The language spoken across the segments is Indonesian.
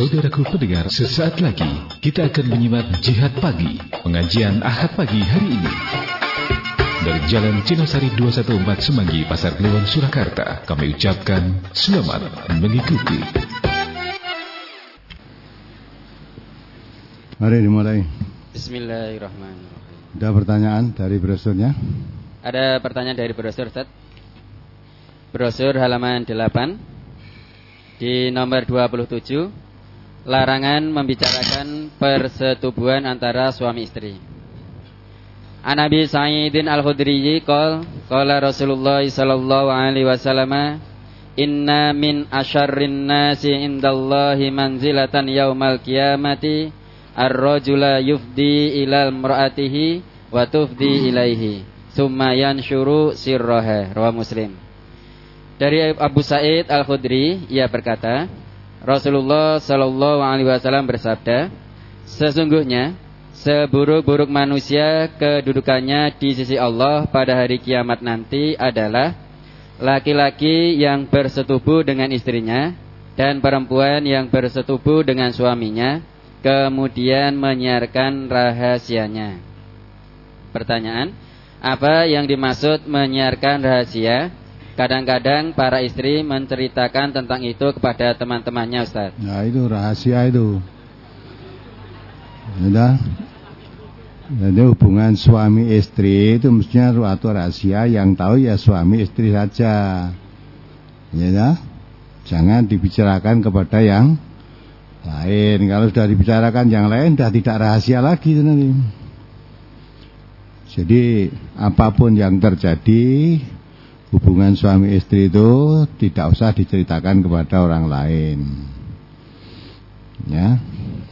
Saudaraku pendengar, sesaat lagi kita akan menyimak Jihad Pagi, pengajian Ahad Pagi hari ini. Dari Jalan Cinosari 214 Semanggi, Pasar Kliwon, Surakarta, kami ucapkan selamat mengikuti. Mari dimulai. Bismillahirrahmanirrahim. Ada pertanyaan dari brosurnya? Ada pertanyaan dari brosur, Ustaz? Brosur halaman 8 di nomor 27 larangan membicarakan persetubuhan antara suami istri. An Nabi Sa'idin Al-Khudri qol qala Rasulullah sallallahu alaihi wasallam inna min asyarrin nasi indallahi manzilatan yaumal qiyamati ar-rajula yufdi ilal mar'atihi wa tufdi ilaihi summa yanshuru sirraha rawa Muslim. Dari Abu Sa'id Al-Khudri ia berkata Rasulullah Shallallahu Alaihi Wasallam bersabda, sesungguhnya seburuk-buruk manusia kedudukannya di sisi Allah pada hari kiamat nanti adalah laki-laki yang bersetubuh dengan istrinya dan perempuan yang bersetubuh dengan suaminya, kemudian menyiarkan rahasianya. Pertanyaan, apa yang dimaksud menyiarkan rahasia? Kadang-kadang para istri menceritakan tentang itu kepada teman-temannya Ustaz. Nah itu rahasia itu. Sudah. Jadi hubungan suami istri itu mestinya suatu rahasia yang tahu ya suami istri saja. Ya, jangan dibicarakan kepada yang lain. Kalau sudah dibicarakan yang lain, sudah tidak rahasia lagi. Jadi apa pun yang terjadi hubungan suami istri itu tidak usah diceritakan kepada orang lain. Ya,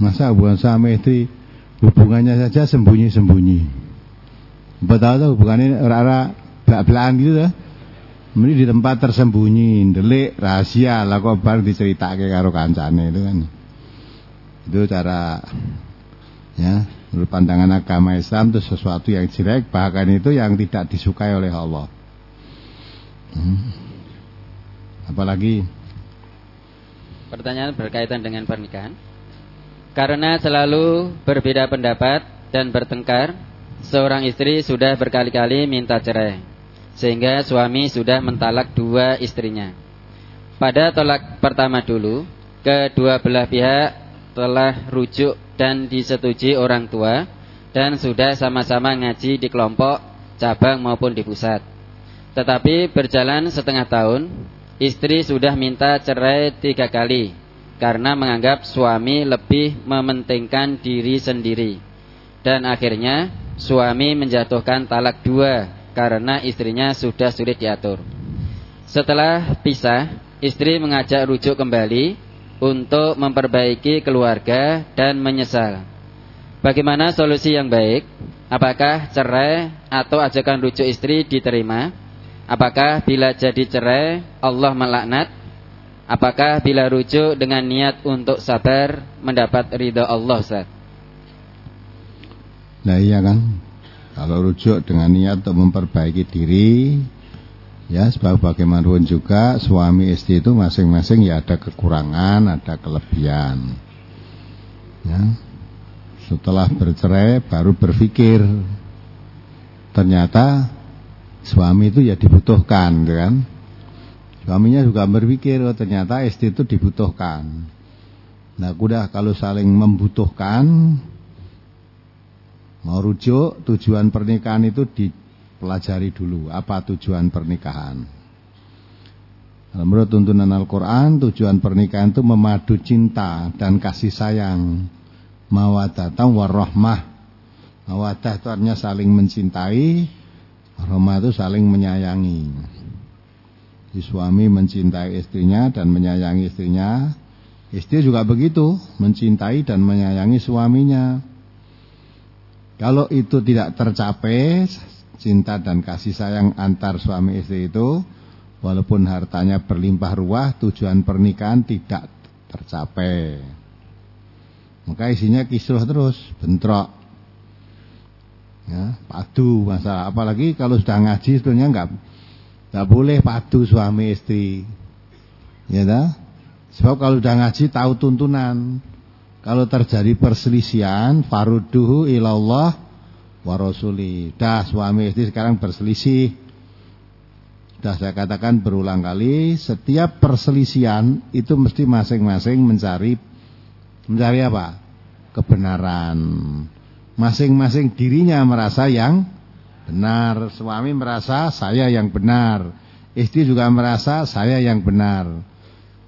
masa hubungan suami istri hubungannya saja sembunyi-sembunyi. Betul tuh hubungannya rara belak-belakan gitu lah. Ini di tempat tersembunyi, delik rahasia lah kok baru diceritake karo kancane itu kan. Itu cara ya, menurut pandangan agama Islam itu sesuatu yang jelek bahkan itu yang tidak disukai oleh Allah. Hmm. Apalagi? Pertanyaan berkaitan dengan pernikahan. Karena selalu berbeda pendapat dan bertengkar Seorang istri sudah berkali-kali minta cerai Sehingga suami sudah mentalak dua istrinya. Pada tolak pertama dulu Kedua belah pihak telah rujuk dan disetujui orang tua Dan sudah sama-sama ngaji di kelompok, cabang maupun di pusat tetapi berjalan setengah tahun, istri sudah minta cerai tiga kali karena menganggap suami lebih mementingkan diri sendiri. Dan akhirnya suami menjatuhkan talak dua karena istrinya sudah sulit diatur. Setelah pisah, istri mengajak rujuk kembali untuk memperbaiki keluarga dan menyesal. Bagaimana solusi yang baik? Apakah cerai atau ajakan rujuk istri diterima? Apakah bila jadi cerai Allah melaknat? Apakah bila rujuk dengan niat untuk sabar mendapat ridha Allah Ustaz? Nah iya kan Kalau rujuk dengan niat untuk memperbaiki diri Ya sebab bagaimanapun juga Suami istri itu masing-masing ya ada kekurangan Ada kelebihan Ya Setelah bercerai baru berpikir Ternyata suami itu ya dibutuhkan gitu kan? Suaminya juga berpikir oh ternyata istri itu dibutuhkan. Nah udah kalau saling membutuhkan mau rujuk tujuan pernikahan itu dipelajari dulu apa tujuan pernikahan. Menurut tuntunan Al-Quran tujuan pernikahan itu memadu cinta dan kasih sayang. Mawadah warahmah mawadah itu artinya saling mencintai Roma itu saling menyayangi. Si suami mencintai istrinya dan menyayangi istrinya. Istri juga begitu, mencintai dan menyayangi suaminya. Kalau itu tidak tercapai, cinta dan kasih sayang antar suami istri itu, walaupun hartanya berlimpah ruah, tujuan pernikahan tidak tercapai. Maka isinya kisruh terus, bentrok ya, padu masalah apalagi kalau sudah ngaji sebetulnya nggak nggak boleh padu suami istri ya dah Sebab kalau udah ngaji tahu tuntunan. Kalau terjadi perselisihan, farudduhu ilallah wa rasuli. Dah suami istri sekarang berselisih. Dah saya katakan berulang kali, setiap perselisihan itu mesti masing-masing mencari mencari apa? Kebenaran. Masing-masing dirinya merasa yang benar. Suami merasa saya yang benar. Istri juga merasa saya yang benar.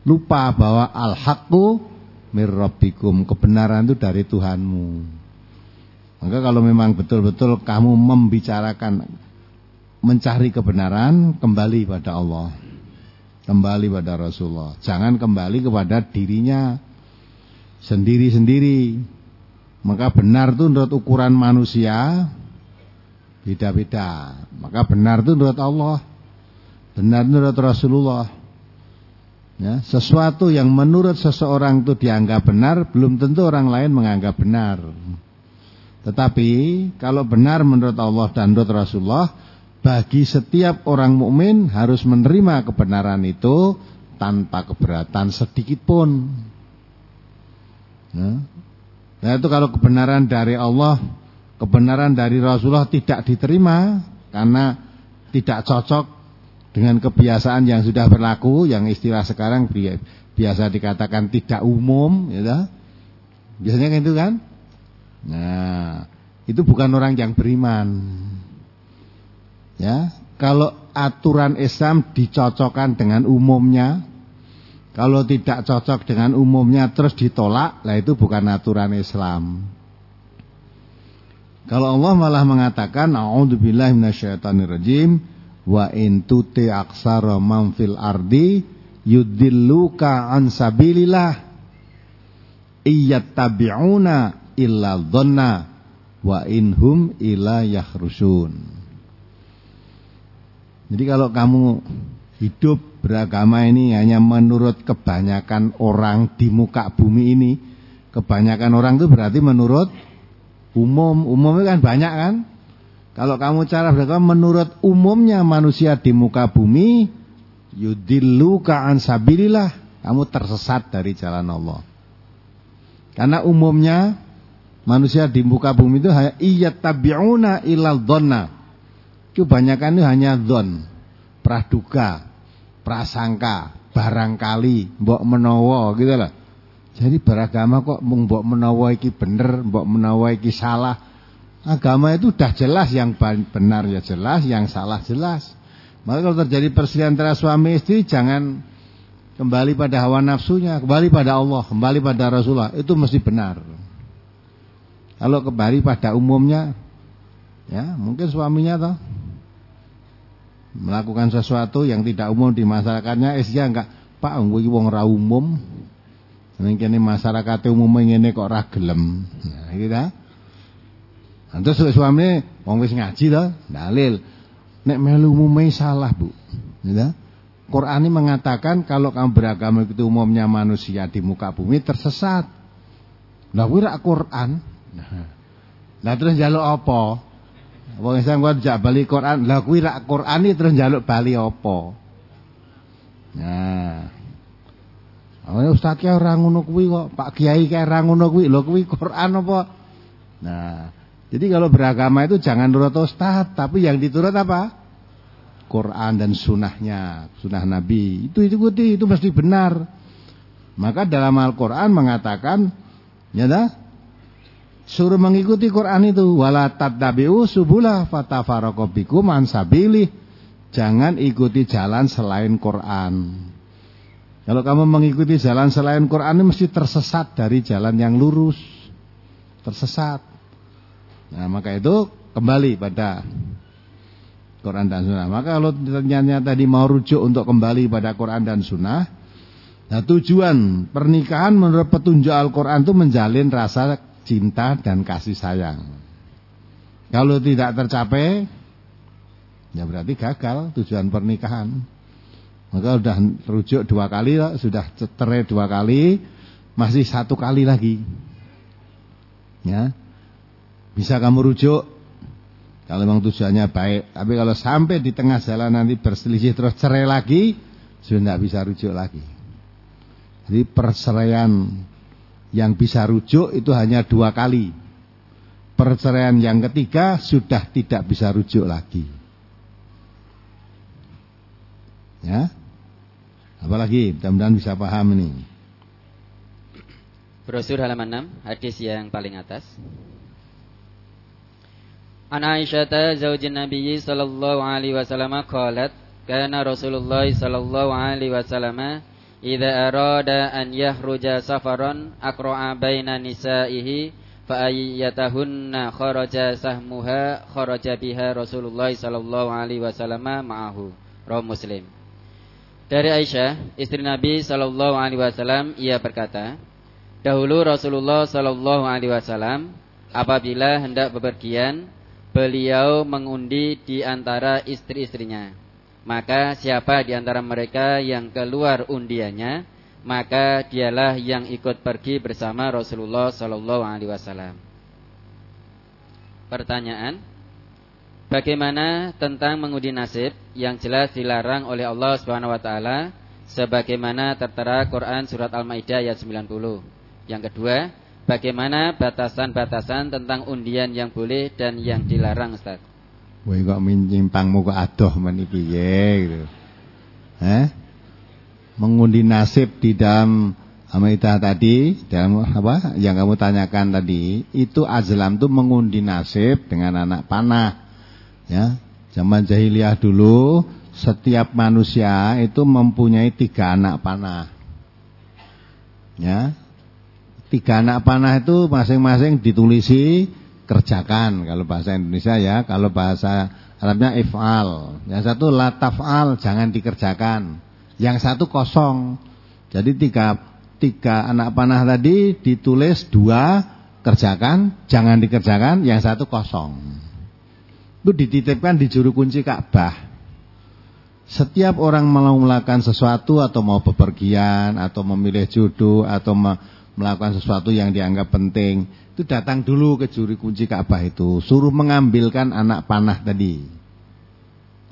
Lupa bahwa al-haqqu mirrabbikum. Kebenaran itu dari Tuhanmu. Maka kalau memang betul-betul kamu membicarakan mencari kebenaran, kembali pada Allah. Kembali pada Rasulullah. Jangan kembali kepada dirinya sendiri-sendiri. Maka benar itu menurut ukuran manusia beda-beda. Maka benar itu menurut Allah. Benar menurut Rasulullah. Ya, sesuatu yang menurut seseorang itu dianggap benar, belum tentu orang lain menganggap benar. Tetapi kalau benar menurut Allah dan menurut Rasulullah, bagi setiap orang mukmin harus menerima kebenaran itu tanpa keberatan sedikit pun. Ya. Nah itu kalau kebenaran dari Allah, kebenaran dari Rasulullah tidak diterima karena tidak cocok dengan kebiasaan yang sudah berlaku yang istilah sekarang biasa dikatakan tidak umum ya biasanya kan itu kan? Nah itu bukan orang yang beriman. Ya kalau aturan Islam dicocokkan dengan umumnya kalau tidak cocok dengan umumnya terus ditolak lah itu bukan aturan Islam. Kalau Allah malah mengatakan a'udzubillahi minasyaitonirrajim wa in tuti aksara man fil ardi yudilluka an sabilillah iyattabi'una illa dhanna wa inhum ila yakhrusun jadi kalau kamu hidup beragama ini hanya menurut kebanyakan orang di muka bumi ini kebanyakan orang itu berarti menurut umum umumnya kan banyak kan kalau kamu cara beragama menurut umumnya manusia di muka bumi, yudillu ka'an kamu tersesat dari jalan Allah. Karena umumnya manusia di muka bumi itu hanya tabi'una ilal dhonna. Kebanyakan itu hanya dhon, praduga, prasangka, barangkali, mbok menawa gitu lah. Jadi beragama kok mbok menawa iki bener, mbok menawa iki salah. Agama itu sudah jelas yang benar ya jelas, yang salah jelas. Maka kalau terjadi perselisihan antara suami istri jangan kembali pada hawa nafsunya, kembali pada Allah, kembali pada Rasulullah. Itu mesti benar. Kalau kembali pada umumnya ya, mungkin suaminya toh melakukan sesuatu yang tidak umum di masyarakatnya, istrinya enggak, Pak, gue wong ra umum. Mungkin masyarakat umum ngene kok ra gelem. Nah, gitu Nah, terus suami wong wis ngaji to, dalil. Nek melu umume salah, Bu. Ya. Quran ini mengatakan kalau kamu beragama itu umumnya manusia di muka bumi tersesat. Lah kuwi rak Quran. Lah terus njaluk apa? Wong Islam kok jak bali Quran. Lah kuwi rak Quran iki terus njaluk bali apa? Nah. Oh Ustaz ki ora ngono kuwi kok, Pak Kiai ki ora ngono kuwi. Lho kuwi Quran apa? Nah, jadi kalau beragama itu jangan nurut ustaz, tapi yang diturut apa? Quran dan sunnahnya, sunnah Nabi. Itu ikuti, itu mesti benar. Maka dalam Al-Quran mengatakan, ya dah, suruh mengikuti Quran itu. Wala tattabi'u subulah fatafarokobikum ansabilih. Jangan ikuti jalan selain Quran. Kalau kamu mengikuti jalan selain Quran ini mesti tersesat dari jalan yang lurus. Tersesat. Nah maka itu kembali pada Quran dan Sunnah. Maka kalau ternyata tadi mau rujuk untuk kembali pada Quran dan Sunnah, nah tujuan pernikahan menurut petunjuk Al-Quran itu menjalin rasa cinta dan kasih sayang. Kalau tidak tercapai, ya berarti gagal tujuan pernikahan. Maka sudah rujuk dua kali, sudah cerai dua kali, masih satu kali lagi. Ya, bisa kamu rujuk kalau memang tujuannya baik. Tapi kalau sampai di tengah jalan nanti berselisih terus cerai lagi, sudah tidak bisa rujuk lagi. Jadi perceraian yang bisa rujuk itu hanya dua kali. Perceraian yang ketiga sudah tidak bisa rujuk lagi. Ya. Apalagi mudah-mudahan bisa paham ini. Brosur halaman 6, hadis yang paling atas. An Aisyah zaujin Nabi sallallahu alaihi wasallam qalat kana Rasulullah sallallahu alaihi wasallam idza arada an yahruja safaran aqra'a baina nisaihi fa ayyatahunna kharaja sahmuha kharaja biha Rasulullah sallallahu alaihi wasallam ma'ahu rawi Muslim Dari Aisyah istri Nabi sallallahu alaihi wasallam ia berkata Dahulu Rasulullah sallallahu alaihi wasallam apabila hendak bepergian beliau mengundi di antara istri-istrinya. Maka siapa di antara mereka yang keluar undiannya, maka dialah yang ikut pergi bersama Rasulullah Sallallahu Alaihi Wasallam. Pertanyaan, bagaimana tentang mengundi nasib yang jelas dilarang oleh Allah Subhanahu Wa Taala, sebagaimana tertera Quran surat Al-Maidah ayat 90. Yang kedua, bagaimana batasan-batasan tentang undian yang boleh dan yang dilarang Ustaz? Wah kok menyimpang muka adoh men gitu. Eh? Mengundi nasib di dalam Amaidah tadi dalam apa yang kamu tanyakan tadi itu azlam itu mengundi nasib dengan anak panah ya zaman jahiliyah dulu setiap manusia itu mempunyai tiga anak panah ya Tiga anak panah itu masing-masing ditulisi kerjakan kalau bahasa Indonesia ya, kalau bahasa Arabnya if'al. Yang satu lataf'al jangan dikerjakan. Yang satu kosong. Jadi tiga tiga anak panah tadi ditulis dua kerjakan, jangan dikerjakan, yang satu kosong. Itu dititipkan di juru kunci Ka'bah. Setiap orang mau melakukan sesuatu atau mau bepergian atau memilih jodoh atau melakukan sesuatu yang dianggap penting, itu datang dulu ke juri kunci Ka'bah itu, suruh mengambilkan anak panah tadi.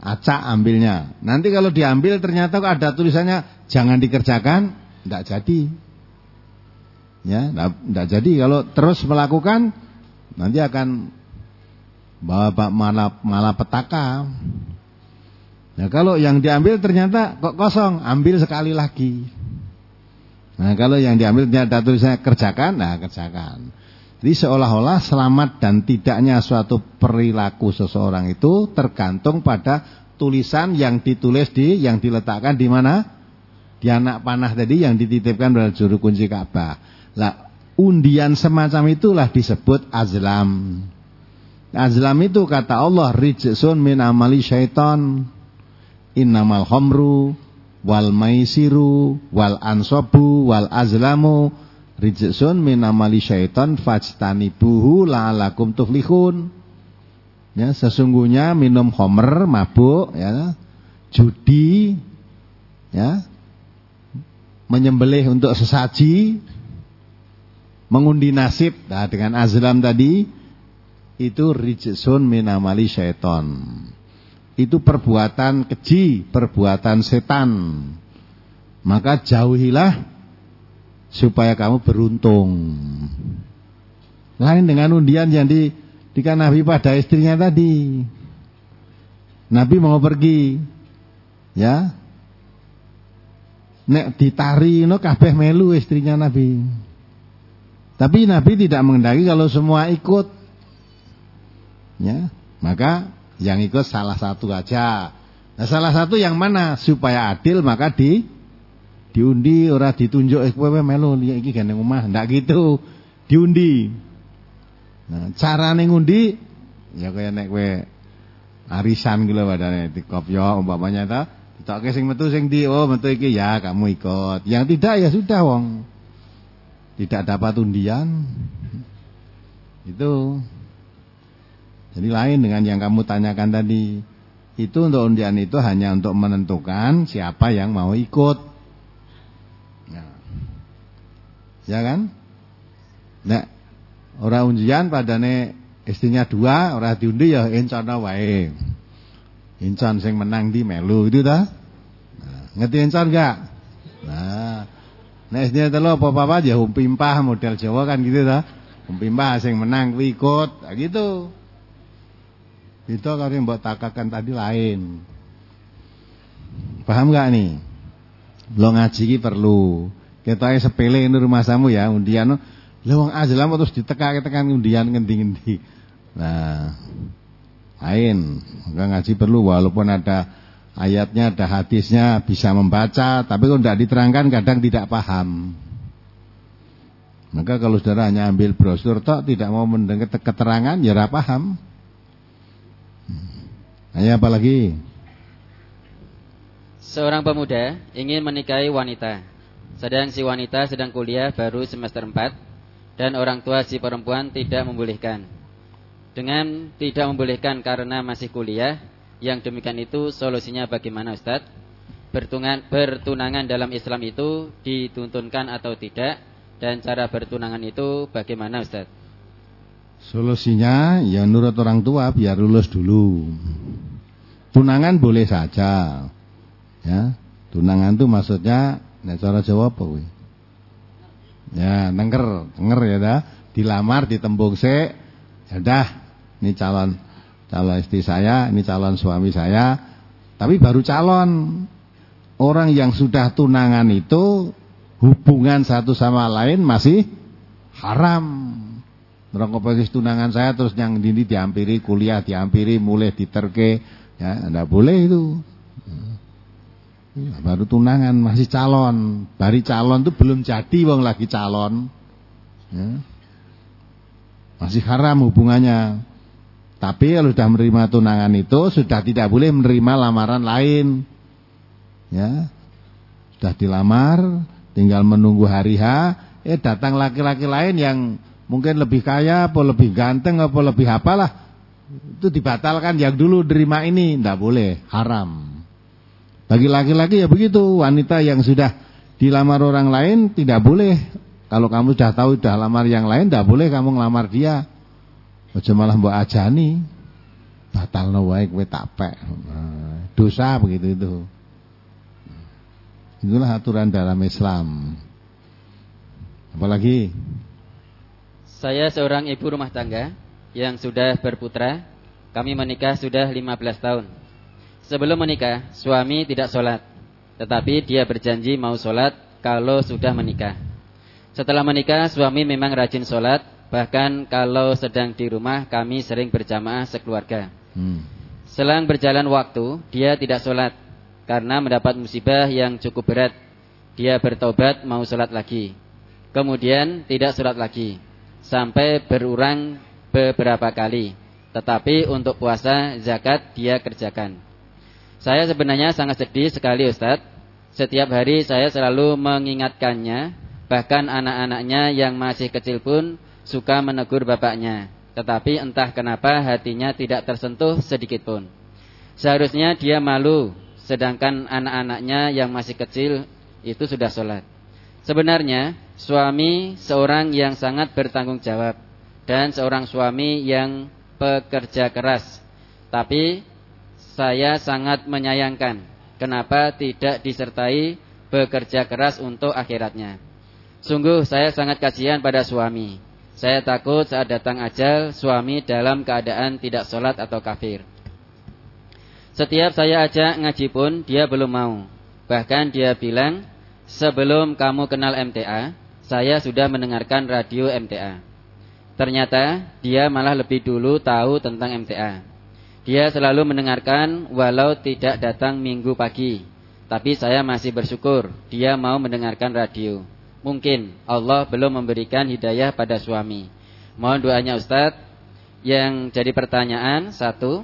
Acak ambilnya. Nanti kalau diambil ternyata ada tulisannya jangan dikerjakan, tidak jadi. Ya, tidak jadi. Kalau terus melakukan, nanti akan bawa malah, petaka. Nah kalau yang diambil ternyata kok kosong, ambil sekali lagi. Nah kalau yang diambil ada tulisannya kerjakan, nah kerjakan. Jadi seolah-olah selamat dan tidaknya suatu perilaku seseorang itu tergantung pada tulisan yang ditulis di, yang diletakkan di mana? Di anak panah tadi yang dititipkan pada juru kunci Ka'bah. Lah, undian semacam itulah disebut azlam. Azlam itu kata Allah, rijsun min amali syaiton. Innamal khamru wal maisiru wal ansobu wal azlamu rijsun min amali syaitan fajtanibuhu la'alakum tuflihun. Ya sesungguhnya minum homer mabuk ya judi ya menyembelih untuk sesaji mengundi nasib. Nah, dengan azlam tadi itu rijsun min amali syaitan. Itu perbuatan keji, perbuatan setan. Maka jauhilah supaya kamu beruntung. Lain dengan undian yang di, dikan Nabi pada istrinya tadi. Nabi mau pergi. Ya. Nek ditari no kabeh melu istrinya Nabi. Tapi Nabi tidak mengendaki kalau semua ikut. Ya, maka yang ikut salah satu aja. Nah, salah satu yang mana supaya adil maka di diundi ora ditunjuk eh kowe melu iki gene omah, ndak gitu. Diundi. Nah, carane ngundi ya kaya nek kowe arisan gitu padane dikopyo umpamanya ta ditokke sing metu sing di oh metu iki ya kamu ikut. Yang tidak ya sudah wong. Tidak dapat undian. Itu jadi lain dengan yang kamu tanyakan tadi. Itu untuk undian itu hanya untuk menentukan siapa yang mau ikut. Ya kan? Nah, orang undian padane istrinya dua, orang diundi ya encana wae. Encon sing menang di melu itu dah. Nah, ngerti encon enggak? Nah, Nah, SD telu apa-apa aja umpimpah model Jawa kan gitu ta. Umpimpah sing menang kuwi ikut, nah, gitu. Itu yang mbok takakan tadi lain. Paham gak nih? Lo ngaji perlu. Kita sepele ini rumah samu ya, undian. Lah wong azlam terus ditekak-tekan undian ngendi-ngendi. Nah, lain. Maka ngaji perlu walaupun ada ayatnya, ada hadisnya, bisa membaca, tapi kalau tidak diterangkan kadang tidak paham. Maka kalau saudara hanya ambil brosur tok tidak mau mendengar keterangan, ya paham. Ayo apa lagi? Seorang pemuda ingin menikahi wanita. Sedang si wanita sedang kuliah baru semester 4 dan orang tua si perempuan tidak membolehkan. Dengan tidak membolehkan karena masih kuliah, yang demikian itu solusinya bagaimana Ustaz? Bertunangan, bertunangan dalam Islam itu dituntunkan atau tidak dan cara bertunangan itu bagaimana Ustaz? Solusinya ya nurut orang tua biar lulus dulu. Tunangan boleh saja. Ya, tunangan itu maksudnya nek cara Jawa apa kuwi? Ya, nengker, denger ya dah, dilamar ditembung se, ya dah, ini calon calon istri saya, ini calon suami saya, tapi baru calon. Orang yang sudah tunangan itu hubungan satu sama lain masih haram. Merokok tunangan saya terus yang ini diampiri kuliah, diampiri mulai diterke, ya enggak boleh itu. Ya, baru tunangan masih calon, bari calon itu belum jadi wong lagi calon. Ya. Masih haram hubungannya. Tapi kalau sudah menerima tunangan itu sudah tidak boleh menerima lamaran lain. Ya. Sudah dilamar, tinggal menunggu hari H, eh datang laki-laki lain yang mungkin lebih kaya, apa lebih ganteng, apa lebih apalah. Itu dibatalkan yang dulu terima ini, tidak boleh, haram. Bagi laki-laki ya begitu, wanita yang sudah dilamar orang lain tidak boleh. Kalau kamu sudah tahu sudah lamar yang lain, tidak boleh kamu ngelamar dia. Aja malah mbok ajani. Batalno wae kowe tapek. Dosa begitu itu. Itulah aturan dalam Islam. Apalagi Saya seorang ibu rumah tangga yang sudah berputra. Kami menikah sudah 15 tahun. Sebelum menikah, suami tidak sholat. Tetapi dia berjanji mau sholat kalau sudah menikah. Setelah menikah, suami memang rajin sholat. Bahkan kalau sedang di rumah, kami sering berjamaah sekeluarga. Hmm. Selang berjalan waktu, dia tidak sholat. Karena mendapat musibah yang cukup berat. Dia bertobat mau sholat lagi. Kemudian tidak sholat lagi. Sampai berurang beberapa kali. Tetapi untuk puasa, zakat dia kerjakan. Saya sebenarnya sangat sedih sekali Ustadz. Setiap hari saya selalu mengingatkannya, bahkan anak-anaknya yang masih kecil pun suka menegur bapaknya. Tetapi entah kenapa hatinya tidak tersentuh sedikit pun. Seharusnya dia malu, sedangkan anak-anaknya yang masih kecil itu sudah sholat. Sebenarnya suami seorang yang sangat bertanggung jawab dan seorang suami yang pekerja keras. Tapi saya sangat menyayangkan kenapa tidak disertai bekerja keras untuk akhiratnya. Sungguh saya sangat kasihan pada suami. Saya takut saat datang ajal suami dalam keadaan tidak sholat atau kafir. Setiap saya ajak ngaji pun dia belum mau. Bahkan dia bilang, sebelum kamu kenal MTA, saya sudah mendengarkan radio MTA. Ternyata dia malah lebih dulu tahu tentang MTA. Dia selalu mendengarkan walau tidak datang minggu pagi. Tapi saya masih bersyukur dia mau mendengarkan radio. Mungkin Allah belum memberikan hidayah pada suami. Mohon doanya Ustadz. Yang jadi pertanyaan satu,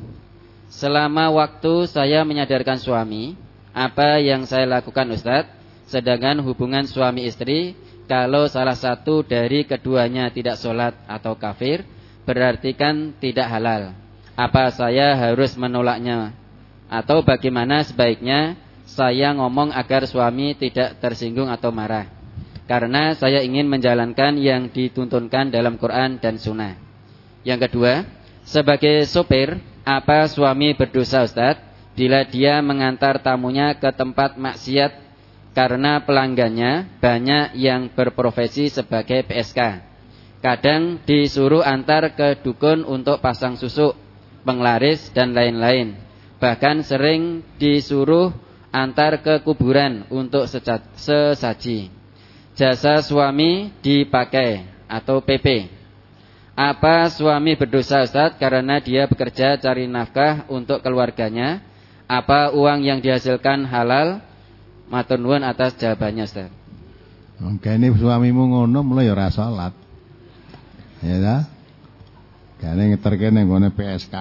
selama waktu saya menyadarkan suami, apa yang saya lakukan Ustadz? Sedangkan hubungan suami istri, kalau salah satu dari keduanya tidak sholat atau kafir, berarti kan tidak halal. Apa saya harus menolaknya? Atau bagaimana sebaiknya saya ngomong agar suami tidak tersinggung atau marah? Karena saya ingin menjalankan yang dituntunkan dalam Quran dan Sunnah. Yang kedua, sebagai sopir, apa suami berdosa Ustaz? Bila dia mengantar tamunya ke tempat maksiat karena pelanggannya banyak yang berprofesi sebagai PSK. Kadang disuruh antar ke dukun untuk pasang susuk, penglaris, dan lain-lain. Bahkan sering disuruh antar ke kuburan untuk sesaji. Jasa suami dipakai atau PP. Apa suami berdosa Ustaz karena dia bekerja cari nafkah untuk keluarganya? Apa uang yang dihasilkan halal? Matur nuwun atas jawabannya, Ustaz. Kene suamimu ngono mulai ora salat. Ya ta? Kene ngeterke ning gone PSK.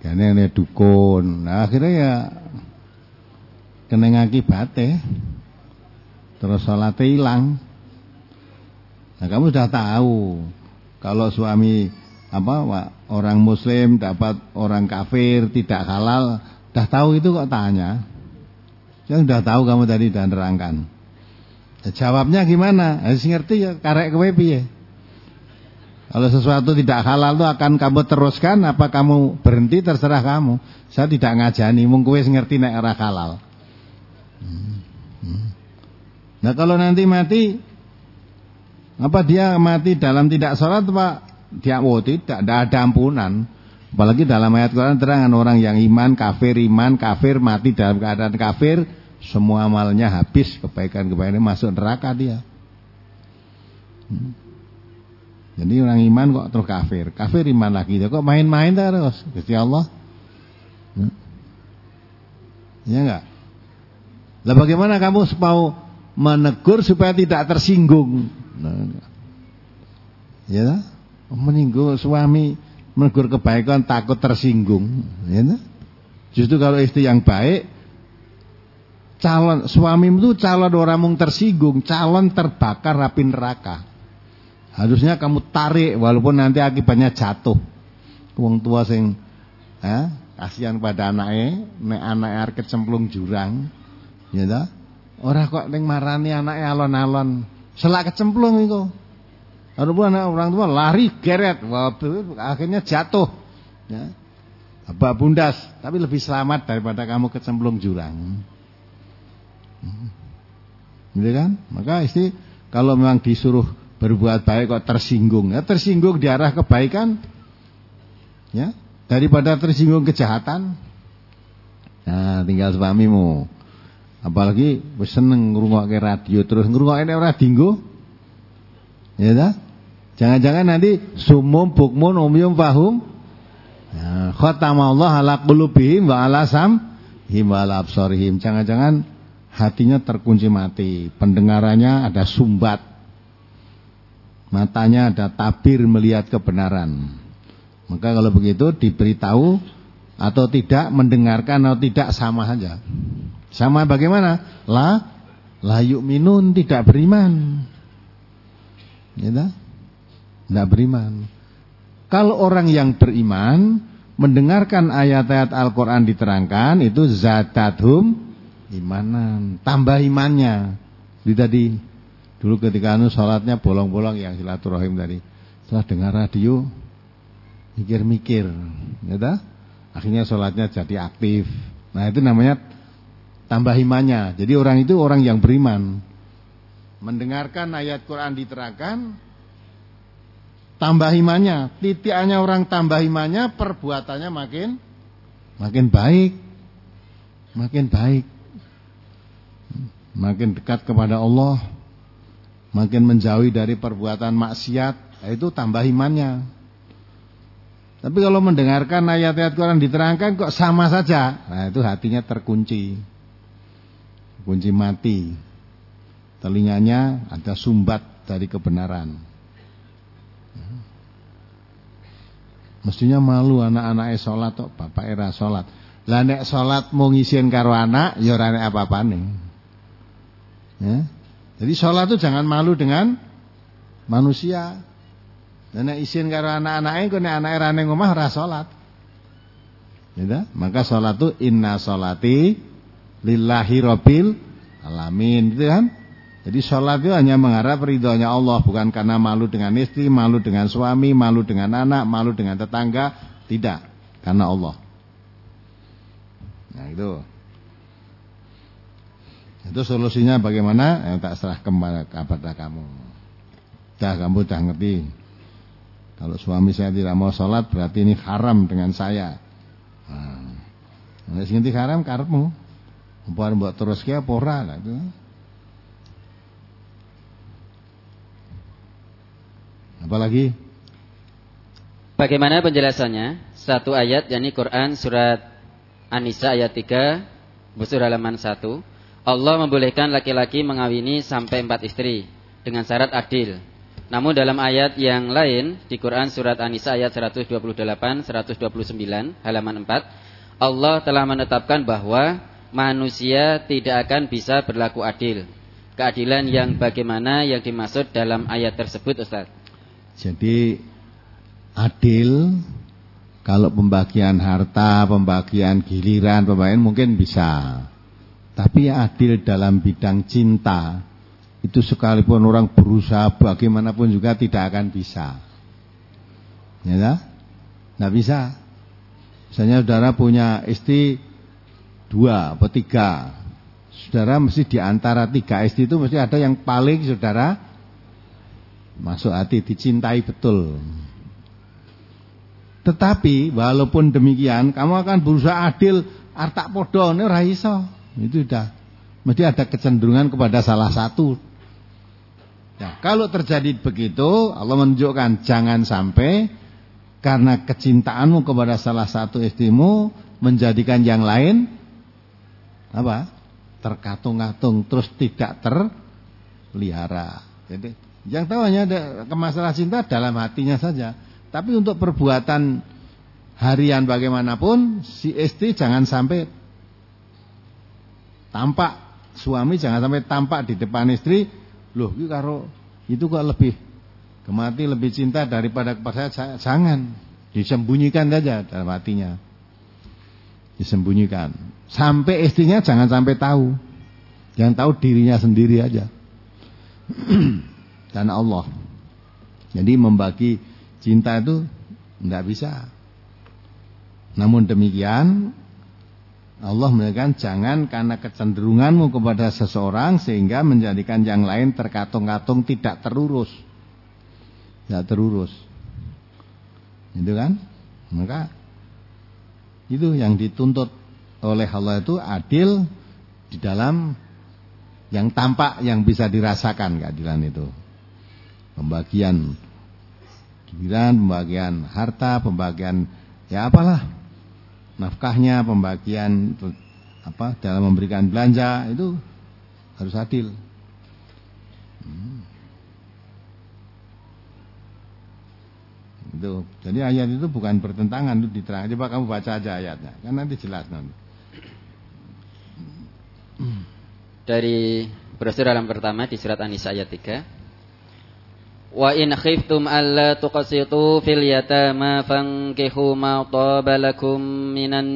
Kene ne dukun. Nah, akhirnya ya kena akibate. Terus salatnya hilang. Nah, kamu sudah tahu kalau suami apa orang muslim dapat orang kafir tidak halal, sudah tahu itu kok tanya. Yang sudah tahu kamu tadi dan nerangkan. Ya, jawabnya gimana? Harus ngerti ya karek kowe piye. Kalau sesuatu tidak halal itu akan kamu teruskan apa kamu berhenti terserah kamu. Saya tidak ngajani, mung kowe ngerti nek ora halal. Nah kalau nanti mati apa dia mati dalam tidak sholat Pak? Dia oh tidak, ada ampunan. Apalagi dalam ayat Quran terangan orang yang iman, kafir, iman, kafir, mati dalam keadaan kafir, semua amalnya habis kebaikan-kebaikan masuk neraka dia. Hmm. Jadi orang iman kok terus kafir, kafir iman lagi kok main-main terus, Gusti Allah. Hmm. Ya enggak? Lah bagaimana kamu mau menegur supaya tidak tersinggung? Nah, ya, meninggung suami menegur kebaikan takut tersinggung, ya. Justru kalau istri yang baik calon suami itu calon orang mung tersinggung, calon terbakar rapi neraka. Harusnya kamu tarik walaupun nanti akibatnya jatuh. Wong tua sing eh, kasihan pada anaknya, nek anaknya arep kecemplung jurang. Ya ta? Ora kok ning marani anaknya alon-alon. Selak kecemplung itu. Walaupun anak orang tua lari geret, wah, akhirnya jatuh. Ya. Apa bundas, tapi lebih selamat daripada kamu kecemplung jurang. Gitu kan? Maka istri kalau memang disuruh berbuat baik kok tersinggung, ya tersinggung di arah kebaikan, ya daripada tersinggung kejahatan. Nah, tinggal suamimu. Apalagi seneng ngrungokke radio terus ngrungokke ora dinggo. Ya ta? Jangan-jangan nanti sumum bukmun umyum fahum. Nah, khatamallahu ala qulubihim wa ala sam'ihim wa ala. Jangan-jangan hatinya terkunci mati, pendengarannya ada sumbat, matanya ada tabir melihat kebenaran. Maka kalau begitu diberitahu atau tidak mendengarkan atau tidak sama saja. Sama bagaimana? La la minun tidak beriman. Ya Tidak beriman. Kalau orang yang beriman mendengarkan ayat-ayat Al-Qur'an diterangkan itu zatathum imanan, tambah imannya. Di tadi dulu ketika anu sholatnya bolong-bolong yang silaturahim tadi. Setelah dengar radio, mikir-mikir, ya? Akhirnya sholatnya jadi aktif. Nah itu namanya tambah imannya. Jadi orang itu orang yang beriman. Mendengarkan ayat Quran diterangkan, tambah imannya. Titiannya orang tambah imannya, perbuatannya makin makin baik. Makin baik makin dekat kepada Allah, makin menjauhi dari perbuatan maksiat, itu tambah imannya. Tapi kalau mendengarkan ayat-ayat Quran diterangkan kok sama saja, nah itu hatinya terkunci, kunci mati, telinganya ada sumbat dari kebenaran. Mestinya malu anak-anak sholat kok bapak era sholat. Lah nek sholat mau ngisiin karo anak, ya ora apa-apa nih. Ya. Jadi sholat itu jangan malu dengan manusia. Dan isin karo anak-anake kok nek anake ra ning omah. Ya, maka sholat itu inna sholati lillahi rabbil alamin gitu kan. Jadi sholat itu hanya mengharap ridhonya Allah bukan karena malu dengan istri, malu dengan suami, malu dengan anak, malu dengan tetangga, tidak, karena Allah. Nah itu. Itu solusinya bagaimana? Yang tak serah kepada kamu. Dah kamu dah ngerti. Kalau suami saya tidak mau sholat berarti ini haram dengan saya. Nah, sing haram karepmu. Apa buat terus ke apa ora lah itu. Apalagi? Bagaimana penjelasannya? Satu ayat yakni Quran surat An-Nisa ayat 3 Busur halaman 1 Allah membolehkan laki-laki mengawini sampai empat istri dengan syarat adil. Namun dalam ayat yang lain di Quran surat An-Nisa ayat 128 129 halaman 4 Allah telah menetapkan bahwa manusia tidak akan bisa berlaku adil. Keadilan yang bagaimana yang dimaksud dalam ayat tersebut Ustaz? Jadi adil kalau pembagian harta, pembagian giliran, pembagian mungkin bisa. Tapi adil dalam bidang cinta itu sekalipun orang berusaha bagaimanapun juga tidak akan bisa. Ya, Tidak bisa. Misalnya saudara punya istri dua atau tiga. Saudara mesti di antara tiga istri itu mesti ada yang paling saudara masuk hati, dicintai betul. Tetapi walaupun demikian kamu akan berusaha adil artak podo ini raiso. Itu sudah mesti ada kecenderungan kepada salah satu. Ya, kalau terjadi begitu Allah menunjukkan jangan sampai karena kecintaanmu kepada salah satu istrimu menjadikan yang lain apa? terkatung-katung terus tidak terpelihara. Jadi yang tahu hanya ada kemasalah cinta dalam hatinya saja. Tapi untuk perbuatan harian bagaimanapun si istri jangan sampai tampak suami jangan sampai tampak di depan istri loh itu karo itu kok lebih kemati lebih cinta daripada kepada saya? Jangan disembunyikan saja dalam hatinya. Disembunyikan. Sampai istrinya jangan sampai tahu. Yang tahu dirinya sendiri aja. Dan Allah. Jadi membagi Cinta itu tidak bisa. Namun demikian Allah menekan jangan karena kecenderunganmu kepada seseorang sehingga menjadikan yang lain terkatung-katung tidak terurus. Tidak terurus. Itu kan? Maka itu yang dituntut oleh Allah itu adil di dalam yang tampak yang bisa dirasakan keadilan itu. Pembagian giliran, pembagian harta, pembagian ya apalah nafkahnya, pembagian apa dalam memberikan belanja itu harus adil. Hmm. Itu. Jadi ayat itu bukan bertentangan itu diterang. Coba kamu baca aja ayatnya, kan nanti jelas nanti. Dari brosur dalam pertama di surat An-Nisa ayat 3 Wa in khiftum alla tuqsitu fil yatama fankihu ma taba lakum minan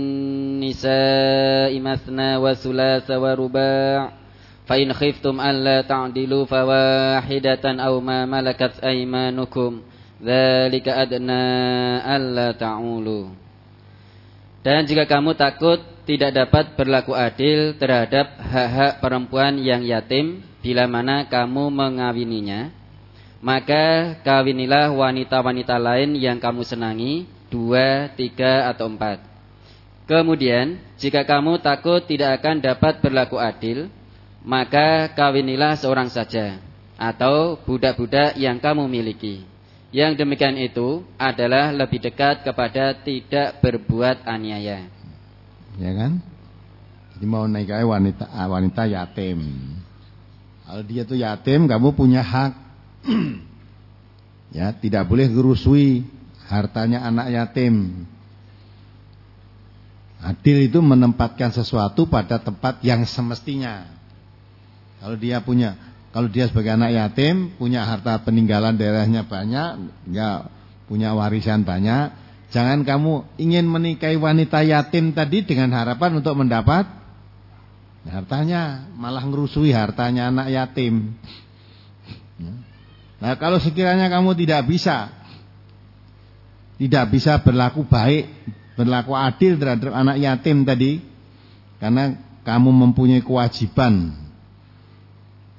nisa'i masna wa thulatha wa ruba' fa in khiftum alla ta'dilu fawahidatan aw ma malakat aymanukum. Dzalika adna alla ta'ulu. Dan jika kamu takut tidak dapat berlaku adil terhadap hak-hak perempuan yang yatim bila mana kamu mengawininya maka kawinilah wanita-wanita lain yang kamu senangi, dua, tiga, atau empat. Kemudian, jika kamu takut tidak akan dapat berlaku adil, maka kawinilah seorang saja, atau budak-budak yang kamu miliki. Yang demikian itu adalah lebih dekat kepada tidak berbuat aniaya. Ya kan? Jadi mau nikahi wanita wanita yatim. Kalau dia tuh yatim, kamu punya hak ya, tidak boleh gerusui hartanya anak yatim. Adil itu menempatkan sesuatu pada tempat yang semestinya. Kalau dia punya, kalau dia sebagai anak yatim punya harta peninggalan daerahnya banyak, ya punya warisan banyak, jangan kamu ingin menikahi wanita yatim tadi dengan harapan untuk mendapat hartanya, malah ngerusui hartanya anak yatim. Nah kalau sekiranya kamu tidak bisa Tidak bisa berlaku baik Berlaku adil terhadap anak yatim tadi Karena kamu mempunyai kewajiban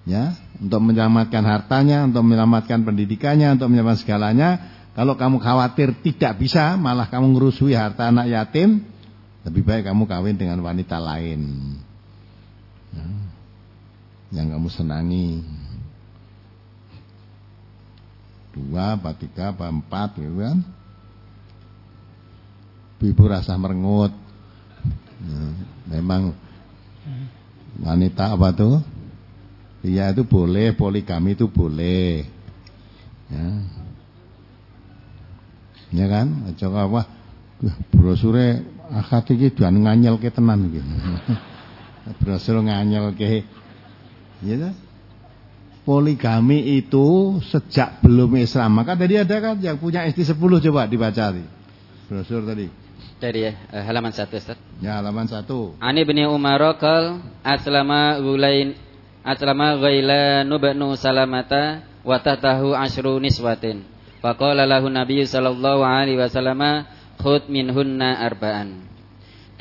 ya, untuk menyelamatkan hartanya, untuk menyelamatkan pendidikannya, untuk menyelamatkan segalanya. Kalau kamu khawatir tidak bisa, malah kamu ngerusui harta anak yatim, lebih baik kamu kawin dengan wanita lain. Ya, yang kamu senangi. Dua, apa tiga, apa empat, gitu kan. Ibu rasa merengut. Ya, memang wanita apa tuh? Iya itu boleh, poligami itu boleh. Ya. Ya kan? Aja apa brosure akad iki dan nganyelke tenan iki. Brosur nganyelke. Ya kan? Poligami itu sejak belum Islam. Maka tadi ada kan yang punya istri 10 coba dibaca tadi. Brosur tadi. Dari uh, halaman 1 Ustaz. Ya, halaman 1. Ani bin Umar qal aslama gulain aslama ghailanu banu salamata wa tahtahu asyru niswatin. Faqala lahu Nabi sallallahu alaihi wasallam khud minhunna arba'an.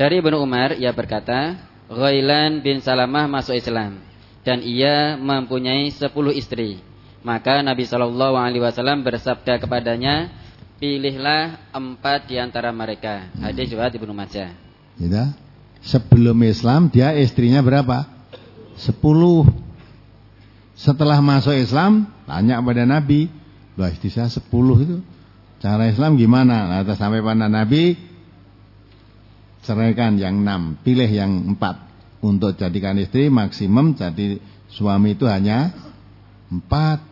Dari Ibnu Umar ia berkata, Ghailan bin Salamah masuk Islam dan ia mempunyai sepuluh istri. Maka Nabi Shallallahu Alaihi Wasallam bersabda kepadanya, pilihlah empat di antara mereka. Hadis riwayat Ibnu Majah. Ya, sebelum Islam dia istrinya berapa? Sepuluh. Setelah masuk Islam, tanya pada Nabi, loh istri saya sepuluh itu. Cara Islam gimana? Nah, sampai pada Nabi, ceraikan yang enam, pilih yang empat. Untuk jadikan istri maksimum jadi suami itu hanya empat.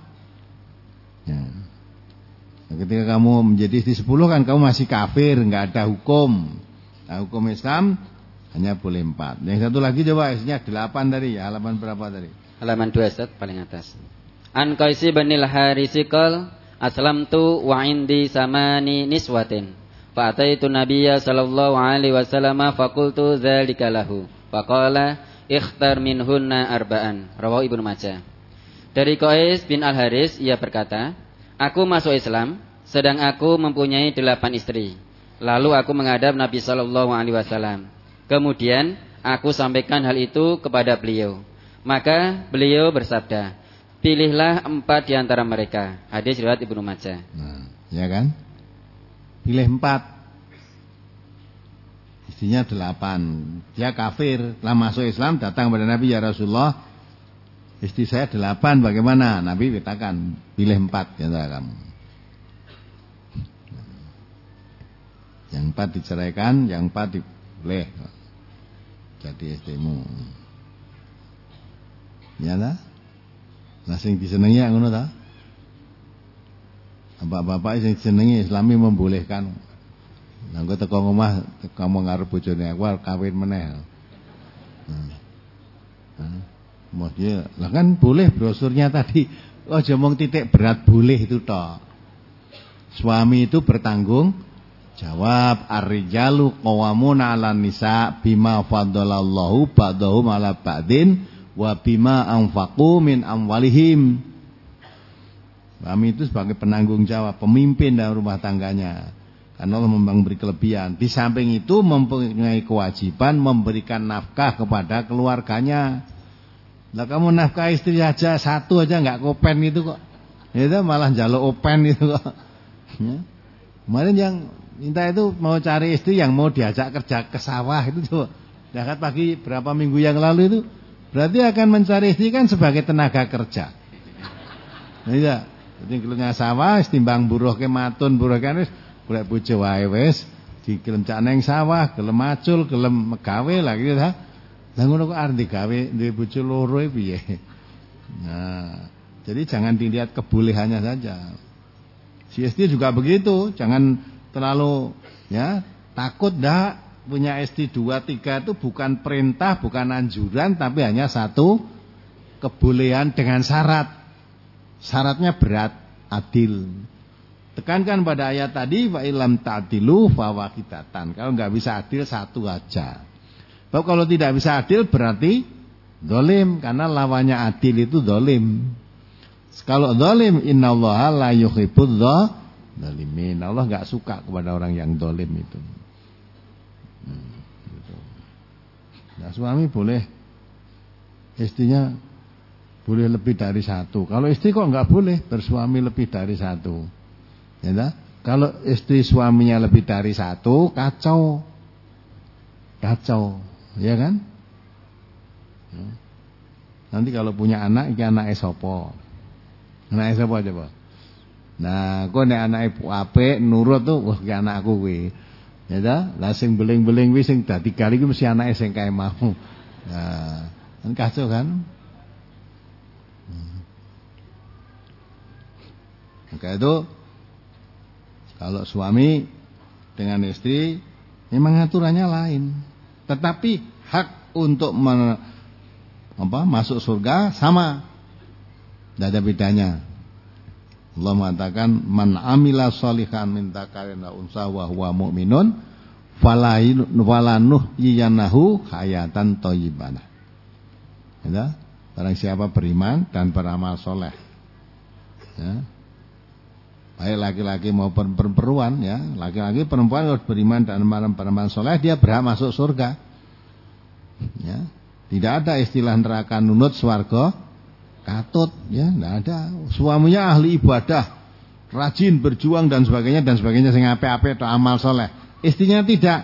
Ya. Nah, ketika kamu menjadi istri sepuluh kan kamu masih kafir, nggak ada hukum. Nah, hukum Islam hanya boleh empat. Yang satu lagi coba isinya delapan tadi ya. Halaman berapa tadi? Halaman dua set paling atas. An Qaisi bin Harisi qol aslamtu wa indi samani niswatin. Fa ataitu Nabiyya sallallahu alaihi wasallam faqultu dzalika lahu. Faqala ikhtar minhunna arba'an. Rawahu Ibnu Majah. Dari Qais bin Al Haris ia berkata, "Aku masuk Islam sedang aku mempunyai delapan istri. Lalu aku menghadap Nabi sallallahu alaihi wasallam. Kemudian aku sampaikan hal itu kepada beliau. Maka beliau bersabda, "Pilihlah empat di antara mereka." Hadis riwayat Ibnu Majah. Nah, ya kan? Pilih empat. Istrinya delapan. Dia kafir. Telah masuk Islam, datang pada Nabi ya Rasulullah. Istri saya delapan, bagaimana? Nabi katakan, pilih empat antara kamu. Yang empat diceraikan, yang empat boleh jadi istrimu. Ya lah. Nah sing disenengi ya ngono ta? Bapak-bapak sing disenengi Islami membolehkan. Nah engko teko omah kamu ngarep bojone aku kawin meneh. Nah, dia, lah kan boleh brosurnya tadi. Oh jomong titik berat boleh itu toh. Suami itu bertanggung Jawab ar-rijalu qawwamuna 'alan nisa bima faddalallahu ba'dahum 'ala ba'din wa bima anfaqu min amwalihim. Suami itu sebagai penanggung jawab, pemimpin dalam rumah tangganya. Karena Allah memberi kelebihan. Di samping itu mempunyai kewajiban memberikan nafkah kepada keluarganya. Lah kamu nafkah istri aja satu aja nggak kopen itu kok. Itu malah jaluk open itu kok. Ya. Kemarin yang minta itu mau cari istri yang mau diajak kerja ke sawah itu tuh. Berangkat pagi berapa minggu yang lalu itu berarti akan mencari istri kan sebagai tenaga kerja. Iya. Jadi keluarnya sawah timbang buruh ke matun buruh kan golek bojo wae wis dikelem cak neng sawah, gelem macul, gelem megawe lah gitu ta. Lah ngono kok arep digawe duwe bojo loro e piye? Nah, jadi jangan dilihat kebolehannya saja. Istri juga begitu, jangan terlalu ya takut dah punya SD 2 3 itu bukan perintah, bukan anjuran tapi hanya satu kebolehan dengan syarat. Syaratnya berat, adil. Tekankan pada ayat tadi wa ilam ta'dilu fawakidatan. Kalau nggak bisa adil satu aja. Bahwa kalau tidak bisa adil berarti dolim karena lawannya adil itu dolim. Kalau dolim innallaha la yuhibbudz Dolimin. Allah nggak suka kepada orang yang dolim itu. Hmm, gitu. Nah suami boleh istrinya boleh lebih dari satu. Kalau istri kok nggak boleh bersuami lebih dari satu. Ya? Kalau istri suaminya lebih dari satu, kacau. Kacau, ya kan? Ya. Nanti kalau punya anak, iki anak esopo. Anak esopo aja, Pak. Nah, kok nek anake apik nurut tuh, wah ki anakku kuwi. Ya ta? Lah sing beling-beling wis sing dadi kali kuwi mesti anake sing kae mau. Nah, kan kacau kan? Maka itu kalau suami dengan istri memang aturannya lain. Tetapi hak untuk men, apa, masuk surga sama. Tidak ada bedanya. Allah mengatakan man amila salihan min dzakarin unsa wa huwa mu'minun falanuh yiyanahu hayatan thayyibah. Ya, barang siapa beriman dan beramal soleh. Ya, baik laki-laki maupun perempuan ya. Laki-laki perempuan harus beriman dan beramal soleh dia berhak masuk surga. Ya. Tidak ada istilah neraka nunut swarga katut ya. Tidak ada. Suaminya ahli ibadah rajin berjuang dan sebagainya dan sebagainya sing ape-ape atau amal soleh. Istrinya tidak.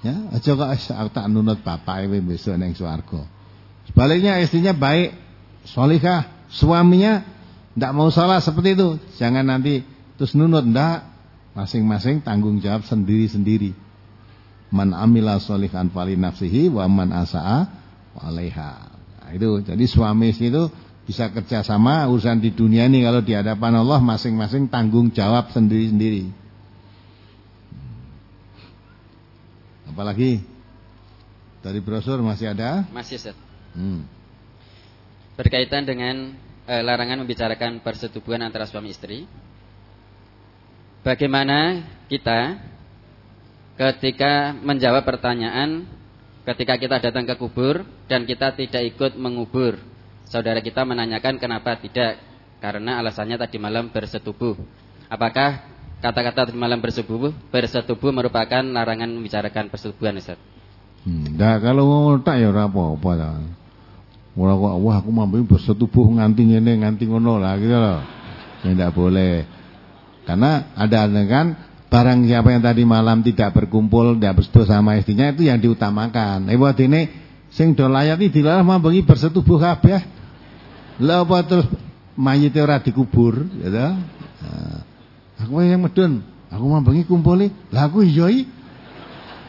Ya aja kok aku tak nunut bapak besok neng swarga. Sebaliknya istrinya baik solihah. Suaminya tidak mau salah seperti itu. Jangan nanti terus nunut. Tidak. Masing-masing tanggung jawab sendiri-sendiri. Man amila solihan fali nafsihi wa man asa'a waleha. Nah, itu. Jadi suami itu bisa kerjasama urusan di dunia ini kalau di hadapan Allah masing-masing tanggung jawab sendiri-sendiri. Apalagi dari brosur masih ada? Masih, Ustaz. Hmm. Berkaitan dengan eh, larangan membicarakan persetubuhan antara suami istri. Bagaimana kita ketika menjawab pertanyaan ketika kita datang ke kubur dan kita tidak ikut mengubur. Saudara kita menanyakan kenapa tidak? Karena alasannya tadi malam bersetubuh. Apakah kata-kata tadi malam bersetubuh bersetubuh merupakan larangan membicarakan persetubuhan Ustaz? Hmm, nah, kalau mau tak ya apa-apa Ora kok wah aku mampu bersetubuh nganti ngene nganti ngono lah gitu loh. Ya tidak boleh. Karena ada kan barang siapa yang tadi malam tidak berkumpul, tidak bersetubuh sama istrinya itu yang diutamakan. Eh buat ini sing do layati dilarang mampu bersetubuh kabeh. Lah apa terus mayit ora dikubur gitu. Nah, aku yang medun, aku mampu kumpuli. Lah aku iya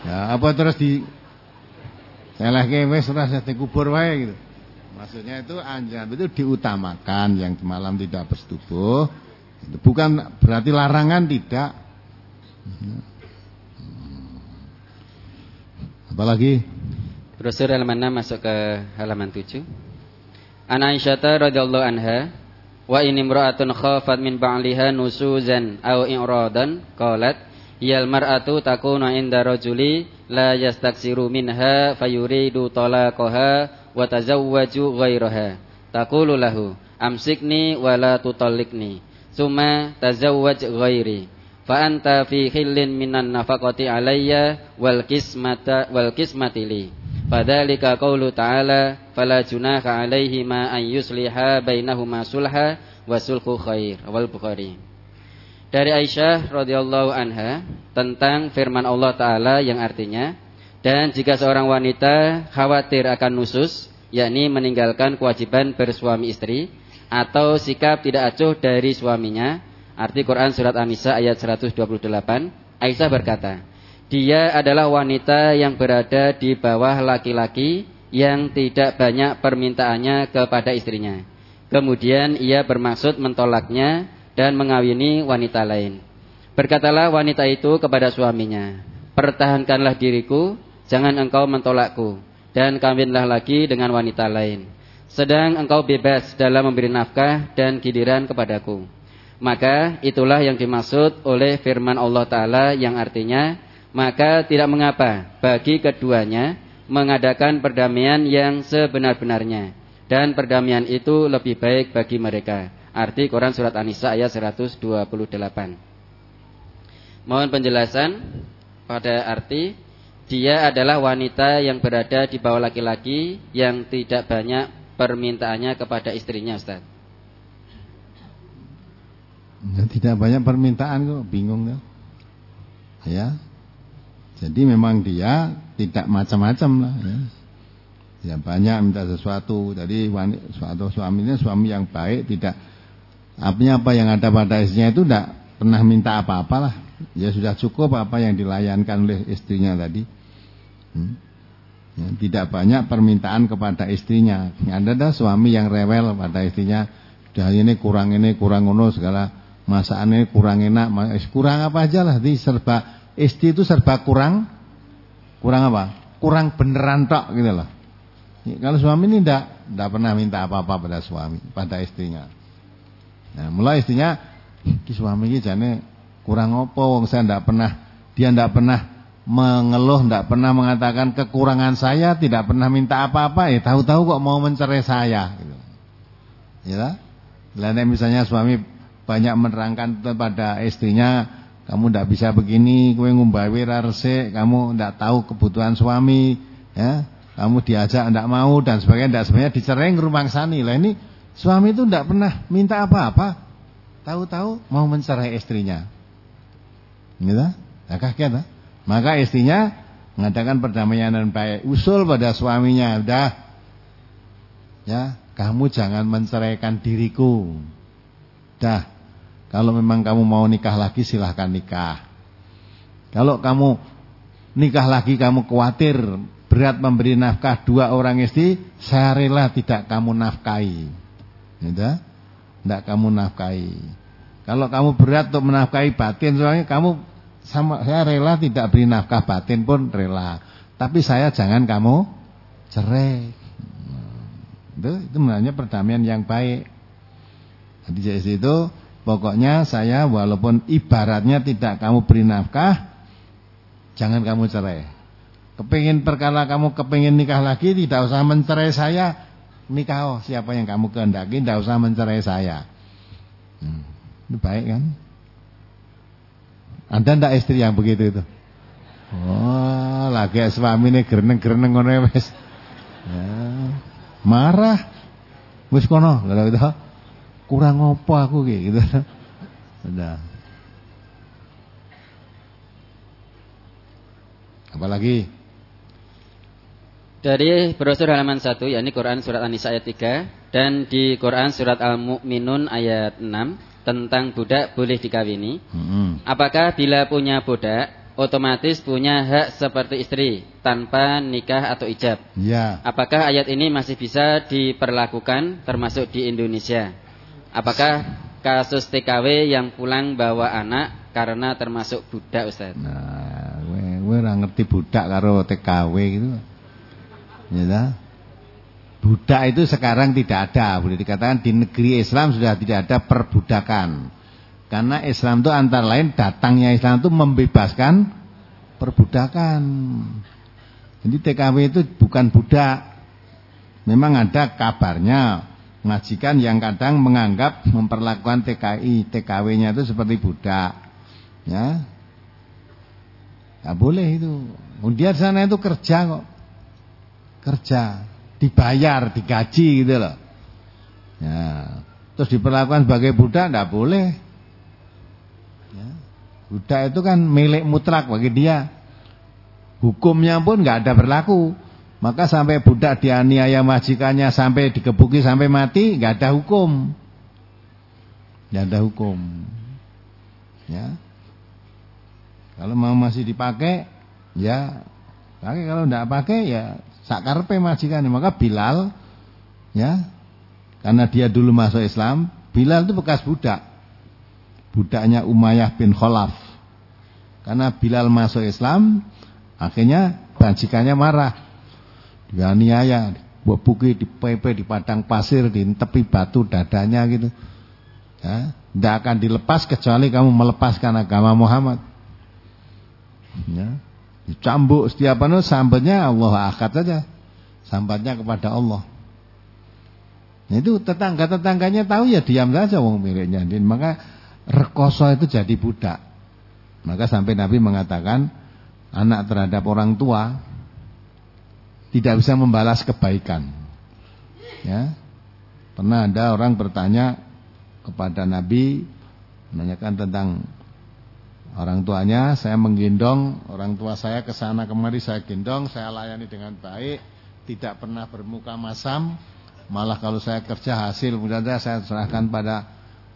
Ya apa terus di Selahke wis ora dikubur wae gitu. Maksudnya itu anjuran itu diutamakan yang malam tidak bersetubuh. Bukan berarti larangan tidak. Apalagi? Brosur halaman 6 masuk ke halaman 7. An Aisyah radhiyallahu anha wa in imra'atun khafat min ba'liha nusuzan aw i'radan qalat yal mar'atu takunu inda rajuli la yastaksiru minha fayuridu talaqaha wa tazawwaju ghairaha taqulu lahu amsikni wa la tutallikni summa tazawwaj ghairi fa anta fi khillin minan nafaqati alayya wal qismata wal qismati li. Fadzalika qaulu ta'ala fala junaha alaihi ma an yusliha bainahuma sulha wa sulhu khair. Wal bukhari. Dari Aisyah radhiyallahu anha tentang firman Allah taala yang artinya dan jika seorang wanita khawatir akan nusus, yakni meninggalkan kewajiban bersuami istri atau sikap tidak acuh dari suaminya, arti Quran surat An-Nisa ayat 128, Aisyah berkata, dia adalah wanita yang berada di bawah laki-laki yang tidak banyak permintaannya kepada istrinya. Kemudian ia bermaksud mentolaknya dan mengawini wanita lain. Berkatalah wanita itu kepada suaminya, pertahankanlah diriku jangan engkau mentolakku dan kawinlah lagi dengan wanita lain. Sedang engkau bebas dalam memberi nafkah dan gidiran kepadaku. Maka itulah yang dimaksud oleh firman Allah Ta'ala yang artinya, maka tidak mengapa bagi keduanya mengadakan perdamaian yang sebenar-benarnya. Dan perdamaian itu lebih baik bagi mereka. Arti Quran Surat An-Nisa ayat 128. Mohon penjelasan pada arti dia adalah wanita yang berada di bawah laki-laki yang tidak banyak permintaannya kepada istrinya Ustaz? Ya, tidak banyak permintaan kok, bingung ya. Ya. Jadi memang dia tidak macam-macam lah ya. Ya banyak minta sesuatu. Jadi suatu suaminya suami yang baik tidak artinya apa yang ada pada istrinya itu tidak pernah minta apa-apalah. Ya sudah cukup apa yang dilayankan oleh istrinya tadi. Hmm. Ya, tidak banyak permintaan kepada istrinya. Ada dah suami yang rewel pada istrinya. Sudah ini kurang ini kurang ngono segala masakannya kurang enak, kurang apa aja lah. Di serba istri itu serba kurang, kurang apa? Kurang beneran tok gitu loh. Ya, kalau suami ini tidak tidak pernah minta apa-apa pada suami, pada istrinya. Nah, mulai istrinya, suami ini jane kurang opo, wong saya tidak pernah, dia tidak pernah mengeluh, tidak pernah mengatakan kekurangan saya, tidak pernah minta apa-apa, ya tahu-tahu kok mau mencerai saya. Gitu. Ya, lainnya misalnya suami banyak menerangkan kepada istrinya, kamu tidak bisa begini, kue ngumbawi rarse, kamu tidak tahu kebutuhan suami, ya. Kamu diajak tidak mau dan sebagainya tidak sebenarnya dicerai rumah sani lah ini suami itu tidak pernah minta apa-apa. Tahu-tahu mau mencerai istrinya. Gitu nah, kaget lah maka istrinya mengadakan perdamaian dan baik usul pada suaminya udah ya kamu jangan menceraikan diriku dah kalau memang kamu mau nikah lagi silahkan nikah kalau kamu nikah lagi kamu khawatir berat memberi nafkah dua orang istri, saya rela tidak kamu nafkahi. Gitu? Tidak kamu nafkahi. Kalau kamu berat untuk menafkahi batin, soalnya kamu sama saya rela tidak beri nafkah batin pun rela. Tapi saya jangan kamu cerai. Itu, itu sebenarnya perdamaian yang baik. Jadi dari situ pokoknya saya walaupun ibaratnya tidak kamu beri nafkah, jangan kamu cerai. Kepingin perkara kamu kepingin nikah lagi tidak usah mencerai saya. Nikah oh, siapa yang kamu kehendaki tidak usah mencerai saya. Hmm, ini baik kan? Anda ndak istri yang begitu itu? Oh, lagi suami ini gereneng-gereneng ngono ya, wis. Ya. Marah. Wis kono, lha gitu. Kurang apa aku gitu. Udah. Apalagi? Dari brosur halaman 1 yakni Quran surat An-Nisa ayat 3 dan di Quran surat Al-Mu'minun ayat 6 tentang budak boleh dikawini. Hmm. Apakah bila punya budak otomatis punya hak seperti istri tanpa nikah atau ijab? Ya. Apakah ayat ini masih bisa diperlakukan termasuk di Indonesia? Apakah kasus TKW yang pulang bawa anak karena termasuk budak Ustaz? Nah, gue ora ngerti budak karo TKW gitu. Ya, budak itu sekarang tidak ada, boleh dikatakan di negeri Islam sudah tidak ada perbudakan. Karena Islam itu antara lain datangnya Islam itu membebaskan perbudakan. Jadi TKW itu bukan budak. Memang ada kabarnya majikan yang kadang menganggap memperlakukan TKI, TKW-nya itu seperti budak. Ya. Tidak boleh itu. Kemudian sana itu kerja kok kerja, dibayar, digaji gitu loh. Ya. Terus diperlakukan sebagai budak tidak boleh. Ya. Budak itu kan milik mutlak bagi dia. Hukumnya pun nggak ada berlaku. Maka sampai budak dianiaya majikannya sampai dikebuki sampai mati nggak ada hukum. Nggak ada hukum. Ya. Kalau mau masih dipakai ya pakai kalau tidak pakai ya sakarpe majikan maka Bilal ya karena dia dulu masuk Islam Bilal itu bekas budak. Budaknya Umayyah bin Khalaf. Karena Bilal masuk Islam akhirnya majikannya marah. Dianiaya buki di pepe di padang pasir di tepi batu dadanya gitu. Ya tidak akan dilepas kecuali kamu melepaskan agama Muhammad. Ya Dicambuk setiap anu sambatnya Allah akad saja. Sambatnya kepada Allah. Nah, itu tetangga-tetangganya tahu ya diam saja wong miliknya. Maka rekoso itu jadi budak. Maka sampai Nabi mengatakan anak terhadap orang tua tidak bisa membalas kebaikan. Ya. Pernah ada orang bertanya kepada Nabi menanyakan tentang orang tuanya, saya menggendong orang tua saya ke sana kemari saya gendong, saya layani dengan baik, tidak pernah bermuka masam, malah kalau saya kerja hasil mudah saya serahkan pada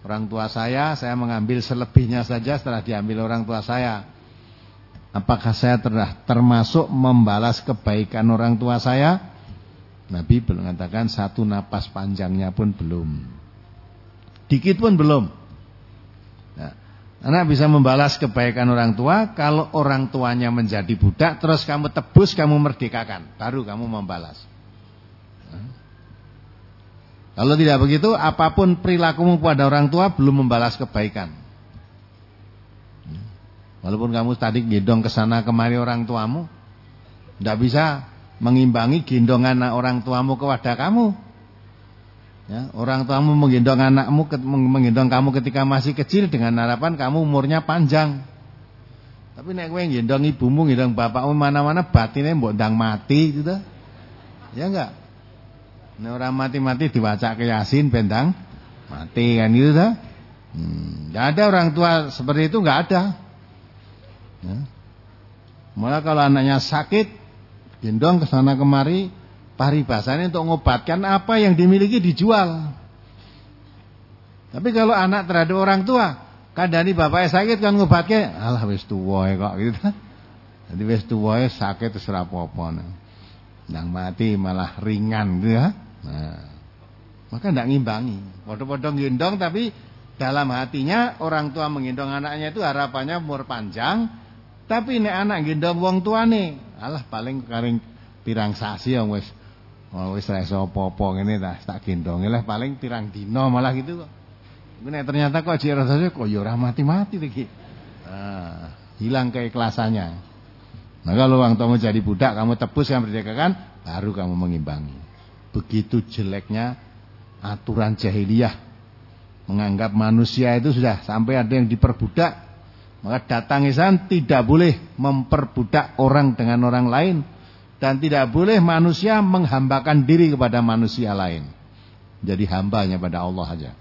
orang tua saya, saya mengambil selebihnya saja setelah diambil orang tua saya. Apakah saya termasuk membalas kebaikan orang tua saya? Nabi belum mengatakan satu napas panjangnya pun belum. Dikit pun belum. Anak bisa membalas kebaikan orang tua kalau orang tuanya menjadi budak terus kamu tebus, kamu merdekakan, baru kamu membalas. Kalau tidak begitu, apa pun perilakumu pada orang tua belum membalas kebaikan. Walaupun kamu tadi gendong ke sana kemari orang tuamu, tidak bisa mengimbangi gendongan orang tuamu kepada kamu. Ya, orang tuamu menggendong anakmu, menggendong kamu ketika masih kecil dengan harapan kamu umurnya panjang. Tapi nek kowe gendong ibumu, gendong bapakmu mana-mana batinnya mbok ndang mati gitu. Ya enggak? Nek orang mati-mati diwaca ke Yasin bendang mati kan gitu dah. Hmm, enggak ada orang tua seperti itu enggak ada. Ya. Malah kalau anaknya sakit gendong ke sana kemari paribasanya untuk mengobatkan apa yang dimiliki dijual. Tapi kalau anak terhadap orang tua, kadani bapaknya sakit kan ngobatke, alah wis tuwa kok gitu. Jadi wis tuwa sakit terus ora apa-apa. Nang mati malah ringan gitu ya. Nah, maka ndak ngimbangi. Padha-padha gendong tapi dalam hatinya orang tua menggendong anaknya itu harapannya umur panjang, tapi nek anak gendong wong tuane, alah paling karing pirang sasi yang wis oh, wis ra iso apa-apa ngene ta tak gendong lah paling pirang dino malah gitu kok. Nek ternyata kok jek rasane kok ya ora mati-mati iki. Nah, hilang keikhlasannya. Nah kalau orang tua jadi budak kamu tebus yang berdekakan baru kamu mengimbangi. Begitu jeleknya aturan jahiliyah menganggap manusia itu sudah sampai ada yang diperbudak maka datang Islam tidak boleh memperbudak orang dengan orang lain dan tidak boleh manusia menghambakan diri kepada manusia lain. Jadi hambanya pada Allah saja.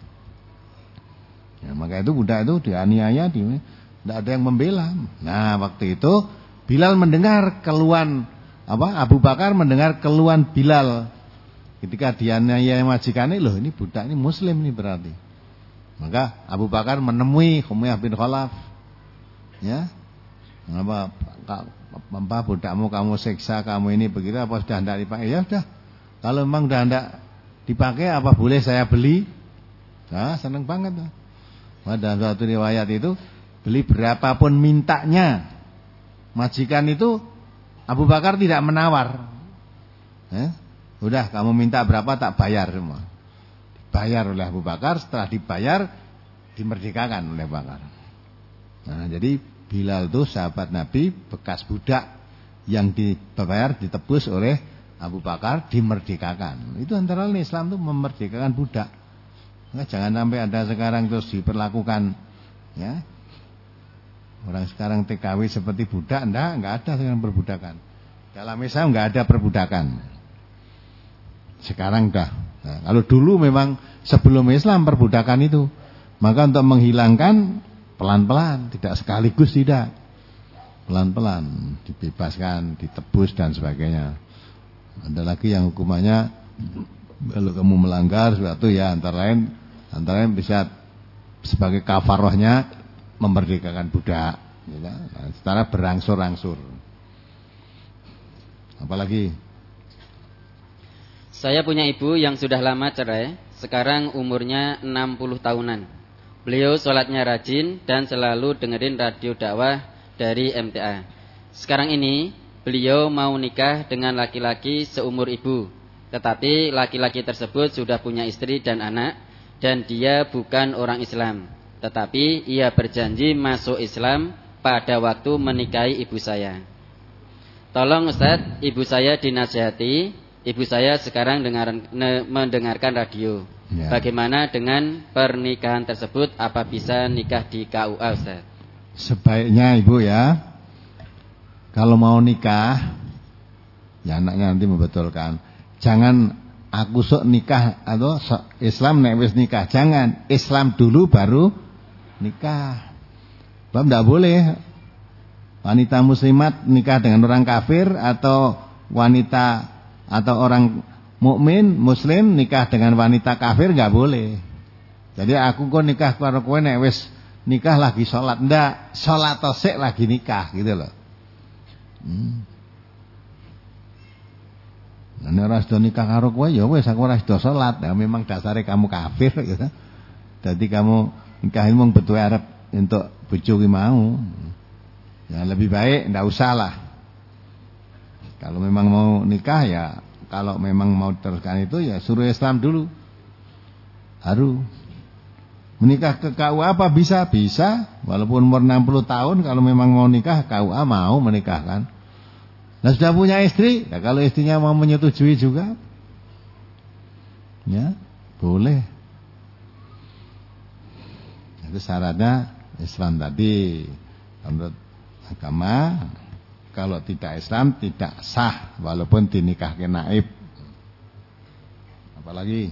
Ya, maka itu budak itu dianiaya, di, tidak ada yang membela. Nah waktu itu Bilal mendengar keluhan apa Abu Bakar mendengar keluhan Bilal ketika dianiaya majikannya loh ini budak ini Muslim ini berarti. Maka Abu Bakar menemui Humayyah bin Khalaf Ya. Apa apa budakmu kamu seksa kamu ini begitu apa sudah tidak dipakai? Ya sudah. Kalau memang sudah tidak dipakai apa boleh saya beli? Nah, senang banget. Nah, suatu riwayat itu beli berapapun mintanya. Majikan itu Abu Bakar tidak menawar. Eh? Udah kamu minta berapa tak bayar semua. Dibayar oleh Abu Bakar, setelah dibayar dimerdekakan oleh Bakar. Nah, jadi Bilal itu sahabat Nabi bekas budak yang dibayar ditebus oleh Abu Bakar dimerdekakan. Itu antara lain Islam itu memerdekakan budak. Nah, jangan sampai ada sekarang terus diperlakukan ya. Orang sekarang TKW seperti budak enggak, enggak ada dengan perbudakan. Dalam Islam enggak ada perbudakan. Sekarang dah. Nah, kalau dulu memang sebelum Islam perbudakan itu, maka untuk menghilangkan Pelan-pelan, tidak sekaligus tidak. Pelan-pelan, dibebaskan, ditebus dan sebagainya. Ada lagi yang hukumannya kalau kamu melanggar sesuatu ya antara lain antara lain bisa sebagai kafarohnya memerdekakan budak, ya, nah, secara berangsur-angsur. Apalagi saya punya ibu yang sudah lama cerai, sekarang umurnya 60 tahunan. Beliau sholatnya rajin dan selalu dengerin radio dakwah dari MTA. Sekarang ini beliau mau nikah dengan laki-laki seumur ibu. Tetapi laki-laki tersebut sudah punya istri dan anak dan dia bukan orang Islam. Tetapi ia berjanji masuk Islam pada waktu menikahi ibu saya. Tolong Ustaz, ibu saya dinasihati. Ibu saya sekarang dengar, mendengarkan radio. Ya. Bagaimana dengan pernikahan tersebut? Apa bisa nikah di KUA Ustaz? Sebaiknya Ibu ya, kalau mau nikah, ya anaknya nanti membetulkan. Jangan aku sok nikah atau sok Islam nek wis nikah. Jangan, Islam dulu baru nikah. Sebab tidak boleh wanita muslimat nikah dengan orang kafir atau wanita atau orang mukmin muslim nikah dengan wanita kafir nggak boleh. Jadi aku kok nikah karo kowe nek wis nikah lagi sholat ndak sholat tosek lagi nikah gitu loh. Hmm. Nah, nek ora nikah karo kowe ya wis aku ora sida salat. Ya memang dasare kamu kafir gitu. Jadi kamu nikah mung betul arep untuk bojo mau. Ya lebih baik ndak usah lah. Kalau memang mau nikah ya kalau memang mau teruskan itu ya suruh Islam dulu. Haru. Menikah ke KUA apa bisa? Bisa. Walaupun umur 60 tahun kalau memang mau nikah KUA mau menikahkan. Nah sudah punya istri, ya kalau istrinya mau menyetujui juga, ya boleh. Itu syaratnya Islam tadi menurut agama kalau tidak Islam tidak sah walaupun dinikahkan naib. Apalagi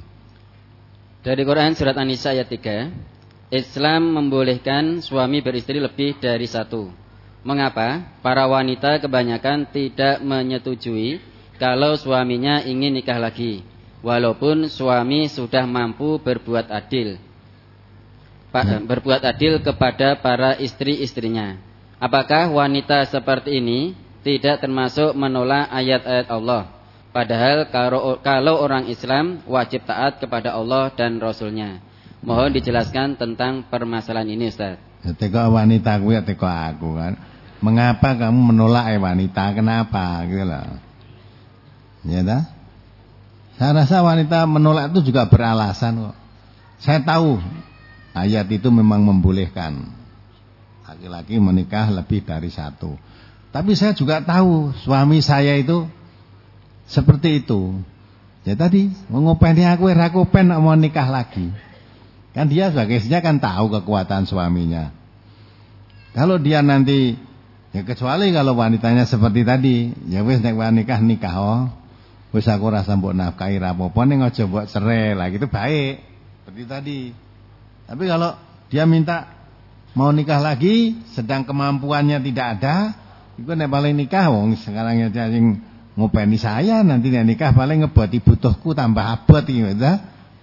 dari Quran surat An-Nisa ayat 3 Islam membolehkan suami beristri lebih dari satu Mengapa para wanita kebanyakan tidak menyetujui kalau suaminya ingin nikah lagi, walaupun suami sudah mampu berbuat adil, hmm. berbuat adil kepada para istri-istrinya. Apakah wanita seperti ini tidak termasuk menolak ayat-ayat Allah? Padahal kalau orang Islam wajib taat kepada Allah dan Rasulnya. Mohon dijelaskan tentang permasalahan ini Ustaz. Teko wanita gue teko aku kan. Mengapa kamu menolak eh wanita? Kenapa? Gitu loh. Ya dah. Saya rasa wanita menolak itu juga beralasan kok. Saya tahu ayat itu memang membolehkan laki-laki menikah lebih dari satu. Tapi saya juga tahu suami saya itu seperti itu. Ya tadi mengopeni aku aku pen mau nikah lagi. Kan dia sebagai istrinya kan tahu kekuatan suaminya. Kalau dia nanti Ya kecuali kalau wanitanya seperti tadi, ya wis nek nikah nikah oh. Wis aku rasa mbok nafkahi ra apa-apa ning aja mbok cerai lah gitu baik. Seperti tadi. Tapi kalau dia minta mau nikah lagi sedang kemampuannya tidak ada, itu nek paling nikah wong sekarang ya sing ngopeni saya nanti nek nikah paling ngebuat butuhku tambah abot gitu.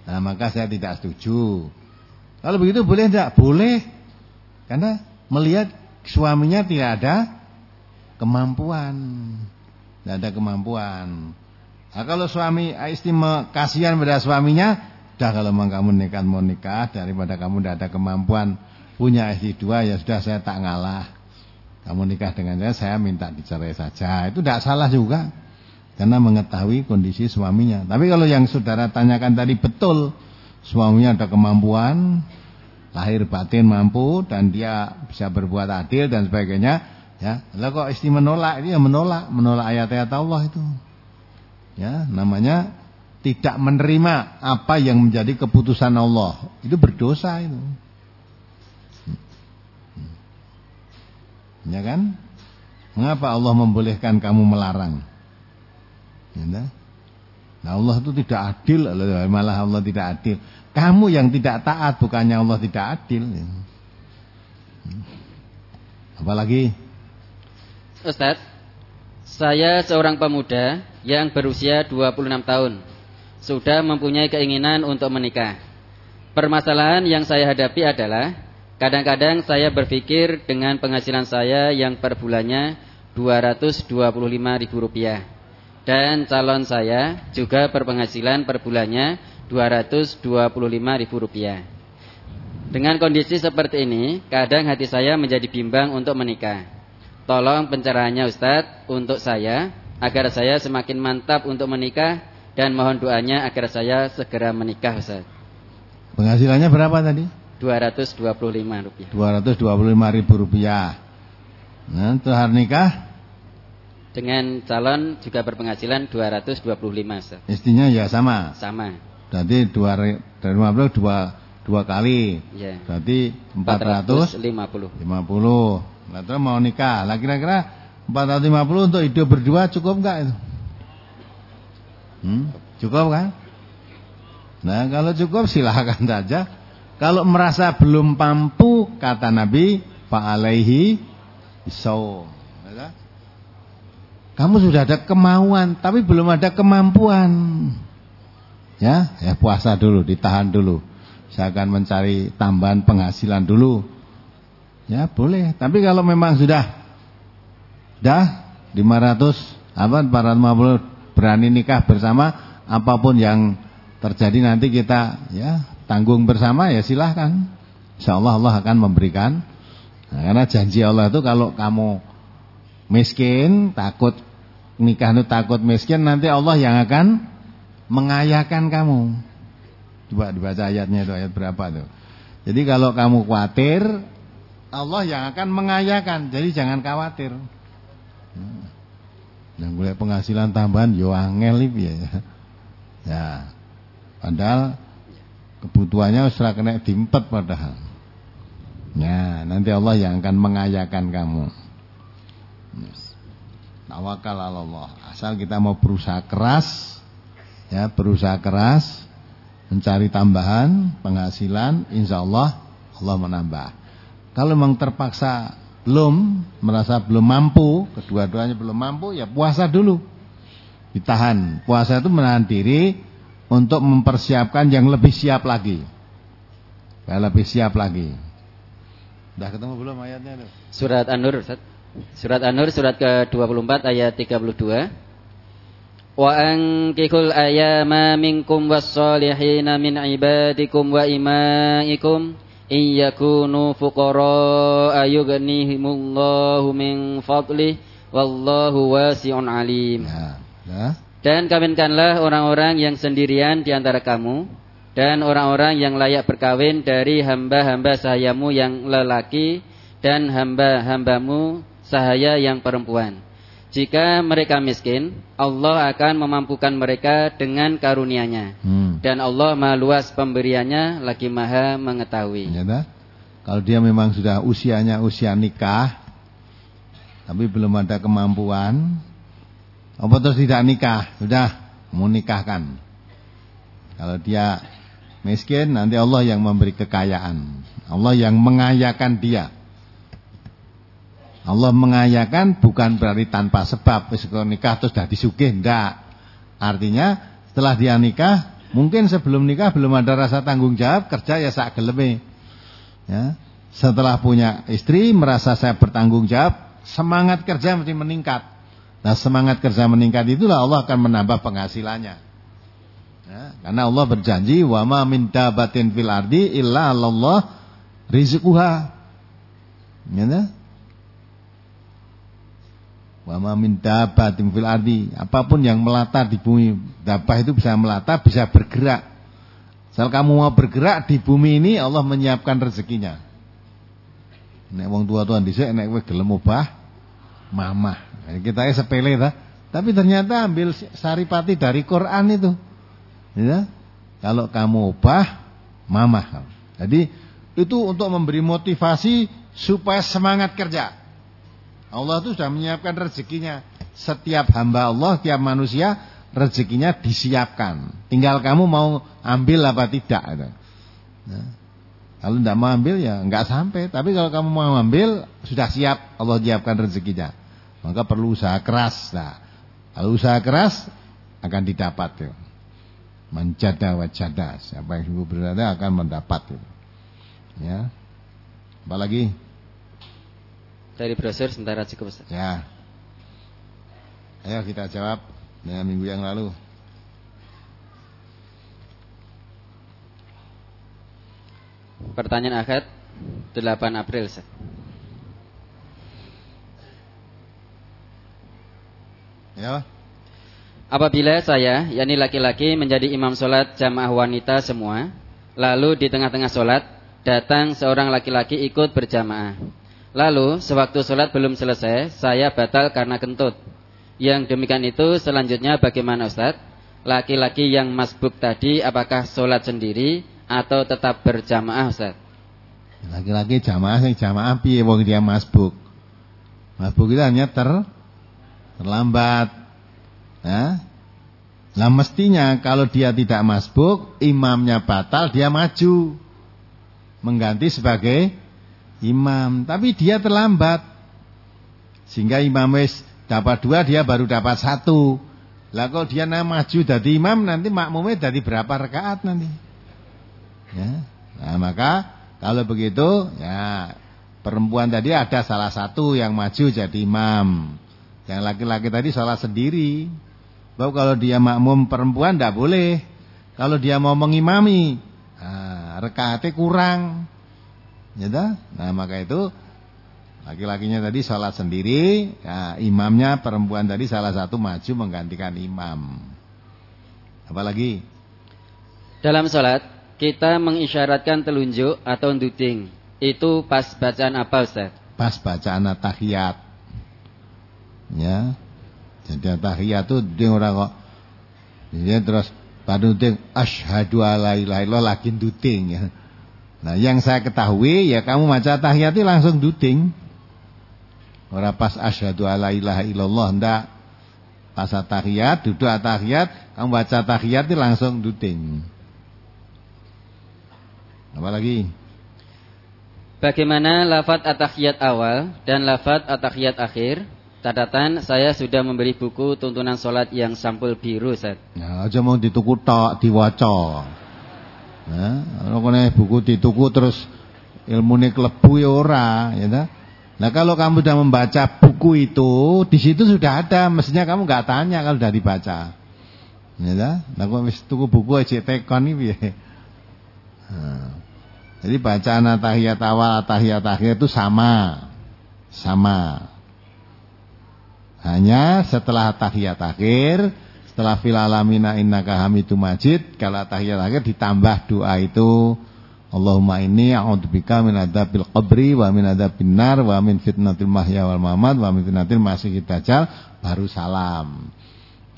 Nah, maka saya tidak setuju. Kalau begitu boleh enggak? Boleh. Karena melihat suaminya tidak ada kemampuan. Tidak ada kemampuan. Nah, kalau suami istri kasihan pada suaminya, dah kalau memang kamu nikah mau nikah daripada kamu tidak ada kemampuan punya istri dua ya sudah saya tak ngalah. Kamu nikah dengan saya, saya minta dicerai saja. Itu tidak salah juga. Karena mengetahui kondisi suaminya. Tapi kalau yang saudara tanyakan tadi betul, suaminya ada kemampuan, lahir batin mampu dan dia bisa berbuat adil dan sebagainya ya lalu kok istri menolak dia menolak menolak ayat-ayat Allah itu ya namanya tidak menerima apa yang menjadi keputusan Allah itu berdosa itu ya kan mengapa Allah membolehkan kamu melarang ya, nah Allah itu tidak adil malah Allah tidak adil kamu yang tidak taat bukannya Allah tidak adil. Apalagi? Ustaz, saya seorang pemuda yang berusia 26 tahun. Sudah mempunyai keinginan untuk menikah. Permasalahan yang saya hadapi adalah kadang-kadang saya berpikir dengan penghasilan saya yang per bulannya Rp225.000 dan calon saya juga berpenghasilan per bulannya Rp225.000. Dengan kondisi seperti ini, kadang hati saya menjadi bimbang untuk menikah. Tolong pencerahannya Ustadz untuk saya agar saya semakin mantap untuk menikah dan mohon doanya agar saya segera menikah Ustadz. Penghasilannya berapa tadi? Rp225. Rp225.000. Nah, untuk hari nikah? Dengan calon juga berpenghasilan 225 Ustaz. Istrinya ya sama? Sama. Berarti dua dari 50 dua dua kali. Ya. Berarti 450. 50. Nah, terus mau nikah. Lah kira-kira 450 untuk hidup berdua cukup enggak itu? Hmm? Cukup kan? Nah, kalau cukup silahkan saja. Kalau merasa belum mampu, kata Nabi, alaihi iso. Kamu sudah ada kemauan, tapi belum ada kemampuan. Ya, ya puasa dulu, ditahan dulu. Saya akan mencari tambahan penghasilan dulu. Ya, boleh. Tapi kalau memang sudah dah 500 apa 450 berani nikah bersama, apa pun yang terjadi nanti kita ya tanggung bersama ya silahkan. Insya Allah Allah akan memberikan. Nah, karena janji Allah itu kalau kamu miskin, takut nikah itu takut miskin, nanti Allah yang akan mengayakan kamu. Coba dibaca ayatnya itu ayat berapa tuh. Jadi kalau kamu khawatir, Allah yang akan mengayakan. Jadi jangan khawatir. Yang boleh penghasilan tambahan yo angel ya. Ya. Padahal kebutuhannya sudah kena dimpet padahal. Ya, nanti Allah yang akan mengayakan kamu. Tawakal Allah. Asal kita mau berusaha keras, ya berusaha keras, mencari tambahan penghasilan, insya Allah Allah menambah. Kalau memang terpaksa belum, merasa belum mampu, kedua-duanya belum mampu, ya puasa dulu. Ditahan. Puasa itu menahan diri untuk mempersiapkan yang lebih siap lagi. Ya, lebih siap lagi. Sudah ketemu belum ayatnya? Surat An-Nur. Surat An-Nur surat ke-24 ayat 32. Wa ankihul ayama minkum was-solihina min ibadikum wa imaikum in yakunu fuqara ayughnihimullahu min fadlih wallahu wasi'un alim. Ya, ya. Dan kawinkanlah orang-orang yang sendirian di antara kamu dan orang-orang yang layak berkawin dari hamba-hamba sahayamu yang lelaki dan hamba-hambamu sahaya yang perempuan. Jika mereka miskin, Allah akan memampukan mereka dengan karunia-Nya. Hmm. Dan Allah maha luas pemberiannya, lagi maha mengetahui. Ya, Kalau dia memang sudah usianya usia nikah, tapi belum ada kemampuan, apa terus tidak nikah? Sudah, mau nikahkan. Kalau dia miskin, nanti Allah yang memberi kekayaan. Allah yang mengayakan dia. Allah mengayakan bukan berarti tanpa sebab wis nikah terus sudah disugih ndak. Artinya setelah dia nikah, mungkin sebelum nikah belum ada rasa tanggung jawab, kerja ya sak geleme. Ya. Setelah punya istri merasa saya bertanggung jawab, semangat kerja mesti meningkat. Nah, semangat kerja meningkat itulah Allah akan menambah penghasilannya. Ya, karena Allah berjanji wa ma min dabatin fil ardi illa Allah rizquha. Ya, Wa ma min dabbatin fil ardi, apa pun yang melata di bumi, dabah itu bisa melata, bisa bergerak. Asal kamu mau bergerak di bumi ini Allah menyiapkan rezekinya. Nek wong tua-tua dhisik nek kowe gelem obah mamah. Kita sepele ta, tapi ternyata ambil saripati dari Quran itu. Ya. Kalau kamu obah mamah. Jadi itu untuk memberi motivasi supaya semangat kerja. Allah itu sudah menyiapkan rezekinya. Setiap hamba Allah, setiap manusia rezekinya disiapkan. Tinggal kamu mau ambil apa tidak. Nah, kalau tidak mau ambil ya nggak sampai. Tapi kalau kamu mau ambil sudah siap Allah siapkan rezekinya. Maka perlu usaha keras. Nah, kalau usaha keras akan didapat. Ya. Menjada wajada. Siapa yang sungguh berada akan mendapat. Ya. ya. Apalagi? Dari brosur sementara cukup Ustaz. Ya. Ayo kita jawab dengan minggu yang lalu. Pertanyaan akad 8 April Ustaz. Ya. Apabila saya, yakni laki-laki menjadi imam sholat jamaah wanita semua, lalu di tengah-tengah sholat datang seorang laki-laki ikut berjamaah. Lalu sewaktu sholat belum selesai, saya batal karena kentut. Yang demikian itu selanjutnya bagaimana Ustaz? Laki-laki yang masbuk tadi apakah sholat sendiri atau tetap berjamaah Ustaz? Laki-laki jamaah yang jamaah piye wong dia masbuk. Masbuk itu hanya ter terlambat. Ya. Nah mestinya kalau dia tidak masbuk, imamnya batal, dia maju. Mengganti sebagai imam. Tapi dia terlambat. Sehingga imam wis dapat dua, dia baru dapat satu. Lah kalau dia nah maju jadi imam, nanti makmumnya jadi berapa rakaat nanti. Ya. Nah maka kalau begitu, ya perempuan tadi ada salah satu yang maju jadi imam. Yang laki-laki tadi salah sendiri. Bahwa kalau dia makmum perempuan tidak boleh. Kalau dia mau mengimami, nah, rekaatnya kurang. Ya Nah maka itu laki-lakinya tadi sholat sendiri, ya, imamnya perempuan tadi salah satu maju menggantikan imam. Apalagi? Dalam sholat kita mengisyaratkan telunjuk atau duding. Itu pas bacaan apa Ustaz? Pas bacaan tahiyat. Ya. Jadi tahiyat itu dia orang kok. Dia terus pada duting asyhadu alla ilaha illallah lagi duting ya. Nah, yang saya ketahui ya kamu baca itu langsung duting. Ora pas asyhadu alla ilaha illallah ndak. Pas tahiyat, duduk tahiyat, kamu baca tahiyat itu langsung duting. Apa lagi? Bagaimana lafaz at-tahiyat awal dan lafaz at-tahiyat akhir Catatan saya sudah memberi buku tuntunan sholat yang sampul biru Ustaz. Ya, aja mau dituku tok diwaca. Ya, kalau buku dituku terus ilmu ini kelebu ya ora, ya ta? Nah kalau kamu sudah membaca buku itu, di situ sudah ada, mestinya kamu nggak tanya kalau sudah dibaca. Ya ta? Nah kalau tuku buku aja tekon ini ya. Jadi bacaan tahiyat awal, tahiyat akhir itu sama. Sama. Hanya setelah tahiyat akhir, setelah fil alamina innaka hamidum majid, kalau tahiyat akhir ditambah doa itu Allahumma inni a'udzubika min adzabil qabri wa min adzabin nar wa min fitnatil mahya wal mamat wa min fitnatil masiihid dajjal baru salam.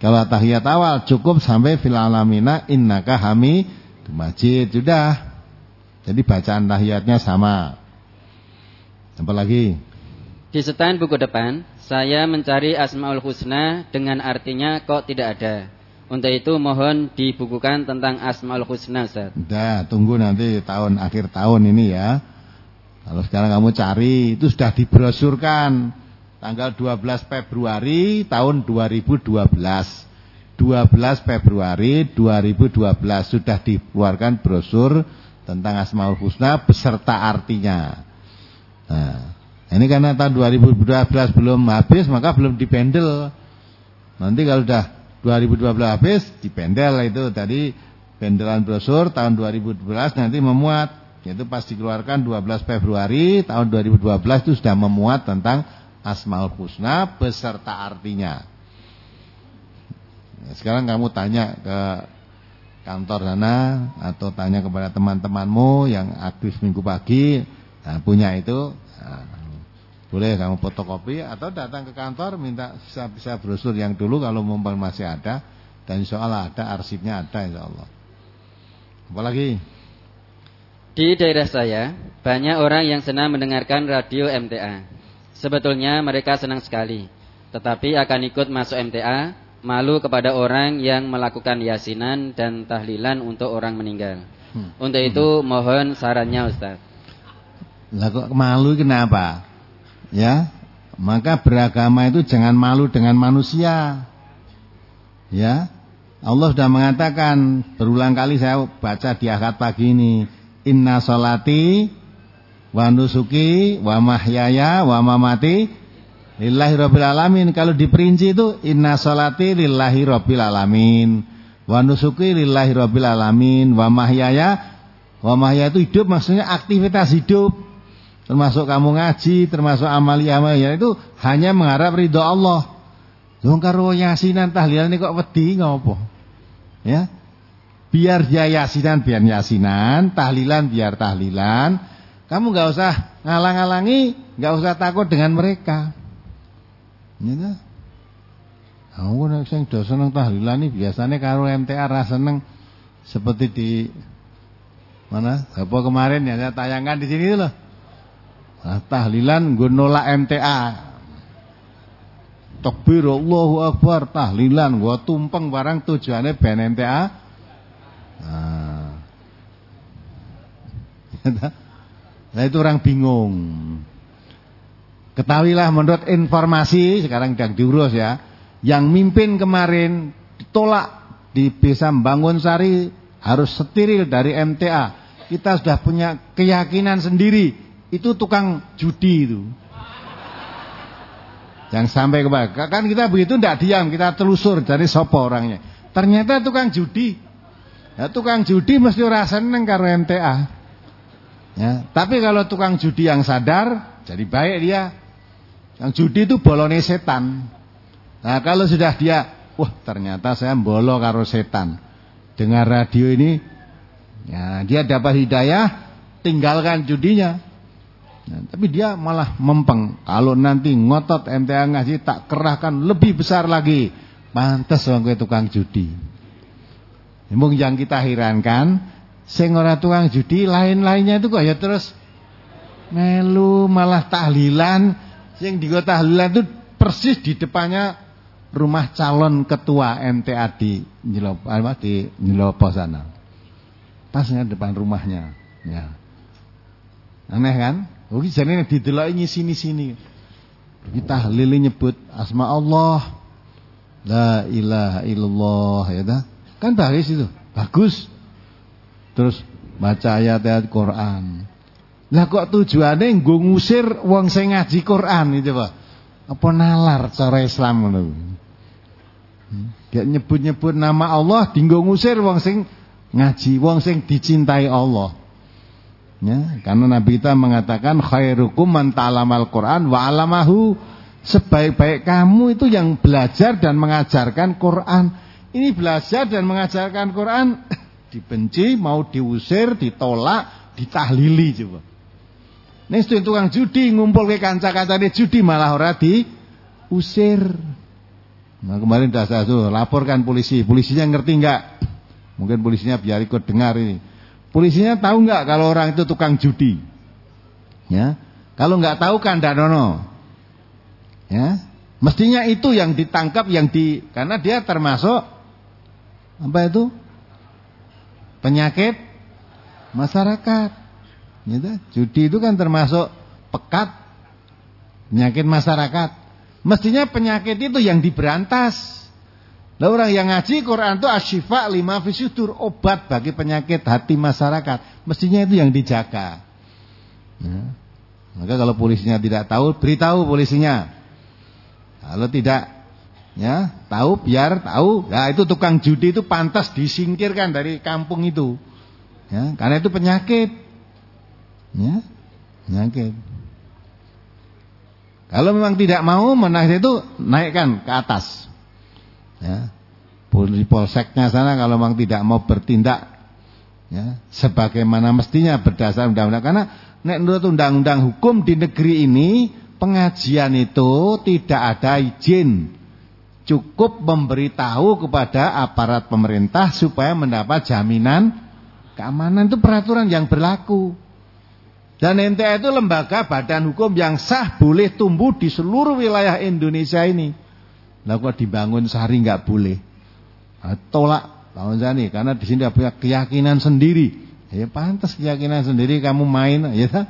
Kalau tahiyat awal cukup sampai fil alamina innaka hamidum majid sudah. Jadi bacaan tahiyatnya sama. Apa lagi? Di stand buku depan saya mencari Asmaul Husna dengan artinya kok tidak ada. Untuk itu mohon dibukukan tentang Asmaul Husna, Ustaz. Udah, tunggu nanti tahun akhir tahun ini ya. Kalau sekarang kamu cari, itu sudah dibrosurkan. Tanggal 12 Februari tahun 2012. 12 Februari 2012 sudah dikeluarkan brosur tentang Asmaul Husna beserta artinya. Nah, ini karena tahun 2012 belum habis maka belum dipendel. Nanti kalau sudah 2012 habis dipendel itu tadi pendelan brosur tahun 2012 nanti memuat yaitu pas dikeluarkan 12 Februari tahun 2012 itu sudah memuat tentang Asmaul Husna beserta artinya. Sekarang kamu tanya ke kantor sana atau tanya kepada teman-temanmu yang aktif minggu pagi nah, punya itu nah, boleh kamu fotokopi atau datang ke kantor minta bisa-bisa brosur yang dulu kalau mumpung masih ada dan insya Allah ada arsipnya ada insya Allah. Apalagi? Di daerah saya banyak orang yang senang mendengarkan radio MTA. Sebetulnya mereka senang sekali, tetapi akan ikut masuk MTA malu kepada orang yang melakukan yasinan dan tahlilan untuk orang meninggal. Hmm. Untuk itu mohon sarannya Ustaz. Lah kok malu kenapa? Ya, maka beragama itu jangan malu dengan manusia. Ya, Allah sudah mengatakan berulang kali saya baca di akad pagi ini, Inna salati wa nusuki wa mahyaya wa mamati lillahi rabbil alamin. Kalau diperinci itu inna salati lillahi rabbil alamin. Wa nusuki lillahi rabbil alamin wa mahyaya wa mahyaya itu hidup maksudnya aktivitas hidup termasuk kamu ngaji, termasuk amalia-amalia itu hanya mengharap ridho Allah. Wong karo yasinan tahlilan kok wedi ngopo? Ya. Biar dia yasinan biar yasinan, tahlilan biar tahlilan. Kamu nggak usah ngalang-alangi, nggak usah takut dengan mereka. Ya. Aku nek sing do seneng tahlilan ini biasanya karo MTA ra seneng seperti di mana? Apa kemarin ya saya tayangkan di sini loh. Nah, tahlilan gue nolak MTA. takbir Allahu Akbar tahlilan gua tumpeng barang tujuannya ben MTA nah. itu orang bingung ketahuilah menurut informasi sekarang sedang diurus ya yang mimpin kemarin ditolak di Desa Bangun Sari harus steril dari MTA kita sudah punya keyakinan sendiri itu tukang judi itu yang sampai ke kan kita begitu tidak diam, kita telusur dari sopo orangnya. Ternyata tukang judi. Ya, tukang judi mesti ora seneng karo MTA. Ya, tapi kalau tukang judi yang sadar, jadi baik dia. Yang judi itu bolone setan. Nah, kalau sudah dia, wah ternyata saya bolo karo setan. Dengar radio ini, ya, dia dapat hidayah, tinggalkan judinya. Nah, tapi dia malah mempeng. Kalau nanti ngotot MTA ngaji tak kerahkan lebih besar lagi. Pantes wong tukang judi. Mung yang kita herankan, sing ora tukang judi lain-lainnya itu kok ya terus melu malah tahlilan. Sing di tahlilan itu persis di depannya rumah calon ketua MTA di Nyelopo, di Nyelopo sana. Pasnya depan rumahnya. Ya. Aneh kan? Oh jane dideloki nyisi-sini. Kita tahlil nyebut asma Allah. La ilaha illallah ya dah. Kan bagus itu. Bagus. Terus baca ayat-ayat Quran. Lah kok tujuannya nggo ngusir wong sing ngaji Quran itu Pak. Apa nalar cara Islam ngono. Hmm? Gak nyebut-nyebut nama Allah dinggo ngusir wong sing ngaji, wong sing dicintai Allah. Ya, karena Nabi kita mengatakan khairukum man ta'alamal Quran wa alamahu. Sebaik-baik kamu itu yang belajar dan mengajarkan Quran. Ini belajar dan mengajarkan Quran dibenci, mau diusir, ditolak, ditahlili coba. Ini tukang judi ngumpul ke kanca-kancane judi malah ora diusir. Nah kemarin dasar tuh laporkan polisi, polisinya ngerti enggak? Mungkin polisinya biar ikut dengar ini. Polisinya tahu nggak kalau orang itu tukang judi? Ya. Kalau nggak tahu kan danono. Ya. Mestinya itu yang ditangkap yang di karena dia termasuk apa itu? Penyakit masyarakat. Gitu. Judi itu kan termasuk pekat penyakit masyarakat. Mestinya penyakit itu yang diberantas. Nah orang yang ngaji Quran itu asyifa lima fisudur obat bagi penyakit hati masyarakat. Mestinya itu yang dijaga. Ya. Maka kalau polisinya tidak tahu, beritahu polisinya. Kalau tidak, ya tahu biar tahu. Nah itu tukang judi itu pantas disingkirkan dari kampung itu. Ya, karena itu penyakit. Ya, penyakit. Kalau memang tidak mau menaik itu naikkan ke atas. Ya. Di polseknya sana kalau memang tidak mau bertindak ya, sebagaimana mestinya berdasar undang-undang. Karena nek menurut undang-undang hukum di negeri ini pengajian itu tidak ada izin. Cukup memberitahu kepada aparat pemerintah supaya mendapat jaminan keamanan. Itu peraturan yang berlaku. Dan NTA itu lembaga badan hukum yang sah boleh tumbuh di seluruh wilayah Indonesia ini lah kok dibangun sehari nggak boleh. Nah, tolak bangun sehari karena di sini punya keyakinan sendiri. Ya pantas keyakinan sendiri kamu main ya tak?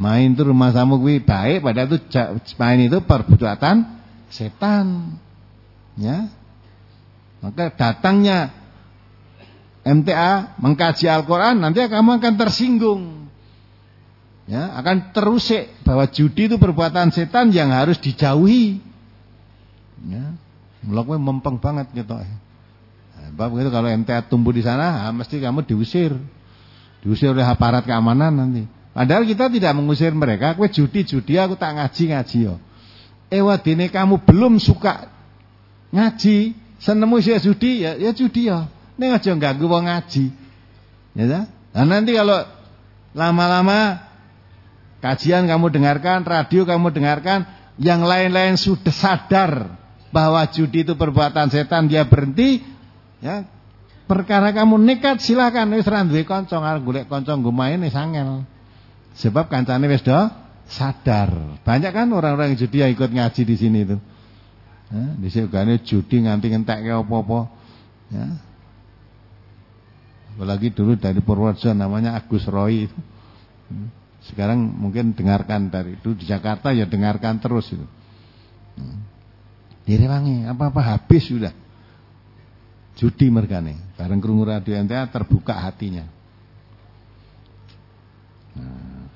Main tuh rumah samu gue baik pada itu main itu perbuatan setan. Ya. Maka datangnya MTA mengkaji Al-Qur'an nanti kamu akan tersinggung. Ya, akan terusik bahwa judi itu perbuatan setan yang harus dijauhi. Ya. Melakukan mempeng banget gitu. Nah, begitu kalau MTA tumbuh di sana, mesti kamu diusir. Diusir oleh aparat keamanan nanti. Padahal kita tidak mengusir mereka, Kue judi-judi aku tak ngaji-ngaji yo. Eh wadine kamu belum suka ngaji, senemu sih judi ya ya judi ya. Ning aja ganggu wong ngaji. Ya Nah nanti kalau lama-lama kajian kamu dengarkan, radio kamu dengarkan, yang lain-lain sudah sadar bahwa judi itu perbuatan setan dia berhenti ya perkara kamu nekat silakan wis ra duwe kanca arep golek kanca nggo main wis sebab kancane wis do sadar banyak kan orang-orang judi yang ikut ngaji di sini itu Ya, dhisik gane judi nganti ngentekke apa-apa. Ya. Apalagi dulu dari Purworejo namanya Agus Roy itu. Hmm. Sekarang mungkin dengarkan dari itu di Jakarta ya dengarkan terus itu. Hmm. Direwangi apa-apa habis sudah. Judi mergane. Bareng krungu radio NTA terbuka hatinya. Nah,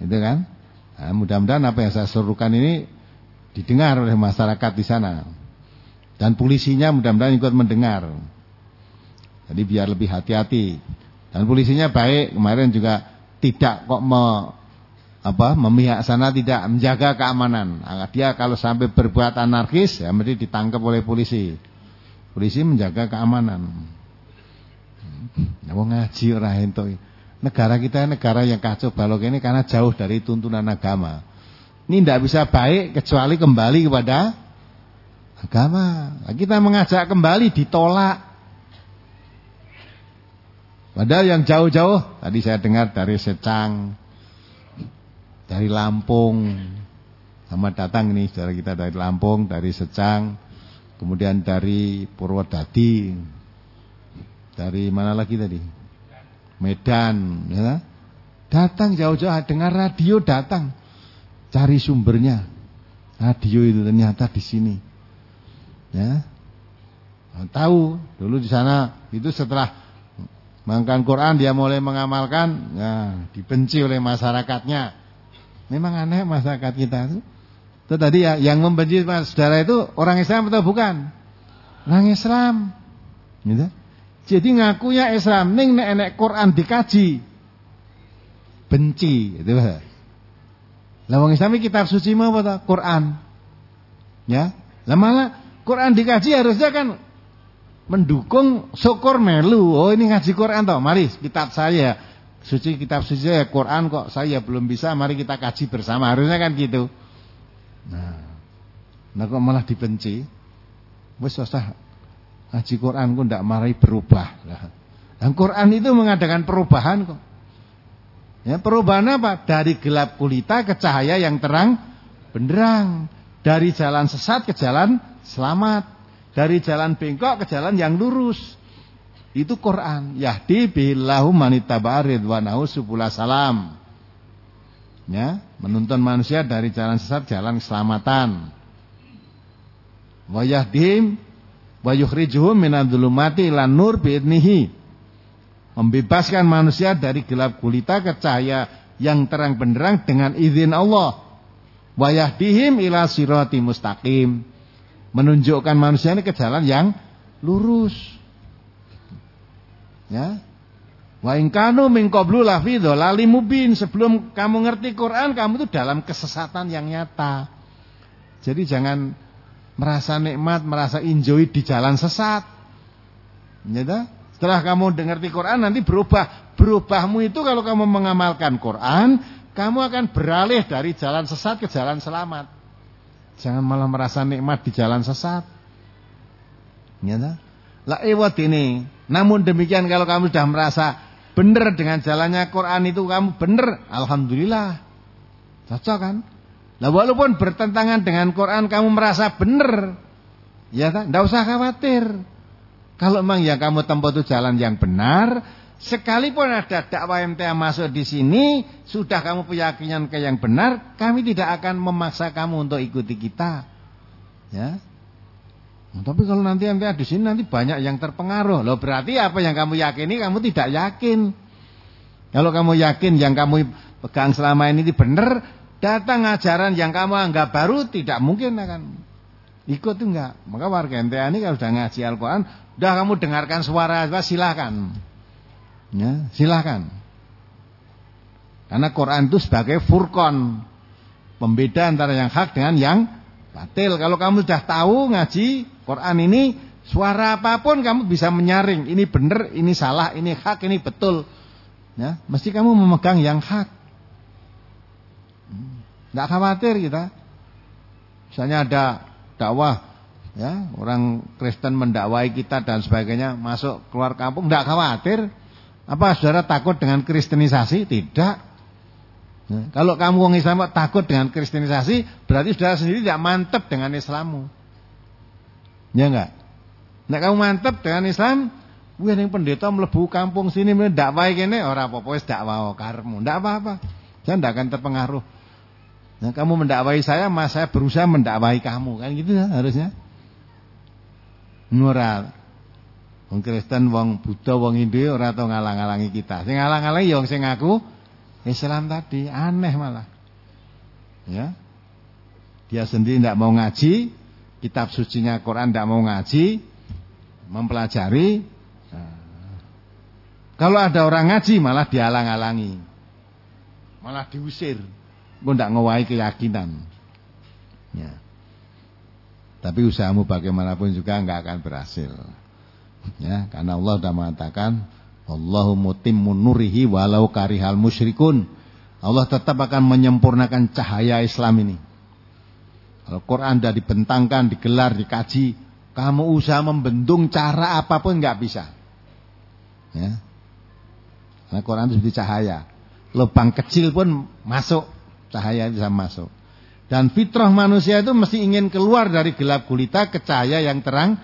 itu kan? Nah, mudah-mudahan apa yang saya suruhkan ini didengar oleh masyarakat di sana. Dan polisinya mudah-mudahan ikut mendengar. Jadi biar lebih hati-hati. Dan polisinya baik, kemarin juga tidak kok me, apa memihak sana tidak menjaga keamanan. Nah, dia kalau sampai berbuat anarkis ya mesti ditangkap oleh polisi. Polisi menjaga keamanan. Ya ngaji ora entuk. Negara kita negara yang kacau balok ini karena jauh dari tuntunan agama. Ini tidak bisa baik kecuali kembali kepada agama. Nah, kita mengajak kembali ditolak. Padahal yang jauh-jauh, tadi saya dengar dari Secang, dari Lampung, sama datang ini saudara kita dari Lampung, dari Secang, kemudian dari Purwodadi, dari mana lagi tadi? Medan, ya. Datang jauh-jauh, dengar radio datang, cari sumbernya. Radio itu ternyata di sini, ya. Tahu dulu di sana itu setelah Makan Quran dia mulai mengamalkan, ya, dibenci oleh masyarakatnya. Memang aneh masyarakat kita itu. Tadi ya, yang membenci saudara itu orang Islam atau bukan? Orang Islam. Gitu. Jadi ngakunya Islam, ning nek enek Quran dikaji. Benci, itu Lah wong Islam kitab suci mau apa Quran. Ya. Lah malah Quran dikaji harusnya kan mendukung syukur melu. Oh ini ngaji Quran toh. Mari kitab saya suci kitab suci saya Quran kok saya belum bisa. Mari kita kaji bersama. Harusnya kan gitu. Nah, nah kok malah dibenci. Wes usah ngaji Quran kok ndak mari berubah. Lah, dan Quran itu mengadakan perubahan kok. Ya, perubahan apa? Dari gelap kulita ke cahaya yang terang benderang. Dari jalan sesat ke jalan selamat. Dari jalan bengkok ke jalan yang lurus. Itu Quran. Yahdi billahu manitaba ridwanahu subula salam. Ya, menuntun manusia dari jalan sesat jalan keselamatan. Wa yahdihim wa yukhrijuhum minadh-dhulumati ilan nur biidnihi. Membebaskan manusia dari gelap gulita ke cahaya yang terang benderang dengan izin Allah. Wa yahdihim ila sirati mustaqim menunjukkan manusia ini ke jalan yang lurus. Ya. Wa in kanu min qablu mubin. Sebelum kamu ngerti Quran, kamu itu dalam kesesatan yang nyata. Jadi jangan merasa nikmat, merasa enjoy di jalan sesat. Ya Setelah kamu mengerti Quran nanti berubah. Berubahmu itu kalau kamu mengamalkan Quran, kamu akan beralih dari jalan sesat ke jalan selamat. Jangan malah merasa nikmat di jalan sesat. Ya Lah ewat ini. Namun demikian kalau kamu sudah merasa benar dengan jalannya Quran itu kamu benar, alhamdulillah. Cocok kan? Lah walaupun bertentangan dengan Quran kamu merasa benar. Ya kan? Enggak usah khawatir. Kalau memang yang kamu tempuh itu jalan yang benar, Sekalipun ada dakwah MTA masuk di sini, sudah kamu keyakinan ke yang benar, kami tidak akan memaksa kamu untuk ikuti kita. Ya. Nah, tapi kalau nanti MTA di sini nanti banyak yang terpengaruh. Loh berarti apa yang kamu yakini kamu tidak yakin. Kalau kamu yakin yang kamu pegang selama ini benar, datang ajaran yang kamu anggap baru tidak mungkin akan ikut enggak. Maka warga MTA ini kalau sudah ngaji Al-Qur'an, sudah kamu dengarkan suara silahkan. Ya, silahkan. Karena Quran itu sebagai furqan, pembeda antara yang hak dengan yang batil. Kalau kamu sudah tahu ngaji Quran ini, suara apa pun kamu bisa menyaring. Ini benar, ini salah, ini hak, ini betul. Ya, mesti kamu memegang yang hak. Tidak khawatir kita. Misalnya ada dakwah, ya orang Kristen mendakwai kita dan sebagainya masuk keluar kampung, tidak khawatir. Apa saudara takut dengan kristenisasi? Tidak. Nah, kalau kamu orang Islam takut dengan kristenisasi, berarti saudara sendiri tidak mantap dengan Islammu. Ya enggak? Nek kamu mantep dengan Islam, wih ning pendeta mlebu kampung sini dakwahi kene ora apa-apa wis dakwah karmu. Ndak apa-apa. Saya ndak akan terpengaruh. Nah, kamu mendakwahi saya, mas saya berusaha mendakwahi kamu, kan gitu ya harusnya. Ora. Wong Kristen, wong Buddha, wong Hindu ora tau ngalang-alangi kita. Sing ngalang-alangi ya sing ngaku Islam tadi, aneh malah. Ya. Dia sendiri tidak mau ngaji, kitab sucinya Quran tidak mau ngaji, mempelajari. Kalau ada orang ngaji malah dialang-alangi. Malah diusir. Kok tidak ngawai keyakinan. Ya. Tapi usahamu bagaimanapun juga nggak akan berhasil. Ya, karena Allah sudah mengatakan Allahu mutimmun nurihi walau karihal musyrikun. Allah tetap akan menyempurnakan cahaya Islam ini. Kalau Quran sudah dibentangkan, digelar, dikaji, kamu usaha membendung cara apa pun nggak bisa. Ya. Karena Quran itu seperti cahaya. Lubang kecil pun masuk, cahaya bisa masuk. Dan fitrah manusia itu mesti ingin keluar dari gelap gulita ke cahaya yang terang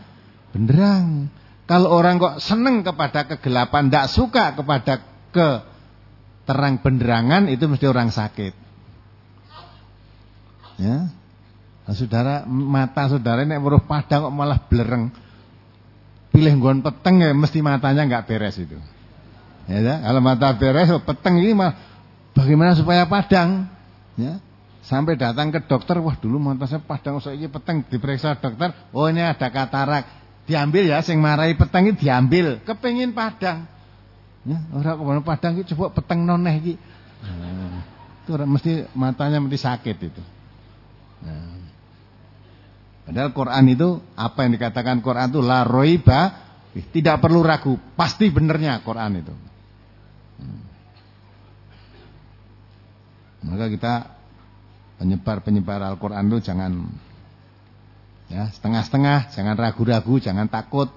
benderang. Kalau orang kok seneng kepada kegelapan, tidak suka kepada ke terang benderangan, itu mesti orang sakit. Ya, nah, saudara mata saudara ini weruh padang kok malah belereng. Pilih nggon peteng ya mesti matanya nggak beres itu. Ya, ya, kalau mata beres peteng ini mah bagaimana supaya padang? Ya, Sampai datang ke dokter, wah dulu mata saya padang saya ini peteng diperiksa dokter, oh ini ada katarak. Diambil ya sing marahi peteng ini diambil, kepengin padang. Ya, orang ke mana padang iki coba peteng noneh iki. Nah, itu orang mesti matanya mesti sakit itu. Nah. Padahal Quran itu apa yang dikatakan Quran itu la roiba, tidak perlu ragu, pasti benernya Quran itu. Hmm. Maka kita penyebar-penyebar Al-Quran itu jangan ya setengah-setengah, jangan ragu-ragu, jangan takut.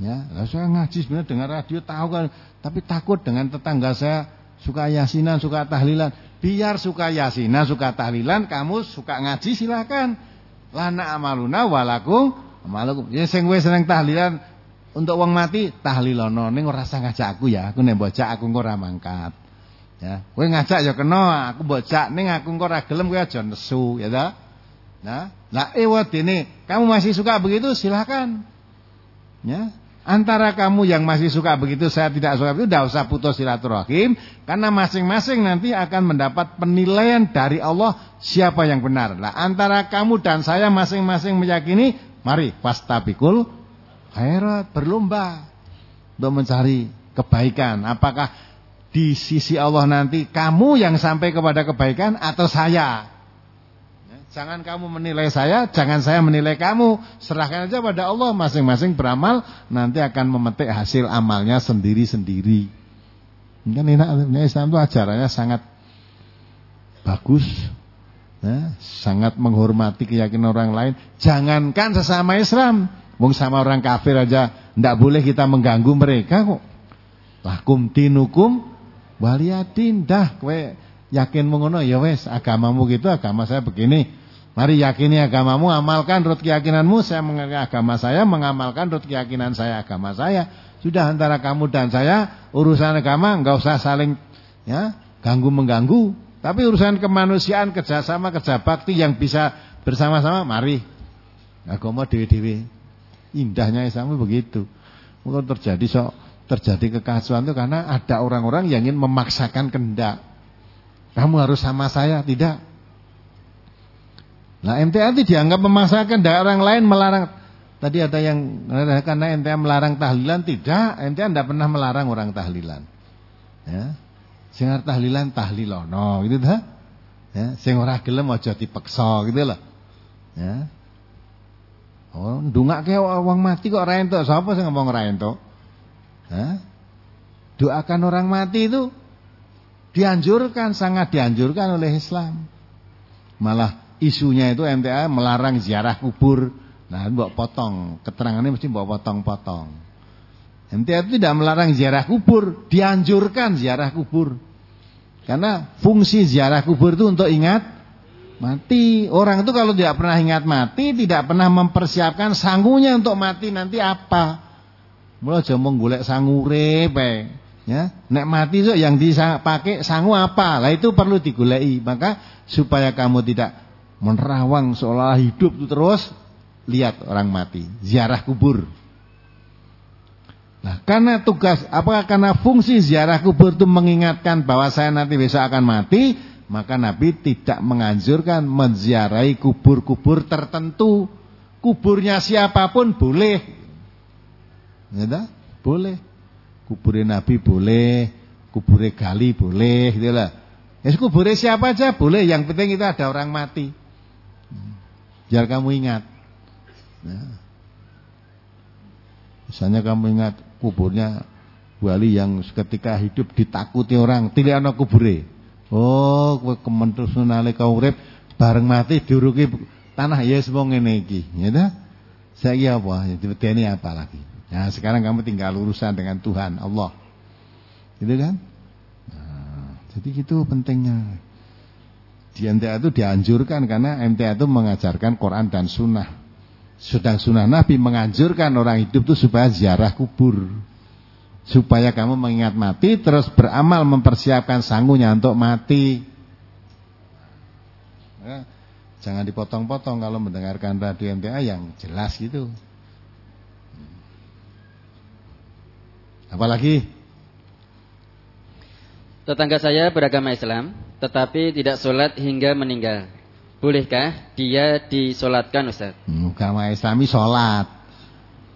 Ya, saya ngaji sebenarnya dengar radio tahu kan, tapi takut dengan tetangga saya suka yasinan, suka tahlilan. Biar suka yasinan, suka tahlilan, kamu suka ngaji silakan. Lana amaluna walaku amalukum. Ya sing wis seneng tahlilan untuk wong mati tahlilono ning ora usah ngajak aku ya, aku nek bocah aku ora mangkat. Ya, kowe ngajak ya kena, aku bocak ning aku engko ora gelem kowe aja nesu, ya ta? Nah, lah ewadene kamu masih suka begitu silakan. Ya, antara kamu yang masih suka begitu saya tidak suka begitu tidak usah putus silaturahim karena masing-masing nanti akan mendapat penilaian dari Allah siapa yang benar. Lah antara kamu dan saya masing-masing meyakini, mari fastabikul khairat berlomba untuk mencari kebaikan. Apakah di sisi Allah nanti kamu yang sampai kepada kebaikan atau saya. Jangan kamu menilai saya, jangan saya menilai kamu. Serahkan aja pada Allah masing-masing beramal nanti akan memetik hasil amalnya sendiri-sendiri. Kan enak Islam itu ajarannya sangat bagus. Ya, sangat menghormati keyakinan orang lain. Jangankan sesama Islam, wong sama orang kafir aja ndak boleh kita mengganggu mereka kok. Lakum tinukum Waliyatin dah kowe yakin mengono ya wes agamamu gitu agama saya begini. Mari yakini agamamu, amalkan rut keyakinanmu, saya mengerti agama saya, mengamalkan rut keyakinan saya, agama saya. Sudah antara kamu dan saya urusan agama enggak usah saling ya ganggu mengganggu. Tapi urusan kemanusiaan, kerjasama, kerja bakti yang bisa bersama-sama, mari. Agama dewi-dewi. Indahnya Islam begitu. Mungkin terjadi sok terjadi kekacauan itu karena ada orang-orang yang ingin memaksakan kehendak. Kamu harus sama saya, tidak. Nah MTA itu dianggap memaksakan dari orang lain melarang. Tadi ada yang karena MTA melarang tahlilan, tidak. MTA tidak pernah melarang orang tahlilan. Ya. Sing tahlilan tahlilono gitu dah. Ya, sing ora gelem aja dipeksa gitu loh. Ya. Oh, ndongake wong mati kok ora entuk. Sapa sing ngomong ora entuk? Hah? Doakan orang mati itu dianjurkan, sangat dianjurkan oleh Islam. Malah isunya itu MTA melarang ziarah kubur. Nah, mbok potong, keterangannya mesti mbok potong-potong. MTA itu tidak melarang ziarah kubur, dianjurkan ziarah kubur. Karena fungsi ziarah kubur itu untuk ingat Mati. Orang itu kalau tidak pernah ingat mati, tidak pernah mempersiapkan sangunya untuk mati nanti apa? Mulai aja mau golek sangu repe. Ya, nek mati itu yang dipakai sangu apa? Lah itu perlu digulai. Maka supaya kamu tidak menerawang seolah hidup itu terus lihat orang mati, ziarah kubur. Nah, karena tugas apakah karena fungsi ziarah kubur itu mengingatkan bahwa saya nanti besok akan mati, maka Nabi tidak menganjurkan menziarahi kubur-kubur tertentu. Kuburnya siapa pun boleh. Ya, boleh. Kuburnya Nabi boleh, kuburnya Gali boleh, gitu lah. Ya kuburnya siapa aja boleh, yang penting itu ada orang mati. Biar kamu ingat. Ya. Misalnya kamu ingat kuburnya wali yang ketika hidup ditakuti orang, tidak ada kuburnya. Oh, kowe kementus nalika urip bareng mati diuruki tanah ya semua ngene iki, ya ta? Saiki apa? Ya dibedeni apa lagi? Nah, sekarang kamu tinggal urusan dengan Tuhan Allah. Gitu kan? Nah, jadi gitu pentingnya. Di MTA itu dianjurkan karena MTA itu mengajarkan Quran dan Sunnah. Sedang Sunnah Nabi menganjurkan orang hidup itu supaya ziarah kubur supaya kamu mengingat mati terus beramal mempersiapkan sangunya untuk mati. Ya, jangan dipotong-potong kalau mendengarkan radio MTA yang jelas gitu. Apalagi tetangga saya beragama Islam tetapi tidak sholat hingga meninggal. Bolehkah dia disolatkan Ustaz? Hmm, agama Islami sholat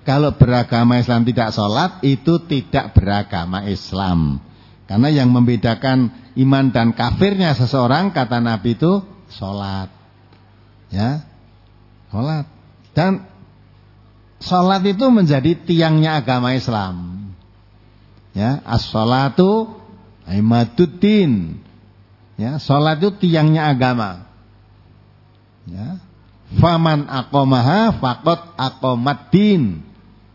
kalau beragama Islam tidak sholat itu tidak beragama Islam. Karena yang membedakan iman dan kafirnya seseorang kata Nabi itu sholat. Ya, sholat. Dan sholat itu menjadi tiangnya agama Islam. Ya, as-sholatu imaduddin. Ya, sholat itu tiangnya agama. Ya, faman akomaha fakot akomaddin.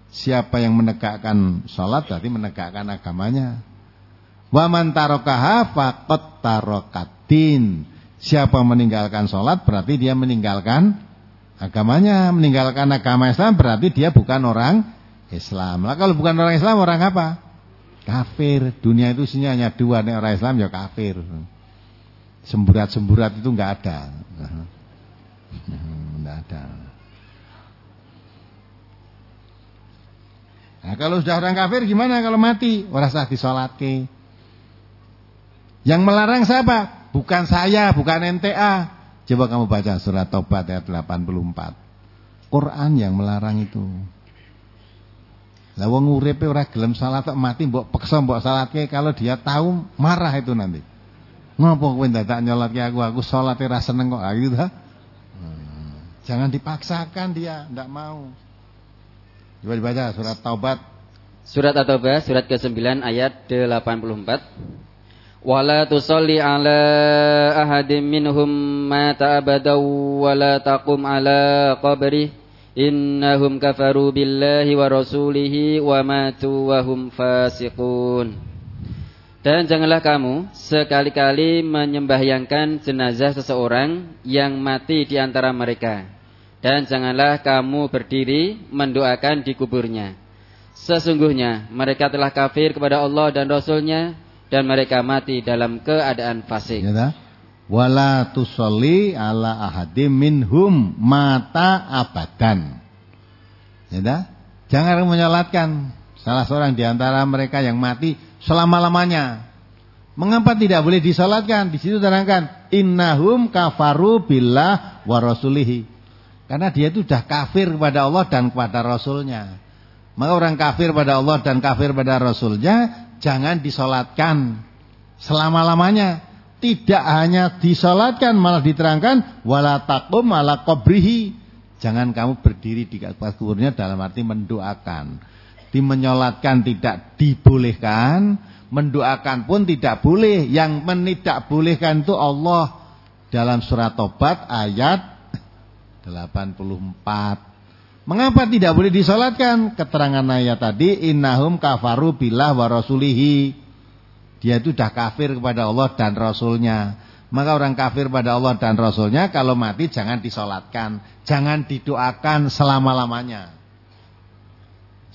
Siapa yang menegakkan sholat berarti menegakkan agamanya. Waman tarokaha fakot tarokatin. Siapa meninggalkan sholat berarti dia meninggalkan agamanya. Meninggalkan agama Islam berarti dia bukan orang Islam. Lah kalau bukan orang Islam orang apa? Kafir. Dunia itu isinya hanya dua. Nih orang Islam ya kafir. Semburat-semburat itu enggak ada. Enggak ada. Nah, kalau sudah orang kafir gimana kalau mati? Orang sah disolatke. Yang melarang siapa? Bukan saya, bukan NTA. Coba kamu baca surat Tobat ayat 84. Quran yang melarang itu. Lah wong uripe ora gelem salat kok mati mbok peksa mbok salatke kalau dia tahu marah itu nanti. Ngopo kowe dadak nyolatke aku aku salate ra seneng kok gitu ha? Hmm. Jangan dipaksakan dia, ndak mau. Coba dibaca surat Taubat. Surat At-Taubah surat ke-9 ayat 84. Wala tusalli ala ahadim minhum mata abadaw wala taqum ala qabri innahum kafaru billahi wa rasulihi wa matu wa hum fasiqun. Dan janganlah kamu sekali-kali menyembahyangkan jenazah seseorang yang mati di antara mereka dan janganlah kamu berdiri mendoakan di kuburnya. Sesungguhnya mereka telah kafir kepada Allah dan Rasulnya dan mereka mati dalam keadaan fasik. Ya, Wala tusalli ala ahadim minhum mata abadan. Ya, Jangan menyolatkan salah seorang di antara mereka yang mati selama-lamanya. Mengapa tidak boleh disolatkan? Di situ terangkan innahum kafaru billah wa rasulihi. Karena dia itu sudah kafir kepada Allah dan kepada Rasulnya. Maka orang kafir pada Allah dan kafir pada Rasulnya jangan disolatkan selama-lamanya. Tidak hanya disolatkan malah diterangkan wala taqum ala qabrihi. Jangan kamu berdiri di atas kuburnya dalam arti mendoakan. Di menyolatkan tidak dibolehkan, mendoakan pun tidak boleh. Yang menidak bolehkan itu Allah dalam surat Tobat ayat 84. Mengapa tidak boleh disolatkan? Keterangan ayat tadi innahum kafaru billah wa rasulihi. Dia itu sudah kafir kepada Allah dan Rasulnya. Maka orang kafir pada Allah dan Rasulnya kalau mati jangan disolatkan. Jangan didoakan selama-lamanya.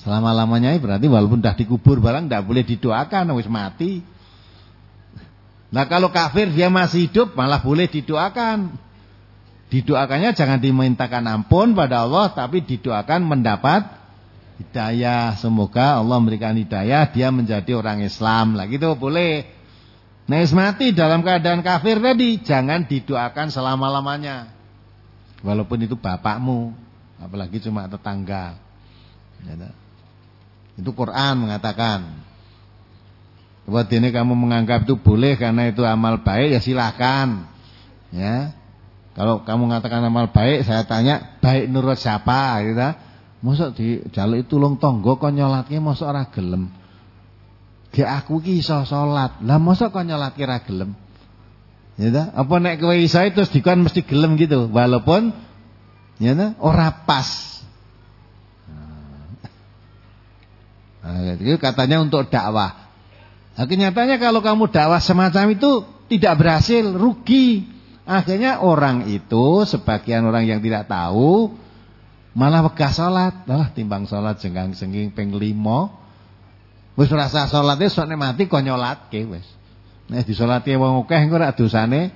Selama-lamanya berarti walaupun dah dikubur barang tidak boleh didoakan. Wis mati. Nah kalau kafir dia masih hidup malah boleh didoakan. Didoakannya jangan dimintakan ampun pada Allah. Tapi didoakan mendapat hidayah. Semoga Allah memberikan hidayah. Dia menjadi orang Islam. Lah gitu boleh. Nah mati dalam keadaan kafir tadi jangan didoakan selama-lamanya. Walaupun itu bapakmu, apalagi cuma tetangga. Ya, itu Quran mengatakan. Buat ini kamu menganggap itu boleh karena itu amal baik ya silahkan. Ya. Kalau kamu mengatakan amal baik, saya tanya baik nurut siapa gitu. Mosok di jaluk itu long tonggo kok nyolatke mosok ora gelem. Gek aku ki iso salat. Lah mosok kok nyolat kira gelem? Ta? Apa nek kowe iso terus dikon mesti gelem gitu, walaupun ya ora pas. Nah, katanya untuk dakwah. Nah, kenyataannya kalau kamu dakwah semacam itu tidak berhasil, rugi. Akhirnya orang itu sebagian orang yang tidak tahu malah wegah salat, lah timbang salat jenggang senging ping 5 Wis salate sok nek mati kok nyolatke wis. Nek disolati wong akeh engko ora dosane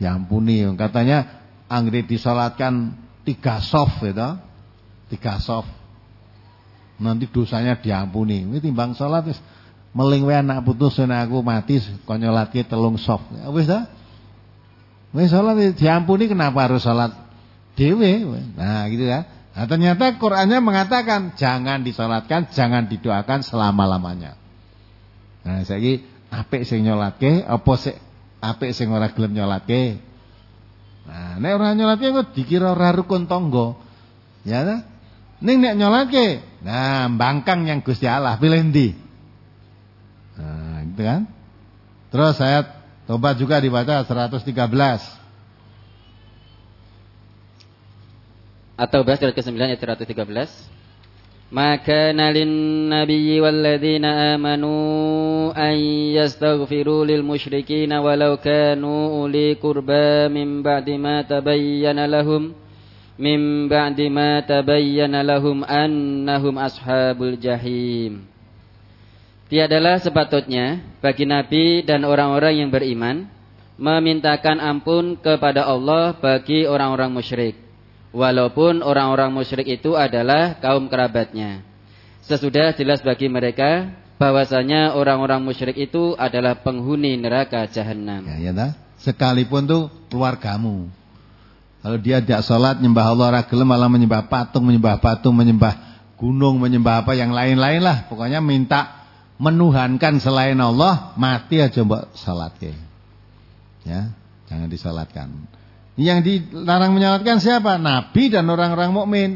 diampuni. Katanya anggere disolatkan tiga soft gitu. Tiga soft. Nanti dosanya diampuni. Ini timbang salat wis meling wae anak putus nek aku mati kok nyolatke telung soft. Ya wis ta? Wis salat diampuni kenapa harus salat dhewe? Nah, gitu ya. Nah, ternyata Qur'annya mengatakan jangan disolatkan, jangan didoakan selama-lamanya. Nah, saiki apik sing nyolatke apa sik apik sing ora gelem nyolatke? Nah, nek ora nyolatke kok dikira ora rukun tangga. Ya ta? Ning nek nyolatke, nah bangkang yang Gusti Allah pilih ndi? Nah, gitu kan? Terus ayat Tobat juga dibaca 113. atau bahas ayat ke-9 ayat 113 maka nalin nabiyyi walladzina amanu an yastaghfiru lil musyrikin walau kanu uli ba'di ma tabayyana lahum min ba'di ma tabayyana lahum annahum ashabul jahim Tiadalah sepatutnya bagi Nabi dan orang-orang yang beriman memintakan ampun kepada Allah bagi orang-orang musyrik walaupun orang-orang musyrik itu adalah kaum kerabatnya. Sesudah jelas bagi mereka bahwasanya orang-orang musyrik itu adalah penghuni neraka jahanam. Ya, ya? Sekalipun tuh keluargamu. Kalau dia tidak sholat, menyembah Allah, ragilem, malah menyembah patung, menyembah patung, menyembah gunung, menyembah apa yang lain-lain lah. Pokoknya minta menuhankan selain Allah, mati aja mbak sholat Ya, jangan disolatkan. Yang dilarang menyolatkan siapa? Nabi dan orang-orang mukmin.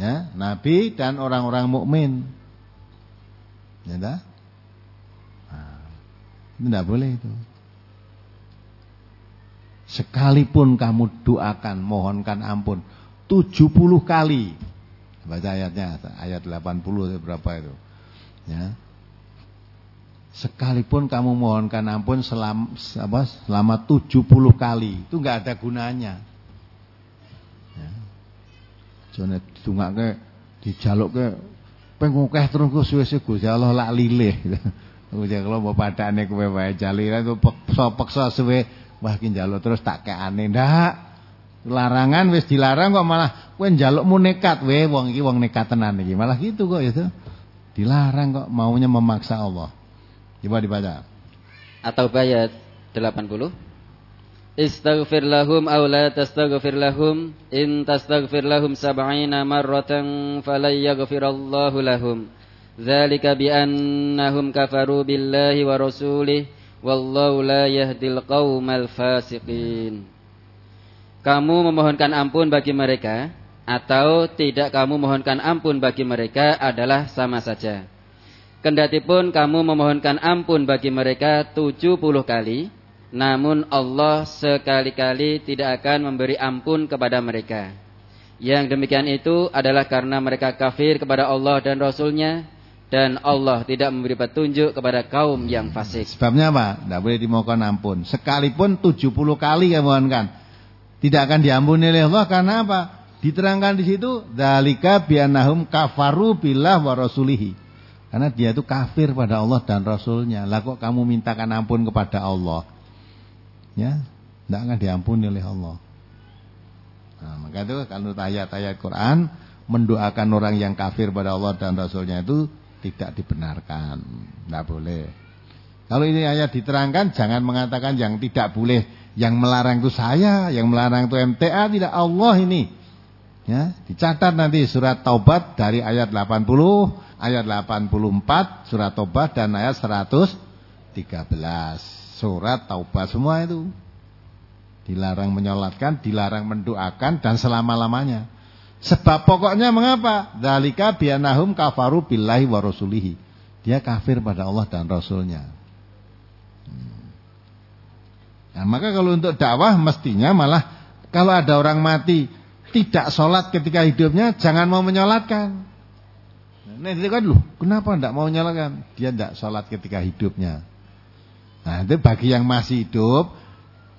Ya, nabi dan orang-orang mukmin. Ya dah? Nah, itu tidak boleh itu. Sekalipun kamu doakan, mohonkan ampun 70 kali. Baca ayatnya, ayat 80 berapa itu. Ya. Sekalipun kamu mohonkan ampun selama, apa, selama 70 kali, itu enggak ada gunanya. Ya. Jone dungake dijalukke pengukeh terus ku suwe-suwe Gusti Allah lak lilih. Gusti kalau mau padane kowe wae jalira itu peksa-peksa suwe wah ki njaluk terus tak keane ndak. Larangan wis dilarang kok malah kowe njalukmu nekat we wong iki wong nekat tenan iki. Malah gitu kok ya. Dilarang kok maunya memaksa Allah. Coba dibaca. Atau bayat 80. Istaghfir lahum aw la tastaghfir lahum in tastaghfir lahum sab'ina marratan falan yaghfirallahu lahum. Dzalika bi annahum kafaru billahi wa rasulih wallahu la yahdil qaumal fasiqin. Kamu memohonkan ampun bagi mereka atau tidak kamu mohonkan ampun bagi mereka adalah sama saja. Kendatipun kamu memohonkan ampun bagi mereka 70 kali, namun Allah sekali-kali tidak akan memberi ampun kepada mereka. Yang demikian itu adalah karena mereka kafir kepada Allah dan Rasulnya dan Allah tidak memberi petunjuk kepada kaum yang fasik. Sebabnya apa? Tidak boleh dimohon ampun. Sekalipun 70 kali ya mohonkan. Tidak akan diampuni oleh Allah karena apa? Diterangkan di situ dalika bianahum kafaru billah wa rasulihi. Karena dia itu kafir pada Allah dan Rasulnya. Lah kok kamu mintakan ampun kepada Allah? Ya, tidak akan diampuni oleh Allah. Nah, maka itu kalau ayat-ayat Quran mendoakan orang yang kafir pada Allah dan Rasulnya itu tidak dibenarkan. Tidak boleh. Kalau ini ayat diterangkan jangan mengatakan yang tidak boleh, yang melarang itu saya, yang melarang itu MTA, tidak Allah ini. Ya, dicatat nanti surat Taubat dari ayat 80, ayat 84, surat Taubat dan ayat 113. Surat Taubat semua itu. Dilarang menyolatkan, dilarang mendoakan dan selama-lamanya. Sebab pokoknya mengapa? Dalika bianahum kafaru billahi wa rasulihi. Dia kafir pada Allah dan Rasulnya. Hmm. Nah, maka kalau untuk dakwah mestinya malah kalau ada orang mati tidak sholat ketika hidupnya jangan mau menyolatkan. Nah itu kan loh, kenapa tidak mau menyolatkan? Dia tidak sholat ketika hidupnya. Nah itu bagi yang masih hidup,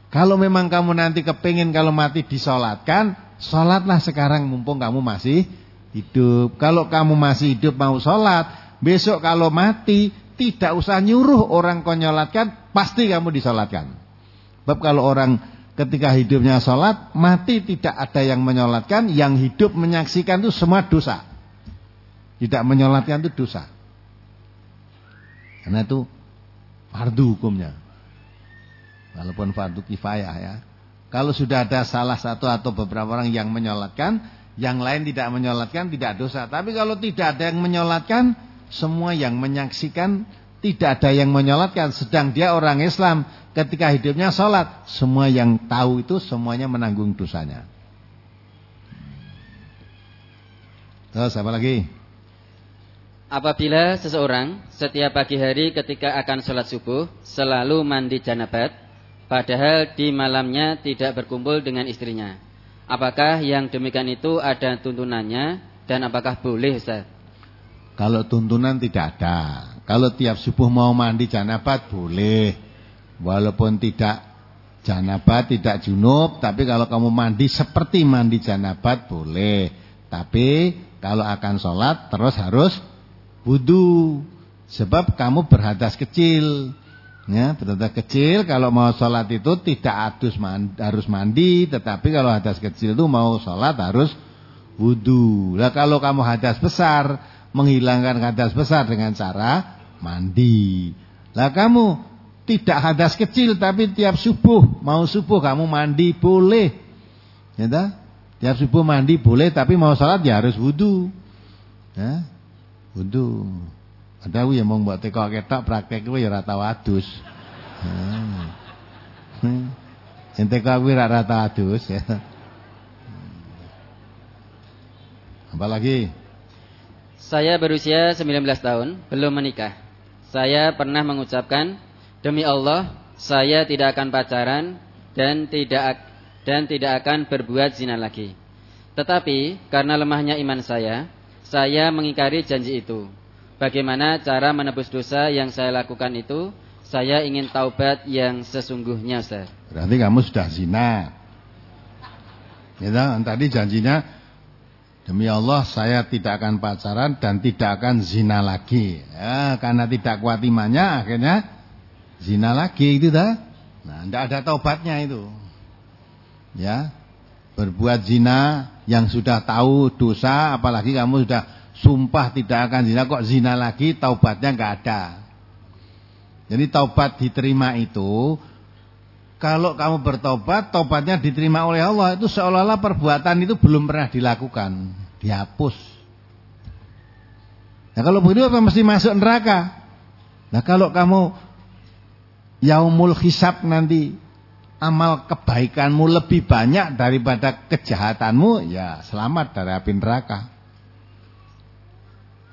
kalau memang kamu nanti kepingin kalau mati disolatkan, Sholatlah sekarang mumpung kamu masih hidup. Kalau kamu masih hidup mau sholat, besok kalau mati tidak usah nyuruh orang konyolatkan, pasti kamu disolatkan. Sebab kalau orang ketika hidupnya sholat, mati tidak ada yang menyolatkan, yang hidup menyaksikan itu semua dosa. Tidak menyolatkan itu dosa. Karena itu fardu hukumnya. Walaupun fardu kifayah ya. Kalau sudah ada salah satu atau beberapa orang yang menyolatkan, yang lain tidak menyolatkan tidak dosa. Tapi kalau tidak ada yang menyolatkan, semua yang menyaksikan tidak ada yang menyolatkan. Sedang dia orang Islam, ketika hidupnya sholat, semua yang tahu itu semuanya menanggung dosanya. Terus apa lagi? Apabila seseorang setiap pagi hari ketika akan sholat subuh selalu mandi janabat, padahal di malamnya tidak berkumpul dengan istrinya. Apakah yang demikian itu ada tuntunannya dan apakah boleh Ustaz? Kalau tuntunan tidak ada. Kalau tiap subuh mau mandi janabat boleh. Walaupun tidak janabat, tidak junub, tapi kalau kamu mandi seperti mandi janabat boleh. Tapi kalau akan sholat terus harus wudhu. Sebab kamu berhadas kecil. Ya, berhadas kecil kalau mau sholat itu tidak harus mandi, harus mandi, tetapi kalau hadas kecil itu mau sholat harus wudhu. Nah kalau kamu hadas besar, menghilangkan hadas besar dengan cara mandi. Lah kamu tidak hadas kecil tapi tiap subuh mau subuh kamu mandi boleh. Ya tak? Tiap subuh mandi boleh tapi mau sholat ya harus wudhu. Ya, wudhu. Ada yang mau buat teko ketok praktek kuwi ya ora tau adus. Hmm. Ente kok kuwi ora tau adus ya. Apa lagi? Saya berusia 19 tahun, belum menikah. Saya pernah mengucapkan, demi Allah, saya tidak akan pacaran dan tidak dan tidak akan berbuat zina lagi. Tetapi karena lemahnya iman saya, saya mengingkari janji itu. Bagaimana cara menebus dosa yang saya lakukan itu? Saya ingin taubat yang sesungguhnya, Ustaz. Berarti kamu sudah zina. Ya, tadi janjinya demi Allah saya tidak akan pacaran dan tidak akan zina lagi. Ya, karena tidak kuat imannya akhirnya zina lagi itu dah. Nah, tidak ada taubatnya itu. Ya. Berbuat zina yang sudah tahu dosa apalagi kamu sudah sumpah tidak akan zina kok zina lagi taubatnya nggak ada. Jadi taubat diterima itu kalau kamu bertobat, taubatnya diterima oleh Allah itu seolah-olah perbuatan itu belum pernah dilakukan, dihapus. Nah kalau begitu apa mesti masuk neraka? Nah kalau kamu yaumul hisab nanti amal kebaikanmu lebih banyak daripada kejahatanmu, ya selamat dari api neraka.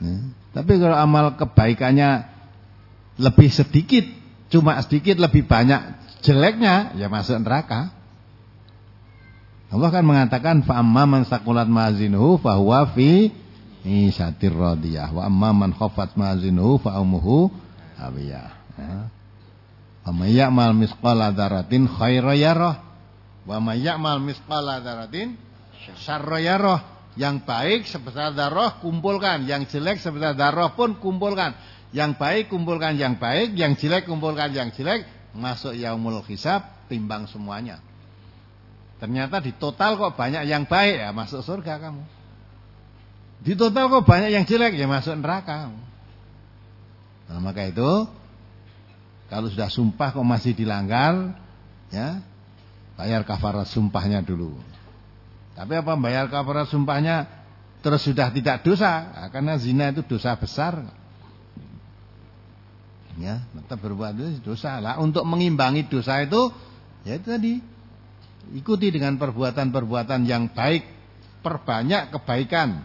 Ya. Tapi kalau amal kebaikannya lebih sedikit, cuma sedikit lebih banyak jeleknya, ya masuk neraka. Allah kan mengatakan fa'amma man saqulat mazinuhu fahuwa fi isyatir radiyah. Wa amma man khaffat mazinuhu fa ummuhu hawiyah. Ya. Wa may ya'mal misqala dzarratin khaira yarah. Wa may ya'mal misqala dzarratin syarra yarah. Yang baik sebesar darah kumpulkan, yang jelek sebesar darah pun kumpulkan. Yang baik kumpulkan yang baik, yang jelek kumpulkan yang jelek, masuk yaumul hisab timbang semuanya. Ternyata di total kok banyak yang baik ya masuk surga kamu. Di total kok banyak yang jelek ya masuk neraka. Nah, maka itu kalau sudah sumpah kok masih dilanggar, ya bayar kafarat sumpahnya dulu. Tapi apa bayar kafarat sumpahnya terus sudah tidak dosa? Nah, karena zina itu dosa besar. Ya, tetap berbuat itu dosa. Lah untuk mengimbangi dosa itu ya itu tadi ikuti dengan perbuatan-perbuatan yang baik, perbanyak kebaikan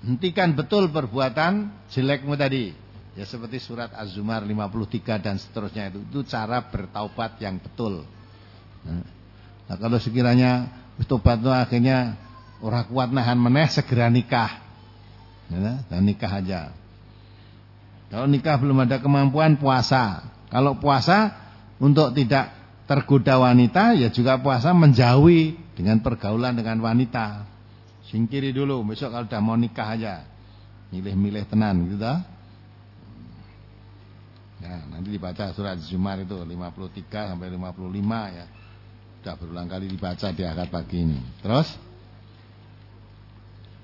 Hentikan betul perbuatan jelekmu tadi. Ya seperti surat Az-Zumar 53 dan seterusnya itu. Itu cara bertaubat yang betul. Nah, nah kalau sekiranya bertobat itu akhirnya orang kuat nahan meneh segera nikah. Ya, dan nikah aja. Kalau nikah belum ada kemampuan puasa. Kalau puasa untuk tidak tergoda wanita ya juga puasa menjauhi dengan pergaulan dengan wanita. Singkiri dulu, besok kalau udah mau nikah aja. Milih-milih tenan gitu dah. Ya, nanti dibaca surat Zumar itu 53 sampai 55 ya. Sudah berulang kali dibaca di akad pagi ini. Terus?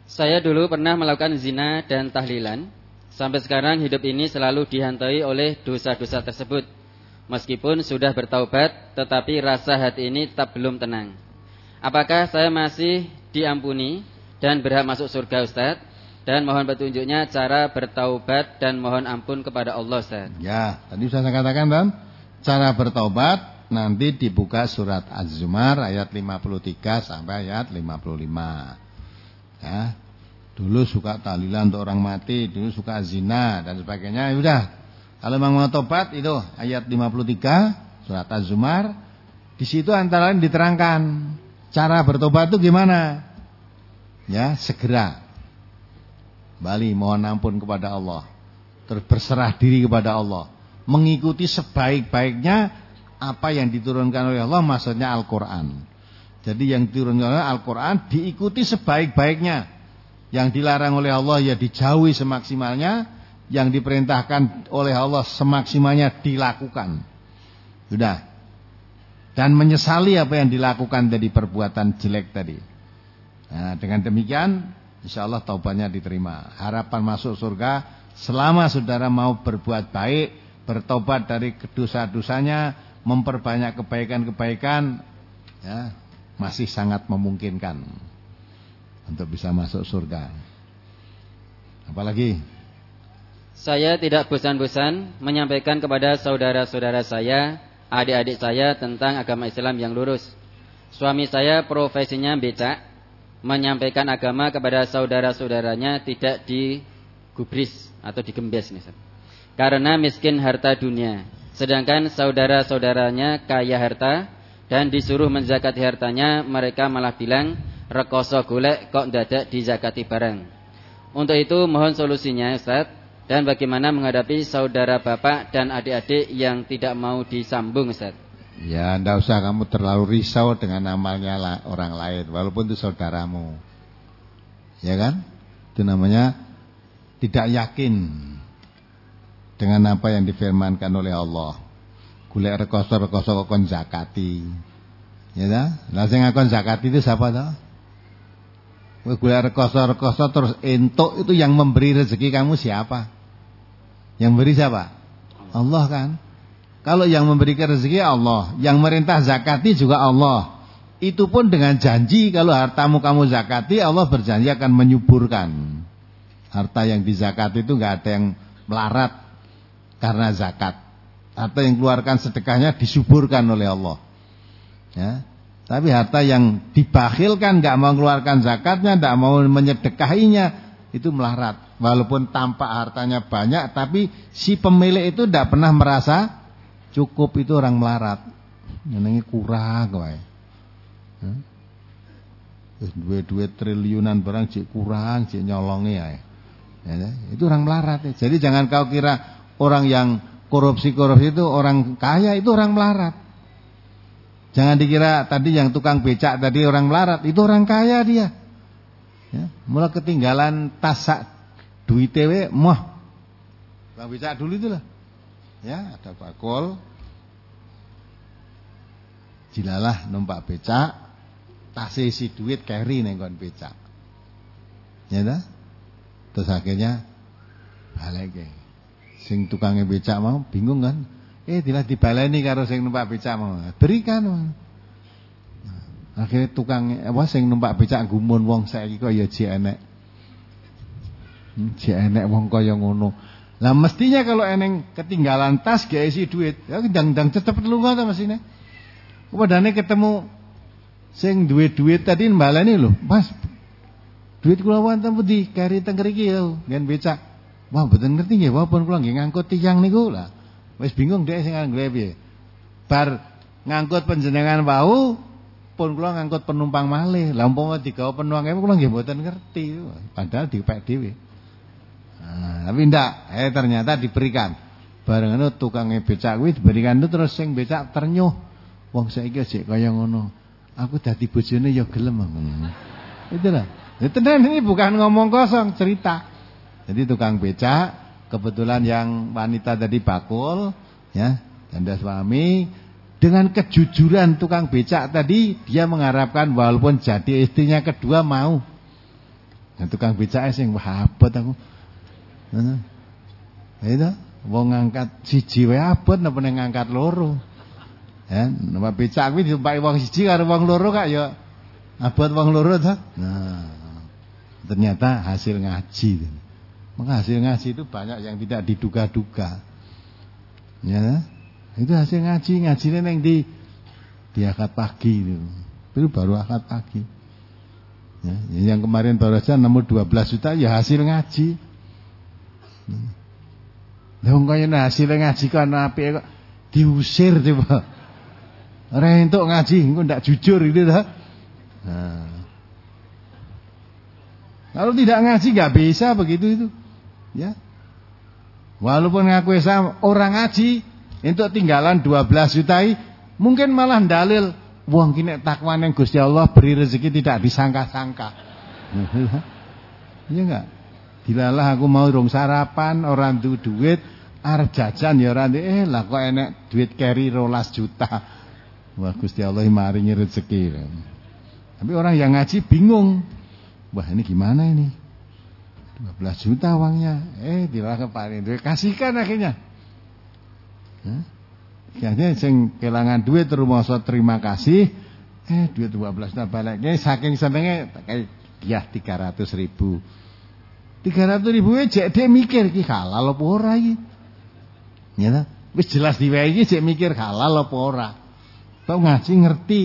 Saya dulu pernah melakukan zina dan tahlilan. Sampai sekarang hidup ini selalu dihantui oleh dosa-dosa tersebut. Meskipun sudah bertaubat, tetapi rasa hati ini tetap belum tenang. Apakah saya masih diampuni dan berhak masuk surga Ustaz dan mohon petunjuknya cara bertaubat dan mohon ampun kepada Allah Ustaz. Ya, tadi sudah saya katakan kan, cara bertaubat nanti dibuka surat Az-Zumar ayat 53 sampai ayat 55. Ya. Dulu suka tahlilan untuk orang mati, dulu suka zina dan sebagainya. Ya udah. Kalau memang mau tobat itu ayat 53 surat Az-Zumar di situ antara lain diterangkan cara bertobat itu gimana? ya segera bali mohon ampun kepada Allah terus berserah diri kepada Allah mengikuti sebaik-baiknya apa yang diturunkan oleh Allah maksudnya Al-Qur'an. Jadi yang diturunkan oleh Al-Qur'an diikuti sebaik-baiknya. Yang dilarang oleh Allah ya dijauhi semaksimalnya yang diperintahkan oleh Allah semaksimalnya dilakukan. Sudah. Dan menyesali apa yang dilakukan dari perbuatan jelek tadi. Nah, dengan demikian insya Allah taubatnya diterima. Harapan masuk surga selama saudara mau berbuat baik, bertobat dari dosa-dosanya, memperbanyak kebaikan-kebaikan, ya, masih sangat memungkinkan untuk bisa masuk surga. Apalagi? Saya tidak bosan-bosan menyampaikan kepada saudara-saudara saya, adik-adik saya tentang agama Islam yang lurus. Suami saya profesinya becak, menyampaikan agama kepada saudara-saudaranya tidak digubris atau digembes nih. Karena miskin harta dunia. Sedangkan saudara-saudaranya kaya harta dan disuruh menzakati hartanya, mereka malah bilang rekoso golek kok dadak dizakati barang. Untuk itu mohon solusinya Ustaz dan bagaimana menghadapi saudara bapak dan adik-adik yang tidak mau disambung Ustaz. Ya, ndak usah kamu terlalu risau dengan amalnya orang lain, walaupun itu saudaramu. Ya kan? Itu namanya tidak yakin dengan apa yang difirmankan oleh Allah. Golek rekoso-rekoso kon zakati. Ya dah? Lah sing ngakon zakati itu siapa toh? Kowe golek rekoso-rekoso terus entuk itu yang memberi rezeki kamu siapa? Yang beri siapa? Allah kan? Kalau yang memberikan rezeki Allah, yang merintah zakati juga Allah. Itu pun dengan janji kalau hartamu kamu zakati, Allah berjanji akan menyuburkan. Harta yang dizakati itu nggak ada yang melarat karena zakat. Harta yang keluarkan sedekahnya disuburkan oleh Allah. Ya. Tapi harta yang dibakhilkan nggak mau keluarkan zakatnya, nggak mau menyedekahinya, itu melarat. Walaupun tampak hartanya banyak, tapi si pemilik itu tidak pernah merasa Cukup itu orang melarat. Nyenengi kurang wae. Wis duwe-duwe triliunan barang cek kurang, cek nyolongi ae. Ya, itu orang melarat. Ya. Jadi jangan kau kira orang yang korupsi-korupsi itu orang kaya, itu orang melarat. Jangan dikira tadi yang tukang becak tadi orang melarat, itu orang kaya dia. Ya, mulai ketinggalan tasak duit tewe, moh. Tukang becak dulu itulah. Ya, ada bakul. Jilalah numpak becak, tas isi duit carry neng becak. Ya dah? Terus akhirnya balik ke. Sing tukangnya becak mau bingung kan? Eh tidak dibaleni karo sing numpak becak mau. Berikan. Nah, akhirnya tukang apa sing numpak becak gumun wong saiki kok ya jek enek. Hmm, jek enek wong kaya ngono. Lah mestinya kalau eneng ketinggalan tas gak isi duit, ya ndang-ndang cepet lunga ta mesine. Kepadane ketemu sing duit-duit tadi mbalani lho, Mas Duit kula wonten pundi? Kari teng mriki lho, ngen becak. Wah, mboten ngerti nggih, wapun kula nggih ngangkut tiyang niku lah. Wis bingung dhek sing nggih piye. Bar ngangkut panjenengan wau pun kula ngangkut penumpang malih. Lah umpama digawa penumpang kula nggih mboten ngerti. Padahal dipek dhewe. Nah, tapi ndak, eh ternyata diberikan. Bareng itu tukangnya becak kuwi diberikan itu terus sing becak ternyuh. Wong saiki sik kaya ngono. Aku dadi bojone ya gelem. Itulah. Ya tenan ini bukan ngomong kosong, cerita. Jadi tukang becak, kebetulan yang wanita tadi bakul, ya, janda suami, dengan kejujuran tukang becak tadi, dia mengharapkan walaupun jadi istrinya kedua mau. Nah, tukang becak sing abot aku. Nah, itu wong ngangkat siji wae abot napa ngangkat loro. Ya, nama becak kuwi ditumpaki wong siji karo wong loro kak ya abot wong loro ta. Nah, Ternyata hasil ngaji. Maka hasil ngaji itu banyak yang tidak diduga-duga. Ya, itu hasil ngaji, ngaji yang di di akad pagi itu. Itu baru akad pagi. Ya, yang kemarin baru saja nemu 12 juta ya hasil ngaji. Lah kaya hasil ngaji kan apik kok diusir coba. Ora entuk ngaji engko ndak jujur gitu dah. Kalau tidak ngaji nggak bisa begitu itu. Ya. Walaupun ngaku Islam orang ngaji untuk tinggalan 12 juta mungkin malah dalil wong kini takwa yang Gusti Allah beri rezeki tidak disangka-sangka. Iya enggak? Dilalah aku mau rong sarapan orang du duit arep jajan ya orang eh lah kok enek duit carry rolas juta. Wah Gusti Allah maringi rezeki. Tapi orang yang ngaji bingung. Wah ini gimana ini 12 juta uangnya Eh dilarang paling duit Kasihkan akhirnya Hah? Akhirnya sing kelangan duit so terima kasih Eh duit 12 juta baliknya Saking senengnya kayak Ya 300 ribu 300 ribu cek dia mikir ki halal apa ora iki. Ya Wis jelas diwehi cek mikir halal apa ora. Kok ngaji ngerti.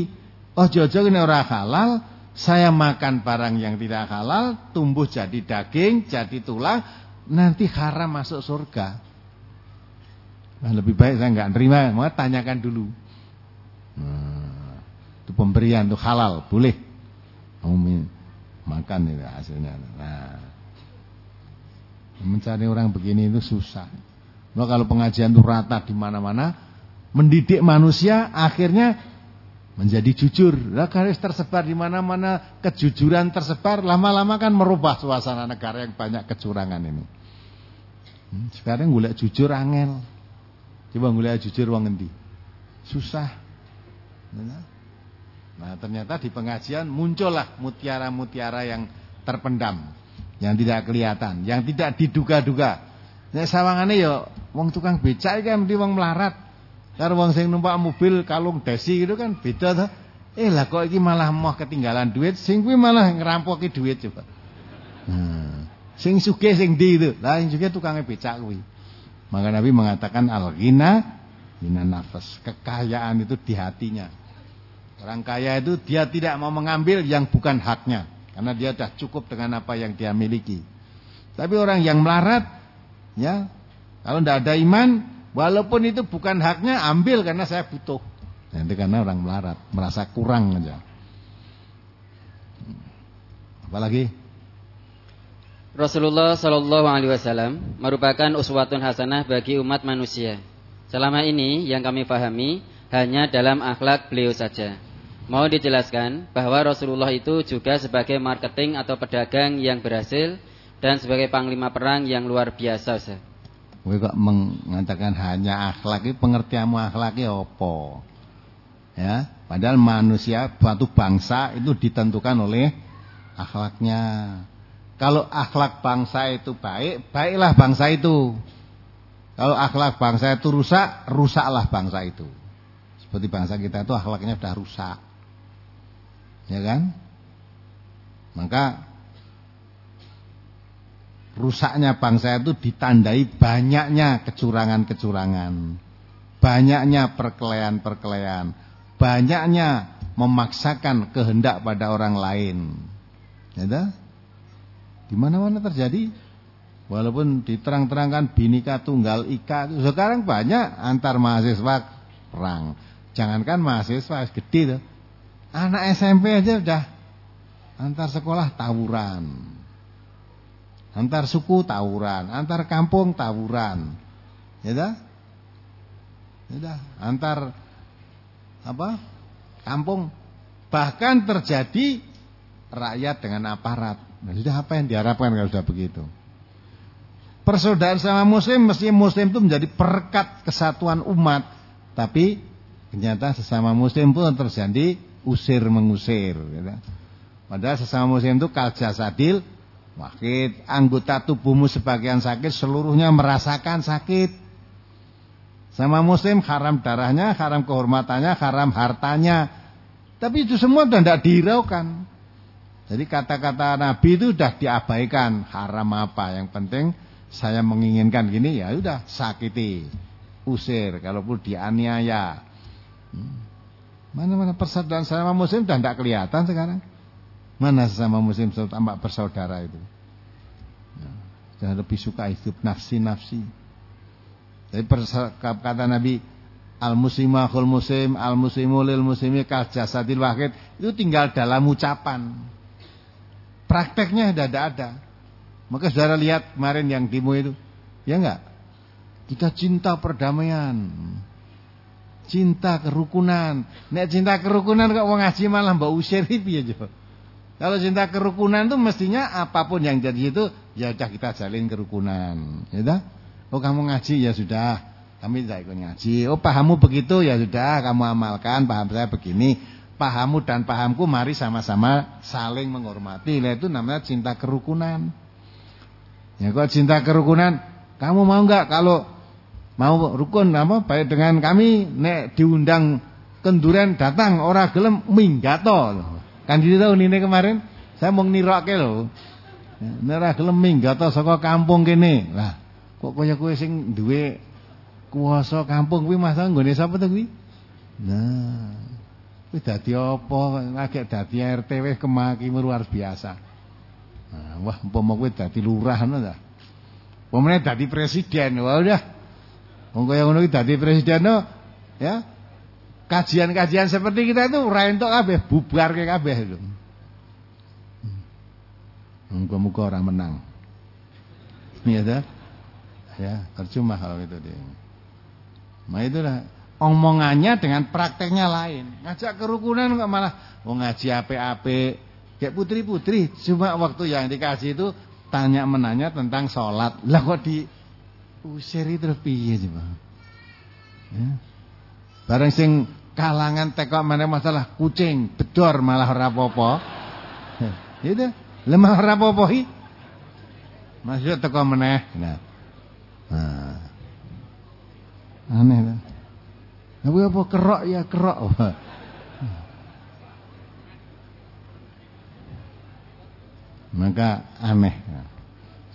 Oh jojo ini ora halal, saya makan barang yang tidak halal, tumbuh jadi daging, jadi tulang, nanti haram masuk surga. Nah, lebih baik saya nggak nerima, mau tanyakan dulu. Nah, itu pemberian itu halal, boleh. Mau makan itu hasilnya. Nah, mencari orang begini itu susah. Nah, kalau pengajian itu rata di mana-mana, mendidik manusia akhirnya menjadi jujur. Garis tersebar di mana-mana kejujuran tersebar lama-lama kan merubah suasana negara yang banyak kecurangan ini. Hmm, sekarang golek jujur angel. Coba golek jujur wong endi? Susah. Nah, ternyata di pengajian muncullah mutiara-mutiara yang terpendam, yang tidak kelihatan, yang tidak diduga-duga. Nek sawangane ya wong tukang becak kan mesti wong melarat. Karo wong sing numpak mobil kalung desi gitu kan beda tuh. Eh lah kok iki malah mau ketinggalan duit, sing kuwi malah ngerampoki duit coba. Hmm. Sing sugih sing ndi itu? Lah sing sugih tukangnya becak kuwi. Maka Nabi mengatakan al-ghina minan nafas. Kekayaan itu di hatinya. Orang kaya itu dia tidak mau mengambil yang bukan haknya karena dia sudah cukup dengan apa yang dia miliki. Tapi orang yang melarat ya, kalau tidak ada iman Walaupun itu bukan haknya, ambil karena saya butuh. Nanti karena orang melarat, merasa kurang aja. Apalagi? Rasulullah Shallallahu Alaihi Wasallam merupakan uswatun hasanah bagi umat manusia. Selama ini yang kami pahami hanya dalam akhlak beliau saja. Mau dijelaskan bahwa Rasulullah itu juga sebagai marketing atau pedagang yang berhasil dan sebagai panglima perang yang luar biasa. Ustaz. Kowe kok mengatakan hanya akhlak iki pengertianmu akhlak apa? Ya, padahal manusia suatu bangsa itu ditentukan oleh akhlaknya. Kalau akhlak bangsa itu baik, baiklah bangsa itu. Kalau akhlak bangsa itu rusak, rusaklah bangsa itu. Seperti bangsa kita itu akhlaknya sudah rusak. Ya kan? Maka rusaknya bangsa itu ditandai banyaknya kecurangan-kecurangan. Banyaknya perkelahian-perkelahian. Banyaknya memaksakan kehendak pada orang lain. Ya di mana-mana terjadi. Walaupun diterang-terangkan binika tunggal ika. Sekarang banyak antar mahasiswa perang. Jangankan mahasiswa gede tuh. Anak SMP aja udah antar sekolah tawuran. Antar suku tawuran, antar kampung tawuran. Ya dah? Ya dah, antar apa? Kampung bahkan terjadi rakyat dengan aparat. Nah, sudah apa yang diharapkan kalau sudah begitu? Persaudaraan sama muslim mesti muslim itu menjadi perkat kesatuan umat. Tapi ternyata sesama muslim pun terjadi usir mengusir. Gitu. Padahal sesama muslim itu kalja sadil, wakit anggota tubuhmu sebagian sakit, seluruhnya merasakan sakit. Sama muslim haram darahnya, haram kehormatannya, haram hartanya. Tapi itu semua sudah tidak dihiraukan. Jadi kata-kata Nabi itu sudah diabaikan haram apa. Yang penting saya menginginkan gini ya sudah sakiti, usir. Kalaupun dianiaya. Hmm. Mana-mana persaudaraan sama muslim sudah tidak kelihatan sekarang. Mana sesama muslim tampak bersaudara itu. Ya, sudah lebih suka hidup nafsi-nafsi. Jadi kata Nabi al muslimu akhul muslim, al muslimu lil muslimi kal wahid itu tinggal dalam ucapan. Prakteknya tidak ada. Maka saudara lihat kemarin yang demo itu. Ya enggak? Kita cinta perdamaian. Cinta kerukunan. Nek cinta kerukunan kok wong ngaji malah mbak usir piye aja. Kalau cinta kerukunan itu mestinya apa pun yang jadi itu ya udah kita jalin kerukunan. Ya dah? Oh kamu ngaji ya sudah. Kami tidak ikut ngaji. Oh pahammu begitu ya sudah kamu amalkan paham saya begini pahamu dan pahamku mari sama-sama saling menghormati. Nah, itu namanya cinta kerukunan. Ya kok cinta kerukunan, kamu mau enggak kalau mau rukun apa baik dengan kami nek diundang kenduren datang ora gelem minggato. Kan gitu tahu ini kemarin saya mau nirokke lho. Ora gelem minggato saka kampung kene. Lah, kok kaya kowe sing duwe kuasa kampung kuwi masa nggone sapa to kuwi? Nah, Kuwi dadi apa? Agak dadi RT wis kemaki luar biasa. Nah, wah umpama kowe dadi lurah ngono ta. Umpamane dadi presiden, wah udah. Wong kaya ngono dadi presiden no, ya. Kajian-kajian seperti kita itu ora entuk kabeh, bubarke kabeh itu. Muga-muga orang menang. Iya dah. Ya, percuma kalau itu dia. Nah itulah omongannya dengan prakteknya lain. Ngajak kerukunan kok malah mau ngaji ape-ape. Kayak putri-putri cuma waktu yang dikasih itu tanya menanya tentang sholat. Lah kok di usir itu piye coba. Ya. Bareng sing kalangan teko mana masalah kucing, bedor malah. Ya udah, lemah apa-apa hi. Maksud teko meneh. Nah. Nah. Aneh lah. Apa apa kerok ya kerok. Maka aneh.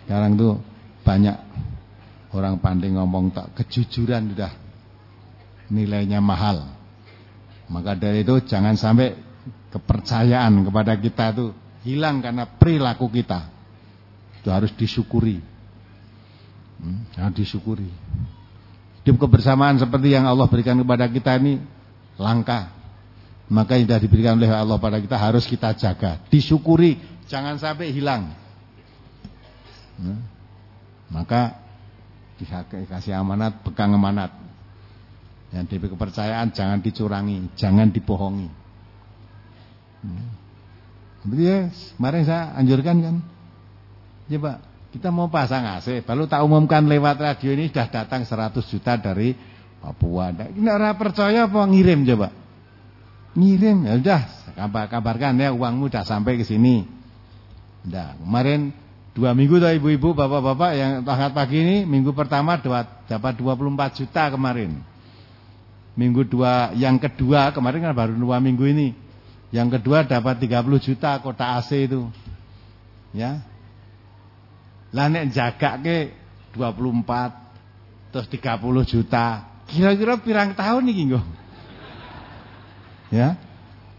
Sekarang tuh banyak orang pandai ngomong tak kejujuran sudah nilainya mahal. Maka dari itu jangan sampai kepercayaan kepada kita itu hilang karena perilaku kita. Itu harus disyukuri. Hmm, harus disyukuri. Hidup kebersamaan seperti yang Allah berikan kepada kita ini langka. Maka yang sudah diberikan oleh Allah pada kita harus kita jaga. Disyukuri, jangan sampai hilang. Nah, maka dikasih amanat, pegang amanat. Yang diberi kepercayaan jangan dicurangi, jangan dibohongi. Hmm. ya, kemarin saya anjurkan kan. Ya Pak, kita mau pasang AC, baru tak umumkan lewat radio ini sudah datang 100 juta dari Papua. Ini orang percaya apa ngirim coba? Ngirim ya udah, kabar kabarkan ya uangmu sudah sampai ke sini. Udah, kemarin dua minggu tuh ibu-ibu, bapak-bapak yang tanggal pagi ini minggu pertama dapat 24 juta kemarin. Minggu dua, yang kedua kemarin kan baru dua minggu ini. Yang kedua dapat 30 juta kota AC itu. Ya, lah nek jagake 24 terus 30 juta. Kira-kira pirang tahun nih nggo? Ya.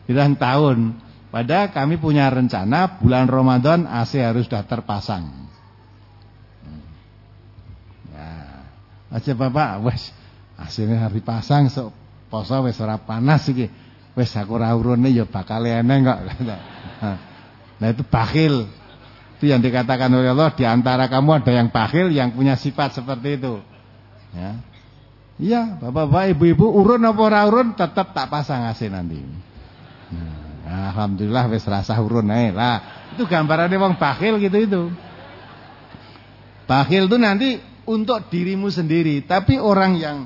Pirang tahun. Padahal kami punya rencana bulan Ramadan AC harus sudah terpasang. Ya. Aja Bapak, wes AC harus dipasang sok poso wes ora panas iki. Wes aku ora urune ya bakal eneng kok. Nah itu bakhil. Itu yang dikatakan oleh Allah di antara kamu ada yang bakhil yang punya sifat seperti itu. Ya. Iya, Bapak-bapak, Ibu-ibu urun apa ora urun tetap tak pasang AC nanti. Nah, alhamdulillah wis rasa urun ae. Lah, itu gambarannya wong bakhil gitu itu. Bakhil itu nanti untuk dirimu sendiri, tapi orang yang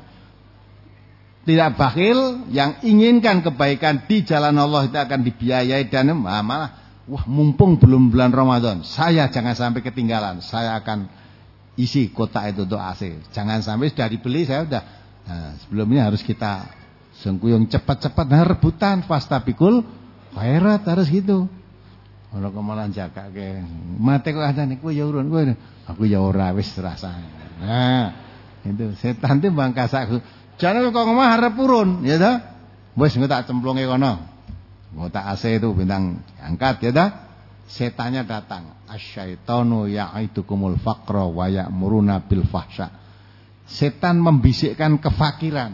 tidak bakhil, yang inginkan kebaikan di jalan Allah itu akan dibiayai dan malah Wah mumpung belum bulan Ramadan Saya jangan sampai ketinggalan. Saya akan isi kota itu untuk AC. Jangan sampai sudah dibeli saya sudah nah, Sebelumnya harus kita Sengkuyung cepat-cepat. Nah rebutan Fastabikul Khairat harus gitu. Kalau kemalan jaga ke Mati kok ada nih Aku ya urun Aku ya ora wis rasa Nah itu setan itu bangkas aku Jangan kok ngomong harap urun Ya dah Wis tak cemplungnya kono Ngotak AC itu bintang angkat ya dah. Setannya datang. Asyaitonu ya'aidukumul faqra wa ya'muruna bil fahsya. Setan membisikkan kefakiran.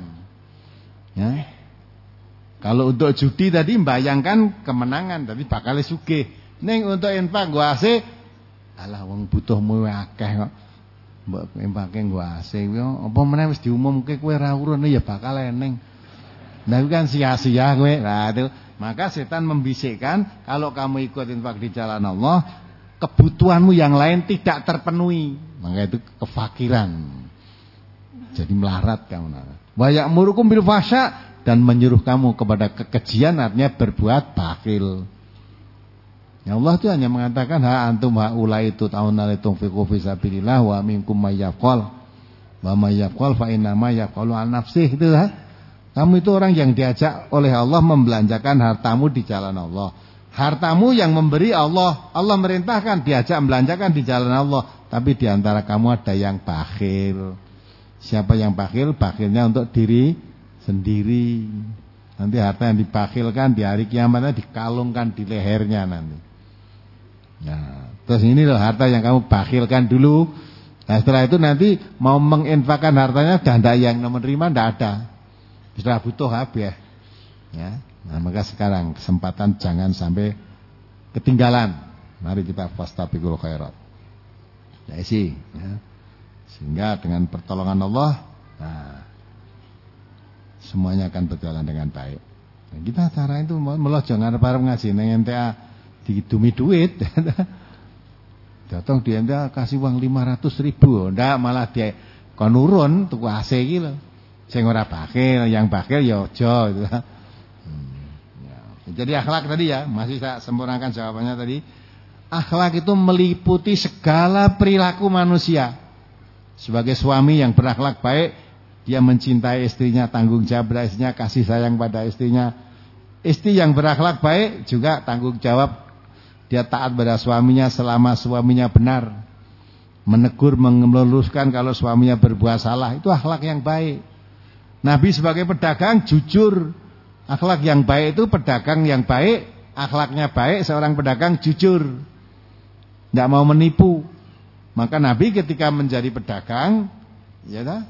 Ya. Kalau untuk judi tadi membayangkan kemenangan, tapi bakal sugih. Ning untuk infak gua AC, alah wong butuhmu akeh kok. Mbok infake gua AC yo apa meneh wis diumumke kowe ra urun ya bakal eneng. Nah kan sia-sia kowe. Nah itu maka setan membisikkan kalau kamu ikut infak di jalan Allah, kebutuhanmu yang lain tidak terpenuhi. Maka itu kefakiran. Jadi melarat kamu. Banyak murukum bil fasya dan menyuruh kamu kepada kekejian artinya berbuat bakil. Ya Allah itu hanya mengatakan ha antum ulai itu tahun nalitum fi fisabilillah wa minkum mayyaqal wa mayyaqal fa inna ma yaqalu an nafsih itu lah. Kamu itu orang yang diajak oleh Allah membelanjakan hartamu di jalan Allah. Hartamu yang memberi Allah. Allah merintahkan diajak membelanjakan di jalan Allah. Tapi di antara kamu ada yang bakhil. Siapa yang bakhil? Bakhilnya untuk diri sendiri. Nanti harta yang dibakhilkan di hari kiamatnya dikalungkan di lehernya nanti. Nah, terus ini loh harta yang kamu bakhilkan dulu. Nah setelah itu nanti mau menginfakkan hartanya dan ada yang menerima tidak ada. Sudah butuh habis ya. Nah, maka sekarang kesempatan jangan sampai ketinggalan. Mari kita fastabiqul khairat. Ya isi ya. Sehingga dengan pertolongan Allah nah, semuanya akan berjalan dengan baik. Nah, kita cara itu melojong ada para ngaji neng NTA didumi duit. Datang di kasih uang 500 ribu. Ndak malah dia konurun tuku AC gitu. Sing ora bakil, yang bakil ya aja gitu. Hmm, ya. Jadi akhlak tadi ya, masih saya sempurnakan jawabannya tadi. Akhlak itu meliputi segala perilaku manusia. Sebagai suami yang berakhlak baik, dia mencintai istrinya, tanggung jawab istrinya, kasih sayang pada istrinya. Istri yang berakhlak baik juga tanggung jawab dia taat pada suaminya selama suaminya benar. Menegur, meluruskan kalau suaminya berbuat salah, itu akhlak yang baik. Nabi sebagai pedagang jujur. Akhlak yang baik itu pedagang yang baik, akhlaknya baik seorang pedagang jujur. Tidak mau menipu. Maka Nabi ketika menjadi pedagang, ya dah,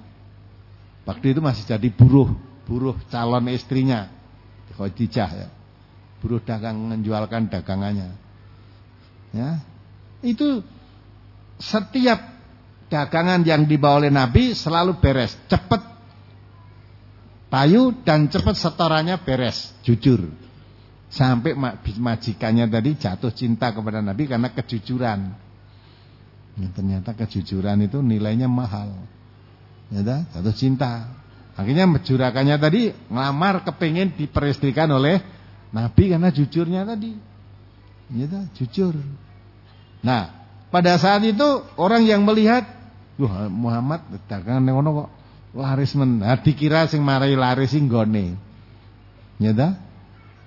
waktu itu masih jadi buruh, buruh calon istrinya, Khadijah ya. Buruh dagang menjualkan dagangannya. Ya. Itu setiap dagangan yang dibawa oleh Nabi selalu beres, cepat payu dan cepat setorannya beres, jujur. Sampai majikannya tadi jatuh cinta kepada Nabi karena kejujuran. Ya, ternyata kejujuran itu nilainya mahal. Ya jatuh cinta. Akhirnya juragannya tadi ngelamar kepengen diperistrikan oleh Nabi karena jujurnya tadi. Ya jujur. Nah, pada saat itu orang yang melihat, wah Muhammad dagangan ngono kok laris men. Nah, dikira sing marai laris sing gone. Ya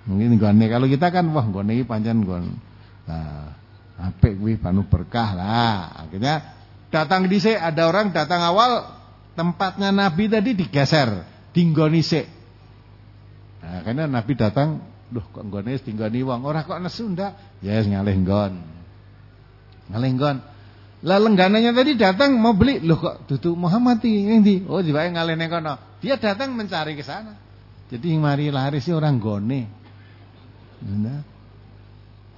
Mungkin gone kalau kita kan wah gone iki pancen gon. Nah, apik kuwi panu berkah lah. Akhirnya datang dhisik ada orang datang awal tempatnya Nabi tadi digeser, dinggoni sik. Nah, karena Nabi datang, duh kok nggone dinggoni wong, ora kok nesu ndak? Ya yes, ngalih nggon. Ngalenggon. Lah lenggananya tadi datang mau beli, loh kok tutu Muhammad ini Oh, ngalih ning kono. Dia datang mencari ke sana. Jadi mari lari sih orang gone. Nah,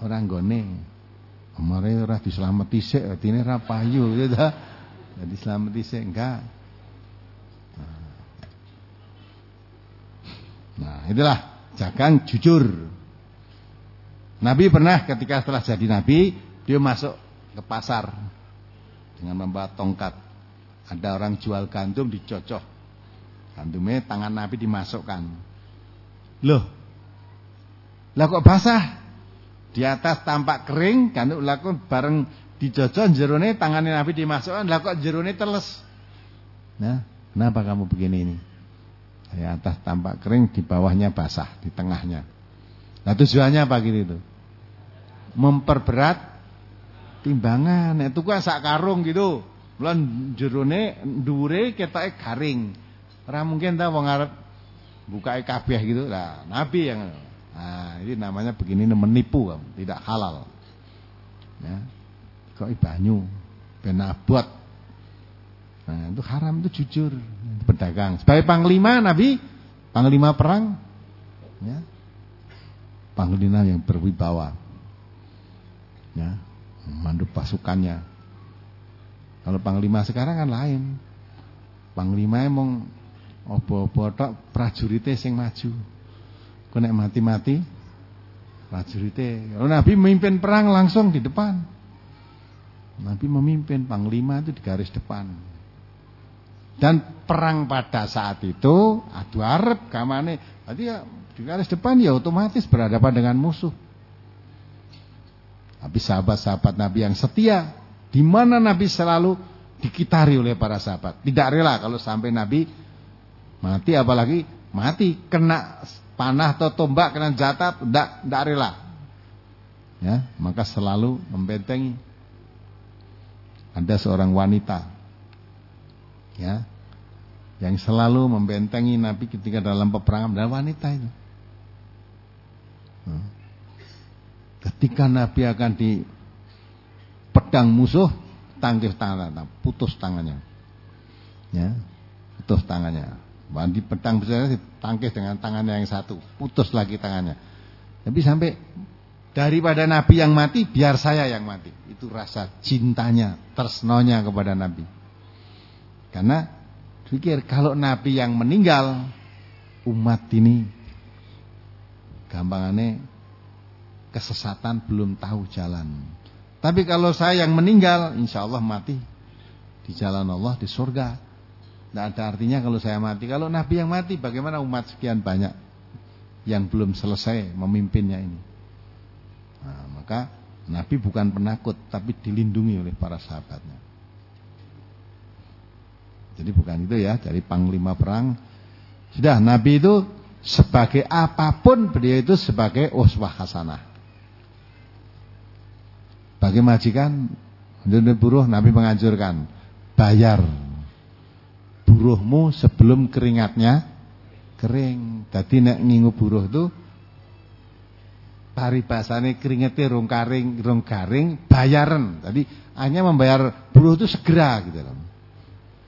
orang gone. Mare ora dislameti sik, artine ra payu ya ta. Jadi selamat sik enggak. Nah, itulah jangan jujur. Nabi pernah ketika setelah jadi nabi, dia masuk ke pasar dengan membawa tongkat. Ada orang jual gandum dicocok. Gandumnya tangan Nabi dimasukkan. Loh. Lah kok basah? Di atas tampak kering, gandum lakon bareng dicocok jerone tangannya Nabi dimasukkan, lah kok jerone teles. Nah, kenapa kamu begini ini? Di atas tampak kering, di bawahnya basah, di tengahnya. Nah tujuannya apa gitu itu? Memperberat timbangan. Itu kan sak karung gitu. Mulan jerone dhuwure ketoke garing. Ora mungkin ta wong buka kabeh gitu. Lah nabi yang nah ini namanya begini menipu tidak halal. Ya. Kok banyu ben abot. Nah itu haram itu jujur pedagang sebagai panglima nabi panglima perang ya panglima yang berwibawa ya mandu pasukannya. Kalau panglima sekarang kan lain. Panglima emang opo-opo tok prajurite sing maju. Nek mati-mati prajurite. Kalau Nabi memimpin perang langsung di depan. Nabi memimpin panglima itu di garis depan. Dan perang pada saat itu adu arep kamane. Berarti ya di garis depan ya otomatis berhadapan dengan musuh. Tapi sahabat-sahabat Nabi yang setia, di mana Nabi selalu dikitari oleh para sahabat. Tidak rela kalau sampai Nabi mati apalagi mati kena panah atau tombak kena jatah tidak tidak rela. Ya, maka selalu membentengi. Ada seorang wanita ya yang selalu membentengi Nabi ketika dalam peperangan dan wanita itu. Hmm. Ketika Nabi akan di pedang musuh, tangkis tangan, putus tangannya. Ya, putus tangannya. Di pedang besar tangkis dengan tangannya yang satu, putus lagi tangannya. Tapi sampai daripada Nabi yang mati, biar saya yang mati. Itu rasa cintanya, tersnonya kepada Nabi. Karena pikir kalau Nabi yang meninggal, umat ini gampangannya kesesatan belum tahu jalan. Tapi kalau saya yang meninggal, insya Allah mati di jalan Allah di surga. Tidak ada artinya kalau saya mati. Kalau Nabi yang mati, bagaimana umat sekian banyak yang belum selesai memimpinnya ini? Nah, maka Nabi bukan penakut, tapi dilindungi oleh para sahabatnya. Jadi bukan itu ya, dari panglima perang. Sudah, Nabi itu sebagai apa pun beliau itu sebagai uswah hasanah. Bagi majikan, buruh Nabi menganjurkan bayar buruhmu sebelum keringatnya kering. Tadi nek ngingu buruh itu paribasane keringetnya rong karing, rong garing, bayaran. Tadi hanya membayar buruh itu segera gitu loh.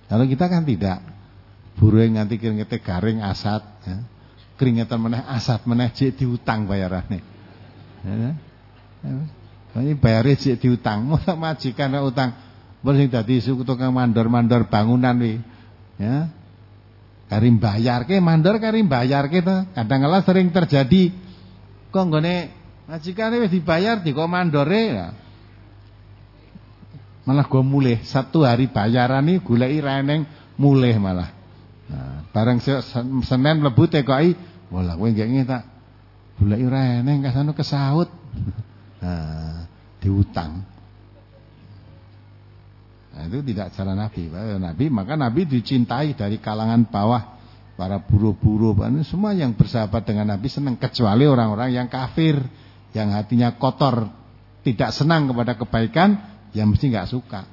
Kalau kita kan tidak. Buruh yang nanti keringetnya garing asat, ya. keringetan meneh asat meneh jek diutang bayarannya. Ya, ya. Ini bayar cek diutang, mau majikan utang. Mun sing dadi tukang mandor-mandor bangunan wi. Ya. Karim bayar ke mandor karim bayar ke. Kadang kala sering terjadi kok nggone majikane wis dibayar di komandore ya. Malah gue mulih satu hari bayaran nih gulai reneng mulih malah. Nah, barang Senin mlebu TKI, wala kowe nggih tak gulai reneng kasano kesaut. Nah, diutang. Nah, itu tidak cara Nabi. Nabi maka Nabi dicintai dari kalangan bawah para buruh-buruh, semua yang bersahabat dengan Nabi senang kecuali orang-orang yang kafir, yang hatinya kotor, tidak senang kepada kebaikan, ya mesti nggak suka.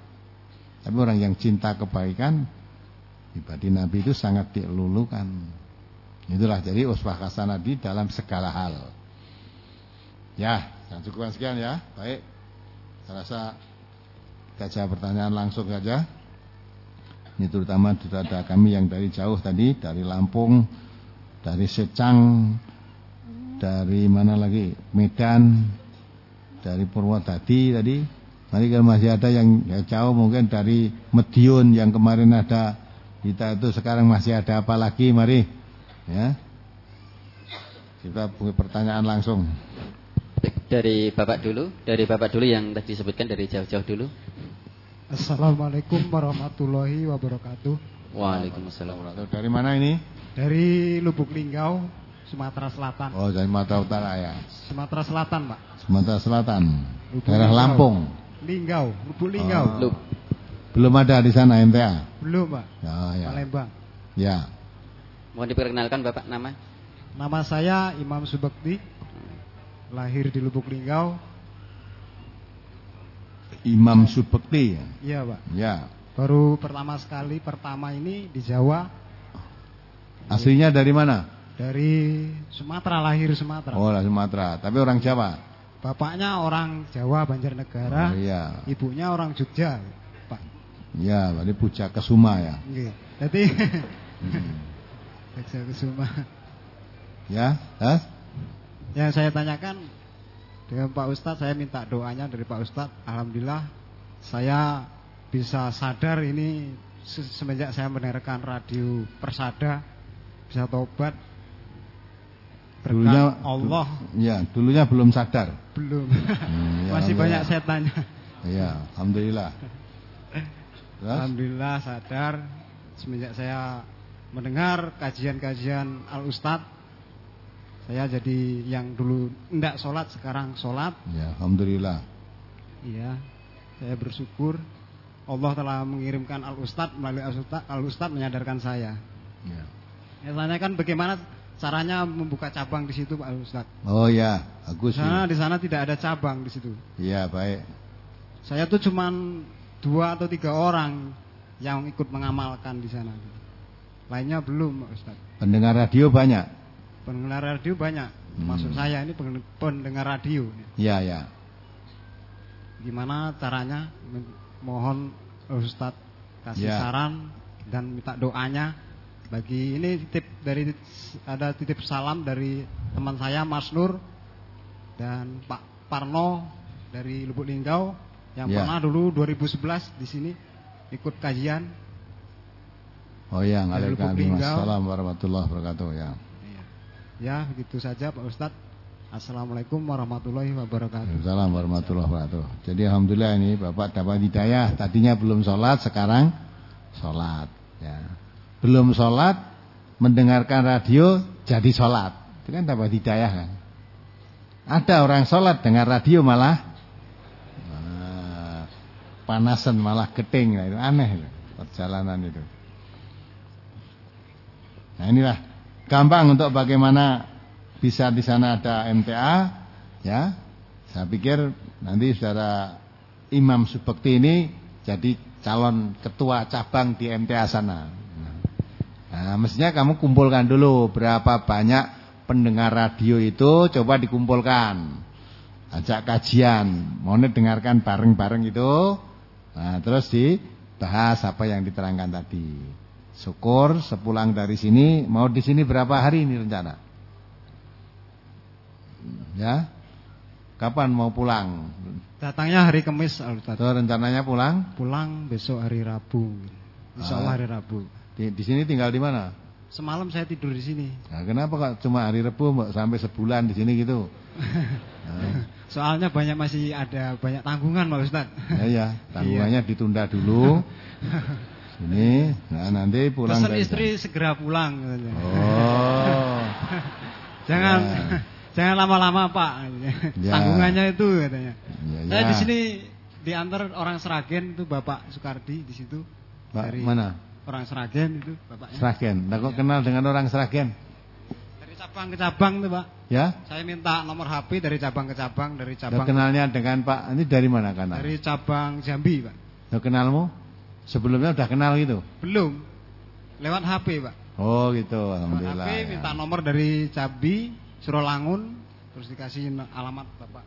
Tapi orang yang cinta kebaikan, pribadi Nabi itu sangat dilulukan. Itulah jadi uswah hasanah di dalam segala hal. Ya, cukupkan sekian ya. Baik. Saya rasa Baca pertanyaan langsung saja. Ini terutama ada kami yang dari jauh tadi, dari Lampung, dari Secang, dari mana lagi? Medan, dari Purwodadi tadi. Mari kalau masih ada yang ya jauh mungkin dari Medion yang kemarin ada kita itu sekarang masih ada apa lagi? Mari, ya. Kita punya pertanyaan langsung. Dari Bapak dulu, dari Bapak dulu yang tadi disebutkan dari jauh-jauh dulu. Assalamualaikum warahmatullahi wabarakatuh. Waalaikumsalam. Dari mana ini? Dari Lubuk Linggau, Sumatera Selatan. Oh, dari Sumatera Utara ya. Sumatera Selatan, Pak. Sumatera Selatan. Lubuk Daerah Linggau. Lampung. Linggau, Lubuk Linggau. Oh. Belum ada di sana MTA? Belum, Pak. Oh, ya. Palembang. Ya. Mohon diperkenalkan Bapak nama? Nama saya Imam Subekti. Lahir di Lubuk Linggau, Imam Subekti ya? Iya Pak Ya Baru pertama sekali Pertama ini di Jawa Aslinya dari mana? Dari Sumatera Lahir Sumatera Oh Sumatera Tapi orang Jawa Bapaknya orang Jawa Banjarnegara oh, iya. Ibunya orang Jogja Pak Ya berarti Puja Kesuma ya Oke. Jadi hmm. Puja Kesuma Ya Has? Yang saya tanyakan dengan Pak Ustadz saya minta doanya dari Pak Ustadz Alhamdulillah saya bisa sadar ini semenjak saya mendengarkan radio Persada bisa tobat dulunya Allah ya dulunya belum sadar belum hmm, ya, masih banyak setannya ya Alhamdulillah Terus? Alhamdulillah sadar semenjak saya mendengar kajian-kajian Al Ustadz saya jadi yang dulu tidak sholat sekarang sholat. Ya, alhamdulillah. Iya, saya bersyukur Allah telah mengirimkan Al Ustad melalui Al Ustad, menyadarkan saya. Ya. Ya, kan bagaimana caranya membuka cabang di situ Pak Al Ustad? Oh ya, bagus. Di sana, di sana tidak ada cabang di situ. Iya, baik. Saya tuh cuma dua atau tiga orang yang ikut mengamalkan di sana. Lainnya belum Pak Ustad. Pendengar radio banyak? Pendengar radio banyak. Hmm. Maksud saya ini pendengar radio. Iya, ya. Gimana caranya? Mohon Ustadz kasih ya. saran dan minta doanya bagi ini titip dari ada titip salam dari teman saya Mas Nur dan Pak Parno dari Lubuk Linggau yang ya. pernah dulu 2011 di sini ikut kajian. Oh ya, Waalaikumsalam warahmatullahi wabarakatuh ya. Ya, begitu saja Pak Ustadz. Assalamualaikum warahmatullahi wabarakatuh. Assalamualaikum warahmatullahi wabarakatuh. Jadi alhamdulillah ini Bapak dapat hidayah. Tadinya belum sholat, sekarang sholat. Ya. Belum sholat, mendengarkan radio, jadi sholat. Itu kan dapat hidayah kan. Ada orang sholat dengar radio malah nah, panasan malah keting. Itu aneh itu, perjalanan itu. Nah inilah Gampang untuk bagaimana bisa di sana ada MTA, ya. Saya pikir nanti saudara Imam Subekti ini jadi calon ketua cabang di MTA sana. Nah, mestinya kamu kumpulkan dulu berapa banyak pendengar radio itu coba dikumpulkan. Ajak kajian, mau dengarkan bareng-bareng itu. Nah, terus dibahas apa yang diterangkan tadi. Syukur sepulang dari sini mau di sini berapa hari ini rencana? Ya. Kapan mau pulang? Datangnya hari Kamis Ustaz. So, rencananya pulang? Pulang besok hari Rabu. Insya Allah ah. hari Rabu. Di, di sini tinggal di mana? Semalam saya tidur di sini. Nah, kenapa kok cuma hari Rabu sampai sebulan di sini gitu? nah. Soalnya banyak masih ada banyak tanggungan Pak Ustaz. Ya ya, tanggungannya iya. ditunda dulu. Ini, nah nanti pulang. Pesan istri segera pulang. Oh. Jangan ya. Jangan lama-lama Pak. Ya. Tanggungannya itu katanya. Ya, ya. Saya di sini diantar orang Seragen itu Bapak Sukardi di situ. Pak dari mana? Orang Seragen itu Bapaknya. Seragen. Nah, kok ya. kenal dengan orang Seragen? Dari cabang ke cabang tuh Pak. Ya. Saya minta nomor HP dari cabang ke cabang, dari cabang. Nah, kenalnya dengan Pak. Ini dari mana kenal? Dari cabang Jambi Pak. Nah, kenalmu? Sebelumnya udah kenal gitu? Belum. Lewat HP Pak. Oh gitu, alhamdulillah. Lewat HP minta ya. nomor dari Jambi Surolangun terus dikasih alamat Bapak.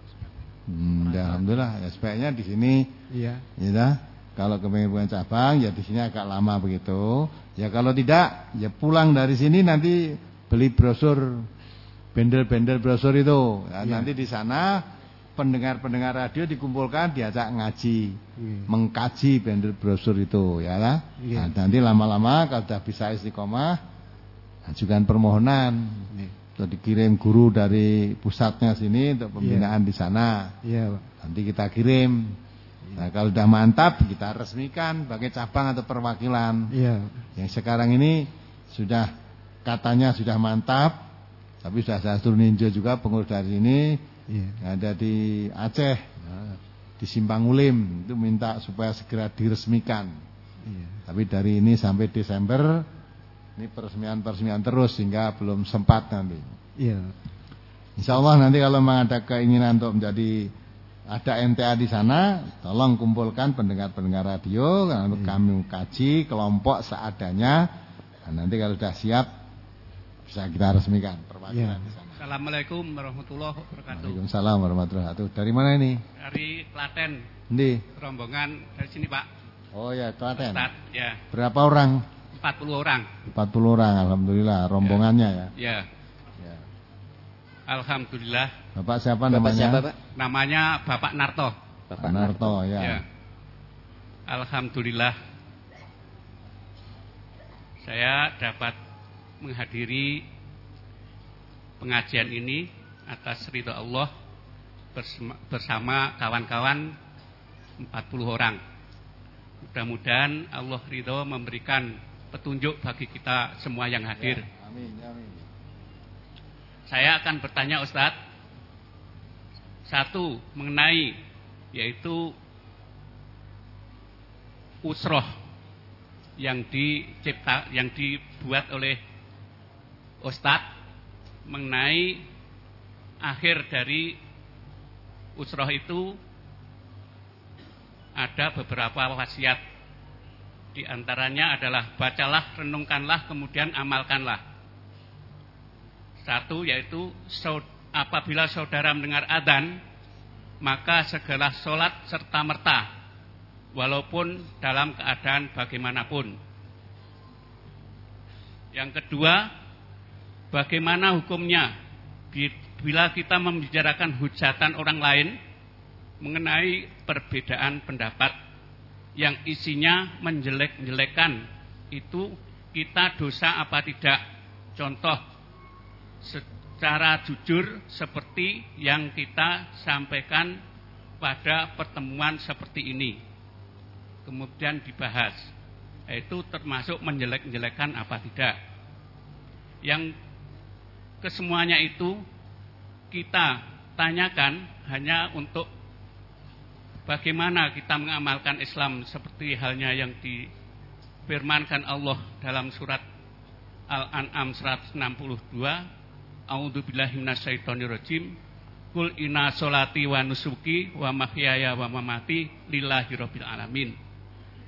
Hmm, ya, alhamdulillah ya di sini. Iya. Ya Kalau kepengen punya cabang ya di sini agak lama begitu. Ya kalau tidak ya pulang dari sini nanti beli brosur bendel-bendel brosur itu. Ya, ya. Nanti di sana pendengar-pendengar radio dikumpulkan diajak ngaji, ya. mengkaji bendel brosur itu ya lah. Ya. Nah, nanti lama-lama kalau sudah bisa istiqomah ajukan permohonan. Ya dikirim guru dari pusatnya sini untuk pembinaan yeah. di sana. Yeah, Nanti kita kirim. Nah, kalau sudah mantap kita resmikan sebagai cabang atau perwakilan. Yeah. Yang sekarang ini sudah katanya sudah mantap, tapi sudah saya suruh ninja juga pengurus dari ini yeah. ada di Aceh, nah, di Simpang Ulim itu minta supaya segera diresmikan. Yeah. Tapi dari ini sampai Desember ini peresmian-peresmian terus sehingga belum sempat nanti. Iya. Insya Allah nanti kalau memang ada keinginan untuk menjadi ada NTA di sana, tolong kumpulkan pendengar-pendengar radio, iya. kami kaji kelompok seadanya. Nah, nanti kalau sudah siap bisa kita resmikan perwakilan iya. di sana. Assalamualaikum warahmatullahi wabarakatuh. Waalaikumsalam warahmatullahi wabarakatuh. Dari mana ini? Dari Klaten. Di. Rombongan dari sini Pak. Oh ya Klaten. Ustaz, ya. Berapa orang? 40 orang. 40 orang, alhamdulillah rombongannya ya. Ya. ya. Alhamdulillah. Bapak siapa Bapak namanya? Siapa, Pak? Namanya Bapak Narto. Bapak Narto, ya. ya. Alhamdulillah. Saya dapat menghadiri pengajian ini atas ridho Allah bersama kawan-kawan 40 orang. Mudah-mudahan Allah ridho memberikan petunjuk bagi kita semua yang hadir. Ya, amin, amin. Saya akan bertanya Ustadz, satu mengenai yaitu usroh yang dicipta, yang dibuat oleh Ustadz mengenai akhir dari usroh itu ada beberapa wasiat di antaranya adalah bacalah, renungkanlah, kemudian amalkanlah. Satu yaitu apabila saudara mendengar adzan, maka segala sholat serta merta, walaupun dalam keadaan bagaimanapun. Yang kedua, bagaimana hukumnya bila kita membicarakan hujatan orang lain mengenai perbedaan pendapat yang isinya menjelek-jelekan itu kita dosa apa tidak? Contoh secara jujur seperti yang kita sampaikan pada pertemuan seperti ini. Kemudian dibahas. Itu termasuk menjelek-jelekan apa tidak. Yang kesemuanya itu kita tanyakan hanya untuk bagaimana kita mengamalkan Islam seperti halnya yang difirmankan Allah dalam surat Al-An'am 162 A'udzubillahi minasyaitonirrajim Kul inna solati wa nusuki wa mahyaya wa mamati lillahi rabbil alamin.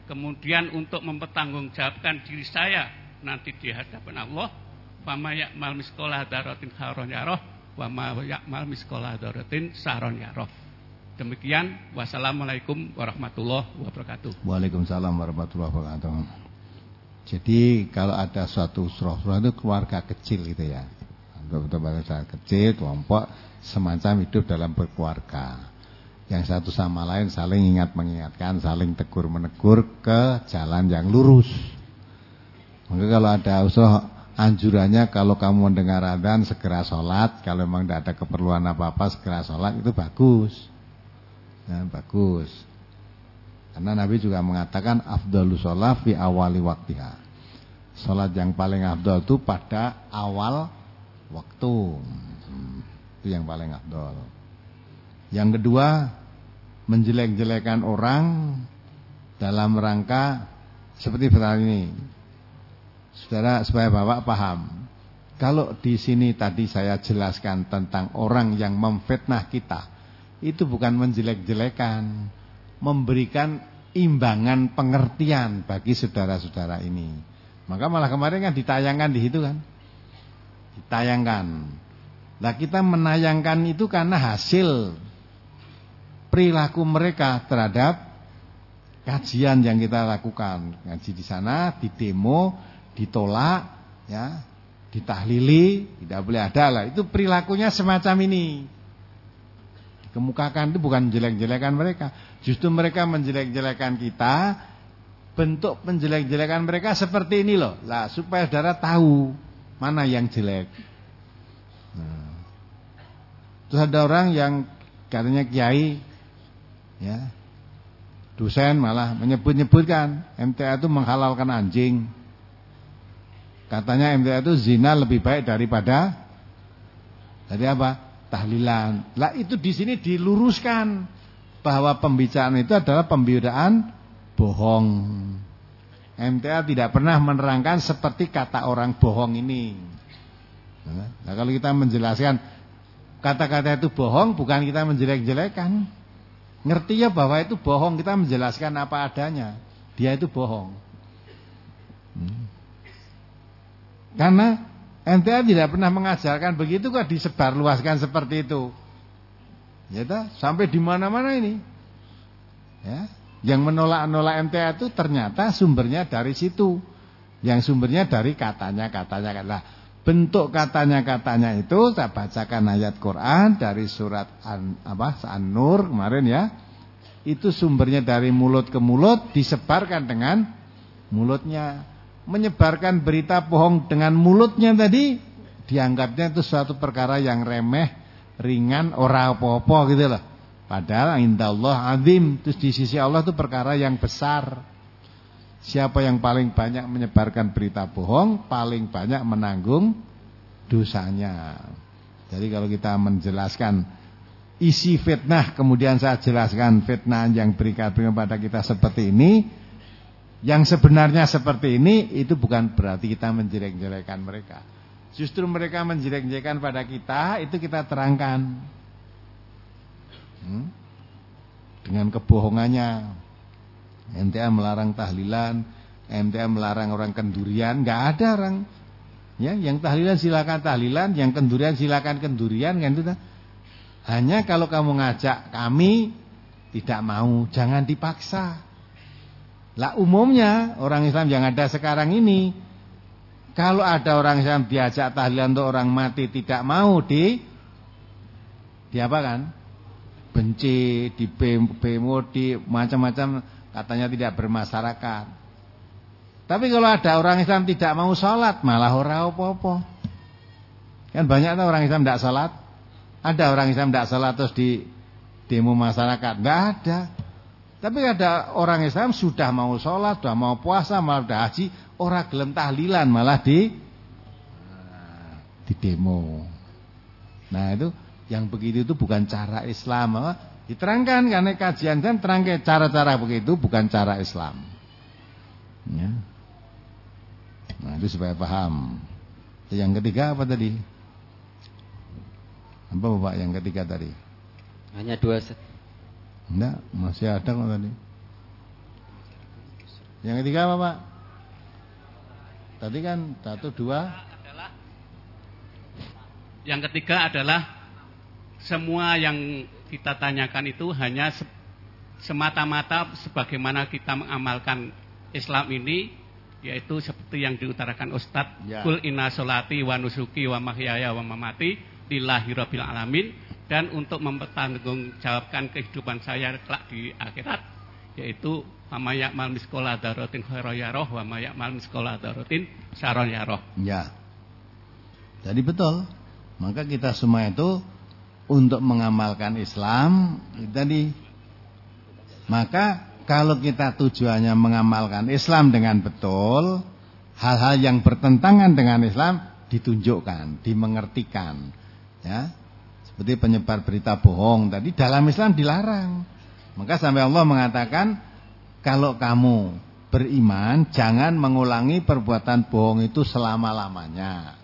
Kemudian untuk mempertanggungjawabkan diri saya nanti di hadapan Allah, fama ya'mal miskolah daratin kharon yaroh, wa ma ya'mal miskolah daratin saron yaroh. Demikian, wassalamualaikum warahmatullahi wabarakatuh. Waalaikumsalam warahmatullahi wabarakatuh. Jadi kalau ada suatu surah-surah itu keluarga kecil gitu ya. Betul-betul kecil, kelompok semacam hidup dalam berkeluarga. Yang satu sama lain saling ingat mengingatkan, saling tegur menegur ke jalan yang lurus. Maka kalau ada usaha anjurannya kalau kamu mendengar adzan segera sholat. Kalau memang tidak ada keperluan apa-apa segera sholat. Itu bagus. Ya, bagus. Karena Nabi juga mengatakan afdalu sholat fi awali waktiha. Sholat yang paling afdal itu pada awal waktu itu yang paling afdal yang kedua menjelek-jelekan orang dalam rangka seperti sekarang ini Saudara supaya Bapak paham. Kalau di sini tadi saya jelaskan tentang orang yang memfitnah kita, itu bukan menjelek-jelekan, memberikan imbangan pengertian bagi saudara-saudara ini. Maka malah kemarin kan ditayangkan di situ kan. Ditayangkan. Nah kita menayangkan itu karena hasil perilaku mereka terhadap kajian yang kita lakukan. Ngaji di sana, di demo, ditolak, ya, ditahlili, tidak boleh ada lah. Itu perilakunya semacam ini. Dikemukakan itu bukan jelek-jelekan mereka. Justru mereka menjelek-jelekan kita. Bentuk penjelek-jelekan mereka seperti ini loh. Lah supaya saudara tahu mana yang jelek. Nah. Terus ada orang yang katanya kiai, ya, dosen malah menyebut-nyebutkan MTA itu menghalalkan anjing. Katanya MTA itu zina lebih baik daripada dari apa? Tahlilan. Lah itu di sini diluruskan bahwa pembicaraan itu adalah pembicaraan bohong. MTA tidak pernah menerangkan seperti kata orang bohong ini. Nah, kalau kita menjelaskan kata-kata itu bohong bukan kita menjelek-jelekan. Ngerti ya bahwa itu bohong, kita menjelaskan apa adanya. Dia itu bohong. Hmm. Karena NTA tidak pernah mengajarkan begitu kok disebarluaskan seperti itu. Ya sampai di mana-mana ini. Ya, yang menolak-nolak MTA itu ternyata sumbernya dari situ. Yang sumbernya dari katanya-katanya kata. Bentuk katanya-katanya itu saya bacakan ayat Quran dari surat An, apa An-Nur kemarin ya. Itu sumbernya dari mulut ke mulut disebarkan dengan mulutnya menyebarkan berita bohong dengan mulutnya tadi dianggapnya itu suatu perkara yang remeh, ringan, ora apa-apa gitu loh. Padahal indallah azim, terus di sisi Allah itu perkara yang besar. Siapa yang paling banyak menyebarkan berita bohong, paling banyak menanggung dosanya. Jadi kalau kita menjelaskan isi fitnah, kemudian saya jelaskan fitnah yang berikat kepada kita seperti ini, yang sebenarnya seperti ini itu bukan berarti kita menjelek-jelekan mereka. Justru mereka menjelek-jelekan pada kita itu kita terangkan. Hmm? Dengan kebohongannya. MTA melarang tahlilan, MTA melarang orang kendurian, nggak ada orang ya yang tahlilan silakan tahlilan, yang kendurian silakan kendurian kan itu. Hanya kalau kamu ngajak kami tidak mau, jangan dipaksa. Lah umumnya orang Islam yang ada sekarang ini kalau ada orang Islam diajak tahlilan untuk orang mati tidak mau di di apa kan? Benci, di macam-macam katanya tidak bermasyarakat. Tapi kalau ada orang Islam tidak mau sholat malah orang apa-apa. Kan banyak tuh orang Islam tidak sholat. Ada orang Islam tidak sholat terus di demo masyarakat. Enggak ada. Tapi ada orang Islam sudah mau sholat, sudah mau puasa, malah sudah haji, orang gelem tahlilan malah di di demo. Nah itu yang begitu itu bukan cara Islam. Diterangkan karena kajian kan terangkan cara-cara begitu bukan cara Islam. Ya. Nah itu supaya paham. Yang ketiga apa tadi? Apa Bapak yang ketiga tadi? Hanya dua Enggak, masih ada kok tadi. Yang ketiga apa Pak? Tadi kan satu dua. Yang ketiga adalah semua yang kita tanyakan itu hanya semata-mata sebagaimana kita mengamalkan Islam ini yaitu seperti yang diutarakan Ustadz Ya. kul inna solati wa nusuki wa mahyaya wa mamati lillahi rabbil alamin dan untuk mempertanggungjawabkan kehidupan saya kelak di akhirat yaitu wa ya'mal miskola darotin khairoyaroh wa ya'mal miskola darotin saroyaroh Ya. Jadi betul. Maka kita semua itu untuk mengamalkan Islam tadi maka kalau kita tujuannya mengamalkan Islam dengan betul, hal-hal yang bertentangan dengan Islam ditunjukkan, dimengertikan. Ya. Seperti penyebar berita bohong tadi dalam Islam dilarang. Maka sampai Allah mengatakan kalau kamu beriman jangan mengulangi perbuatan bohong itu selama-lamanya.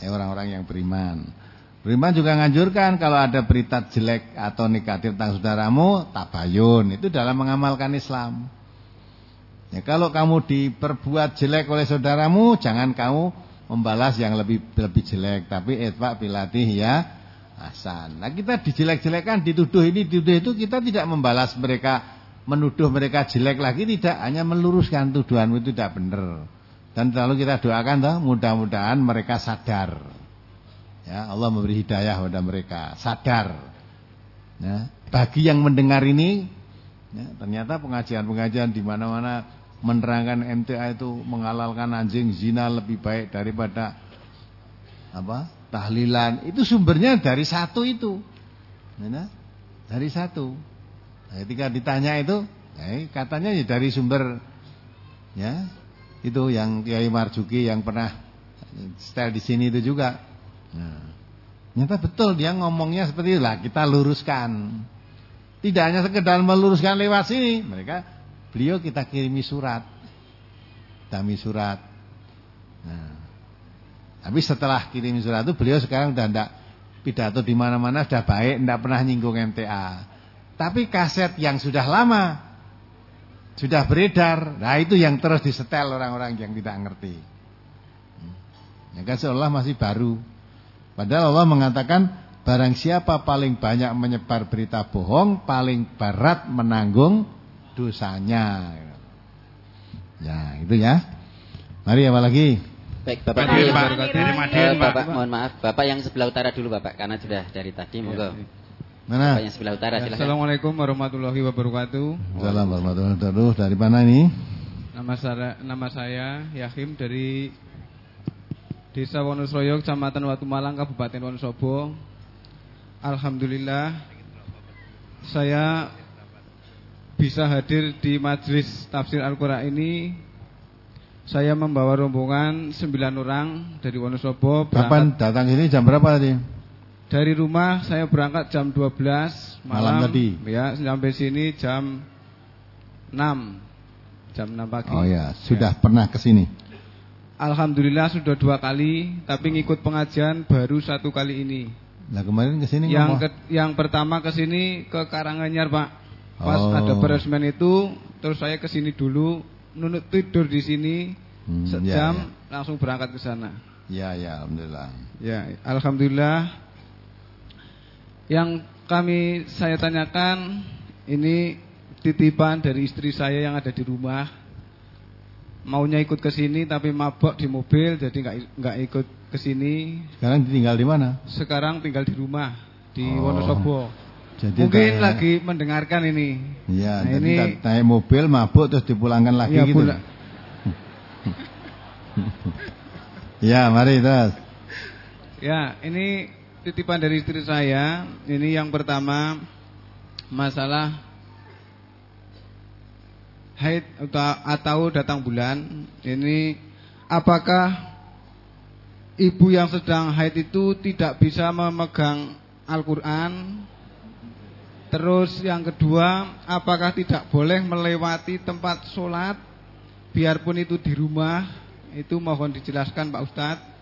Eh orang-orang yang beriman. Beriman juga nganjurkan kalau ada berita jelek atau negatif tentang saudaramu, tabayun. Itu dalam mengamalkan Islam. Ya, kalau kamu diperbuat jelek oleh saudaramu, jangan kamu membalas yang lebih lebih jelek, tapi etwa bilatih ya hasan. Nah, kita dijelek-jelekan, dituduh ini, dituduh itu, kita tidak membalas mereka, menuduh mereka jelek lagi, tidak hanya meluruskan tuduhanmu itu tidak benar. Dan selalu kita doakan mudah-mudahan mereka sadar. Ya, Allah memberi hidayah kepada mereka, sadar. Ya, bagi yang mendengar ini, ya, ternyata pengajian-pengajian di mana-mana menerangkan MTA itu menghalalkan anjing zina lebih baik daripada apa? tahlilan. Itu sumbernya dari satu itu. Ya, dari satu. Nah, ketika ditanya itu, ya, katanya ya dari sumber ya itu yang Kiai Marjuki yang pernah style di sini itu juga. Nah, nyata betul dia ngomongnya seperti itulah kita luruskan. Tidak hanya sekedar meluruskan lewat sini, mereka beliau kita kirimi surat, dami surat. Nah, tapi setelah kirim surat itu beliau sekarang udah tidak pidato di mana-mana sudah baik, tidak pernah nyinggung MTA. Tapi kaset yang sudah lama sudah beredar, nah itu yang terus disetel orang-orang yang tidak ngerti. Ya kan seolah masih baru. Padahal Allah mengatakan barang siapa paling banyak menyebar berita bohong, paling berat menanggung dosanya. Ya, itu ya. Mari apa lagi? Baik, Bapak Madiun, yang Pak. baru- Dari Madiun, Eh, Pak. Bapak mohon maaf, Bapak yang sebelah utara dulu Bapak karena sudah dari tadi monggo. Bapak Mana? yang sebelah utara silakan. Assalamualaikum warahmatullahi wabarakatuh. Salam warahmatullahi wabarakatuh. Dari mana ini? Nama saya nama saya Yahim dari Desa Wonosroyo, Kecamatan Watu Malang, Kabupaten Wonosobo. Alhamdulillah saya bisa hadir di majelis tafsir Al-Qur'an ini. Saya membawa rombongan 9 orang dari Wonosobo Kapan datang sini jam berapa tadi? dari rumah saya berangkat jam 12 malam, Malam tadi? Ya, sampai sini jam 6. Jam 6 pagi. Oh ya, sudah pernah ke sini. Alhamdulillah sudah dua kali, tapi ngikut pengajian baru satu kali ini. Nah kemarin ke sini Yang ke, yang pertama ke sini ke Karanganyar Pak. Pas Oh. ada beresmen itu, terus saya ke sini dulu, nunut tidur di sini Hmm, sejam, ya, langsung berangkat ke sana. Ya, ya, alhamdulillah. Ya, alhamdulillah. Yang kami saya tanyakan ini titipan dari istri saya yang ada di rumah. Maunya ikut ke sini tapi mabok di mobil jadi nggak nggak ikut ke sini. Sekarang tinggal di mana? Sekarang tinggal di rumah di Oh. Wonosobo. Jadi Mungkin kayak- lagi mendengarkan ini. Iya, Nah, jadi ini naik mobil mabuk terus dipulangkan lagi ya, gitu. pula- Ya, mari terus. Ya, ini titipan dari istri saya. Ini yang pertama masalah haid atau- atau datang bulan. Ini apakah ibu yang sedang haid itu tidak bisa memegang Al-Qur'an? Terus yang kedua, apakah tidak boleh melewati tempat sholat biarpun itu di rumah? Itu mohon dijelaskan Pak Ustadz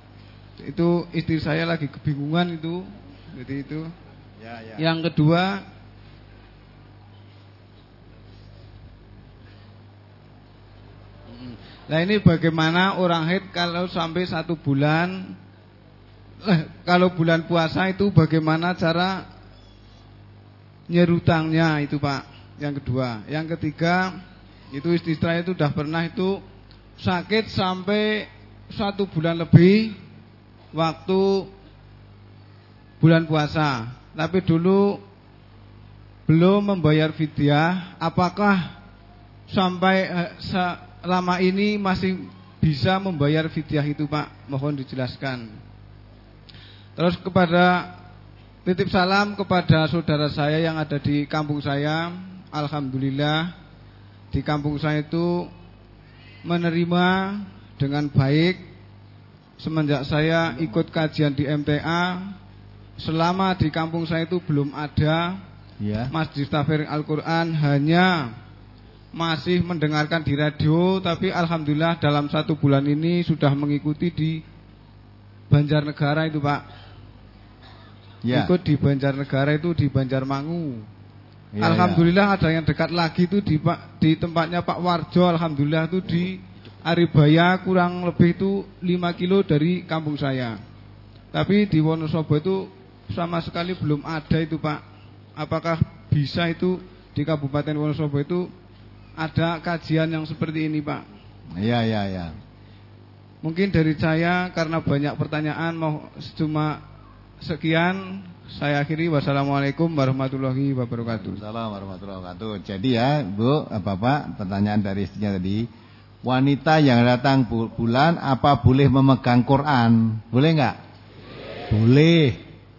itu istri saya lagi kebingungan itu jadi itu Ya, ya. yang kedua Nah ini bagaimana orang haid kalau sampai satu bulan Kalau bulan puasa itu bagaimana cara nyerutangnya itu Pak Yang kedua Yang ketiga itu istri saya itu sudah pernah itu sakit sampai satu bulan lebih waktu bulan puasa. Tapi dulu belum membayar fidyah. Apakah sampai eh, selama ini masih bisa membayar fidyah itu Pak? Mohon dijelaskan. Terus kepada titip salam kepada saudara saya yang ada di kampung saya. Alhamdulillah di kampung saya itu menerima dengan baik semenjak saya ikut kajian di MTA selama di kampung saya itu belum ada ya. masjid tafsir Al-Quran hanya masih mendengarkan di radio tapi Alhamdulillah dalam satu bulan ini sudah mengikuti di Banjarnegara itu Pak ya. ikut di Banjarnegara itu di Banjarmangu Ya, Alhamdulillah ya. ada yang dekat lagi itu di di tempatnya Pak Warjo. Alhamdulillah itu di Aribaya kurang lebih itu 5 kilo dari kampung saya. Tapi di Wonosobo itu sama sekali belum ada itu Pak. Apakah bisa itu di Kabupaten Wonosobo itu ada kajian yang seperti ini Pak? Iya iya iya. Mungkin dari saya karena banyak pertanyaan mau cuma sekian saya akhiri wassalamualaikum warahmatullahi wabarakatuh. Assalamualaikum warahmatullahi wabarakatuh. Jadi ya Bu, Bapak, pertanyaan dari istrinya tadi, wanita yang datang bulan apa boleh memegang Quran? Boleh nggak? Boleh.